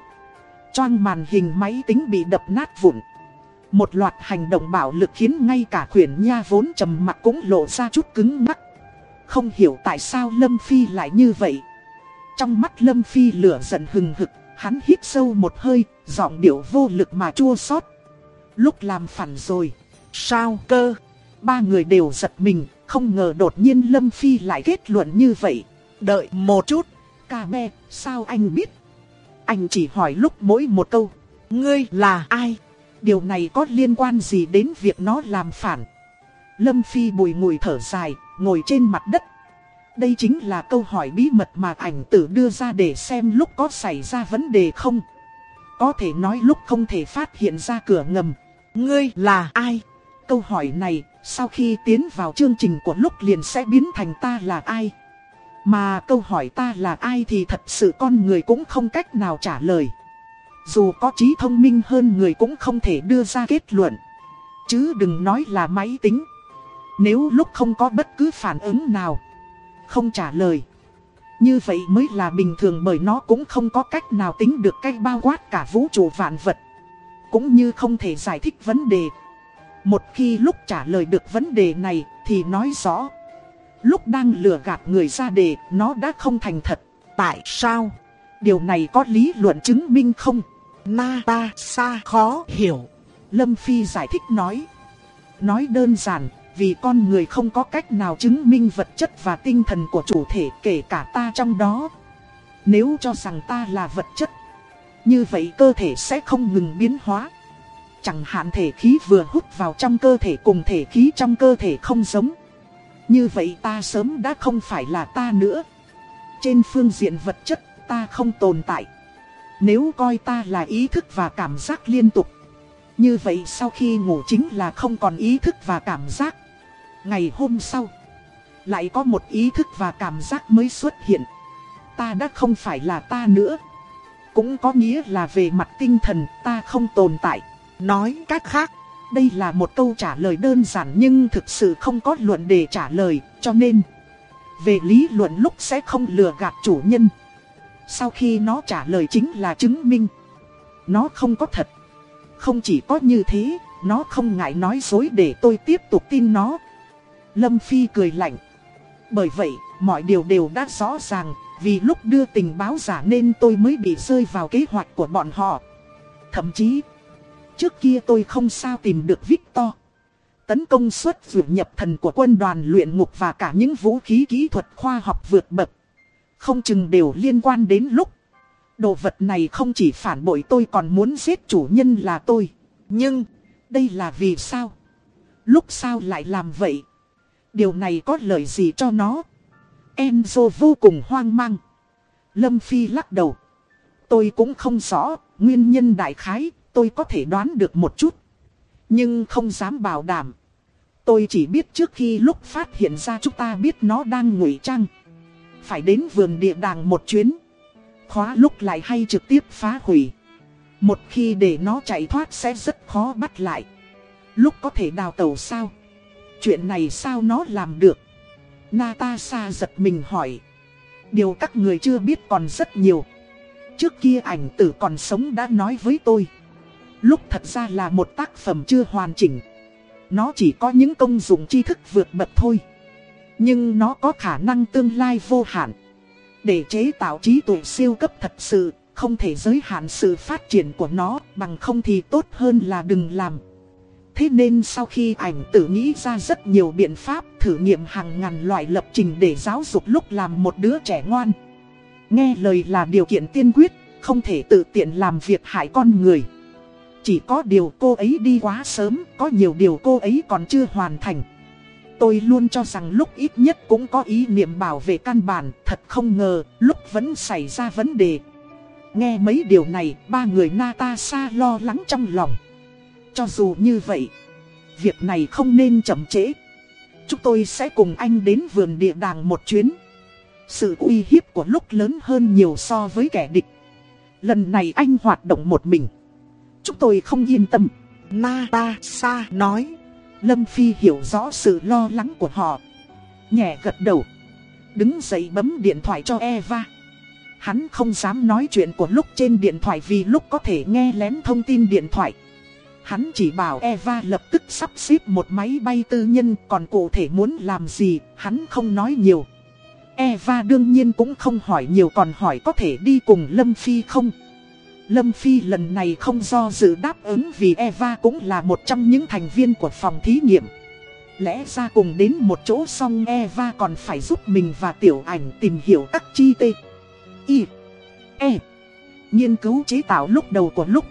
Speaker 1: Choang màn hình máy tính bị đập nát vụn. Một loạt hành động bạo lực khiến ngay cả khuyển nha vốn trầm mặt cũng lộ ra chút cứng ngắc. Không hiểu tại sao Lâm Phi lại như vậy. Trong mắt Lâm Phi lửa giận hừng hực, Hắn hít sâu một hơi, giọng điệu vô lực mà chua xót. Lúc làm phản rồi.
Speaker 2: Sao cơ?
Speaker 1: Ba người đều giật mình, không ngờ đột nhiên Lâm Phi lại kết luận như vậy.
Speaker 2: Đợi một chút.
Speaker 1: Ca me, sao anh biết? Anh chỉ hỏi lúc mỗi một câu.
Speaker 2: Ngươi là ai?
Speaker 1: Điều này có liên quan gì đến việc nó làm phản? Lâm Phi bùi ngùi thở dài, ngồi trên mặt đất. Đây chính là câu hỏi bí mật mà ảnh tử đưa ra để xem lúc có xảy ra vấn đề không. Có thể nói lúc không thể phát hiện ra cửa ngầm.
Speaker 2: Ngươi là ai?
Speaker 1: Câu hỏi này, sau khi tiến vào chương trình của lúc liền sẽ biến thành ta là ai? Mà câu hỏi ta là ai thì thật sự con người cũng không cách nào trả lời. Dù có trí thông minh hơn người cũng không thể đưa ra kết luận. Chứ đừng nói là máy tính. Nếu lúc không có bất cứ phản ứng nào, không trả lời. Như vậy mới là bình thường bởi nó cũng không có cách nào tính được cách bao quát cả vũ trụ vạn vật. Cũng như không thể giải thích vấn đề. Một khi lúc trả lời được vấn đề này thì nói rõ. Lúc đang lừa gạt người ra đề nó đã không thành thật.
Speaker 2: Tại sao?
Speaker 1: Điều này có lý luận chứng minh không?
Speaker 2: Na ta sa khó hiểu.
Speaker 1: Lâm Phi giải thích nói. Nói đơn giản, vì con người không có cách nào chứng minh vật chất và tinh thần của chủ thể kể cả ta trong đó. Nếu cho rằng ta là vật chất, như vậy cơ thể sẽ không ngừng biến hóa. Chẳng hạn thể khí vừa hút vào trong cơ thể cùng thể khí trong cơ thể không giống. Như vậy ta sớm đã không phải là ta nữa. Trên phương diện vật chất ta không tồn tại. Nếu coi ta là ý thức và cảm giác liên tục. Như vậy sau khi ngủ chính là không còn ý thức và cảm giác. Ngày hôm sau, lại có một ý thức và cảm giác mới xuất hiện. Ta đã không phải là ta nữa. Cũng có nghĩa là về mặt tinh thần ta không tồn tại.
Speaker 2: Nói cách khác,
Speaker 1: đây là một câu trả lời đơn giản nhưng thực sự không có luận để trả lời, cho nên về lý luận lúc sẽ không lừa gạt chủ nhân. Sau khi nó trả lời chính là chứng minh, Nó không có thật. Không chỉ có như thế, Nó không ngại nói dối để tôi tiếp tục tin nó. Lâm Phi cười lạnh. Bởi vậy, mọi điều đều đã rõ ràng, Vì lúc đưa tình báo giả nên tôi mới bị rơi vào kế hoạch của bọn họ. Thậm chí, Trước kia tôi không sao tìm được Victor. Tấn công suất vượt nhập thần của quân đoàn luyện ngục và cả những vũ khí kỹ thuật khoa học vượt bậc không chừng đều liên quan đến lúc. Đồ vật này không chỉ phản bội tôi còn muốn giết chủ nhân là tôi. Nhưng, đây là vì sao? Lúc sao lại làm vậy? Điều này có lợi gì cho nó? Enzo vô cùng hoang mang. Lâm Phi lắc đầu. Tôi cũng không rõ, nguyên nhân đại khái, tôi có thể đoán được một chút. Nhưng không dám bảo đảm. Tôi chỉ biết trước khi lúc phát hiện ra chúng ta biết nó đang ngụy trang phải đến vườn địa đàng một chuyến. Khóa lúc lại hay trực tiếp phá hủy. Một khi để nó chạy thoát sẽ rất khó bắt lại. Lúc có thể đào tàu sao? Chuyện này sao nó làm được? Natasha giật mình hỏi. Điều các người chưa biết còn rất nhiều. Trước kia ảnh tử còn sống đã nói với tôi. Lúc thật ra là một tác phẩm chưa hoàn chỉnh. Nó chỉ có những công dụng tri thức vượt bậc thôi. Nhưng nó có khả năng tương lai vô hạn. Để chế tạo trí tuệ siêu cấp thật sự, không thể giới hạn sự phát triển của nó, bằng không thì tốt hơn là đừng làm. Thế nên sau khi ảnh tử nghĩ ra rất nhiều biện pháp thử nghiệm hàng ngàn loại lập trình để giáo dục lúc làm một đứa trẻ ngoan. Nghe lời là điều kiện tiên quyết, không thể tự tiện làm việc hại con người. Chỉ có điều cô ấy đi quá sớm, có nhiều điều cô ấy còn chưa hoàn thành. Tôi luôn cho rằng lúc ít nhất cũng có ý niệm bảo vệ căn bản, thật không ngờ, lúc vẫn xảy ra vấn đề. Nghe mấy điều này, ba người Natasha lo lắng trong lòng. Cho dù như vậy, việc này không nên chậm trễ. Chúng tôi sẽ cùng anh đến vườn địa đàng một chuyến. Sự uy hiếp của lúc lớn hơn nhiều so với kẻ địch. Lần này anh hoạt động một mình. Chúng tôi không yên tâm.
Speaker 2: Natasha nói.
Speaker 1: Lâm Phi hiểu rõ sự lo lắng của họ. Nhẹ gật đầu. Đứng dậy bấm điện thoại cho Eva. Hắn không dám nói chuyện của lúc trên điện thoại vì lúc có thể nghe lén thông tin điện thoại. Hắn chỉ bảo Eva lập tức sắp xếp một máy bay tư nhân còn cụ thể muốn làm gì, hắn không nói nhiều. Eva đương nhiên cũng không hỏi nhiều còn hỏi có thể đi cùng Lâm Phi không. Lâm Phi lần này không do dự đáp ứng vì Eva cũng là một trong những thành viên của phòng thí nghiệm. Lẽ ra cùng đến một chỗ xong Eva còn phải giúp mình và tiểu ảnh tìm hiểu các chi tê. Y. E. Nghiên cứu chế tạo lúc đầu của lúc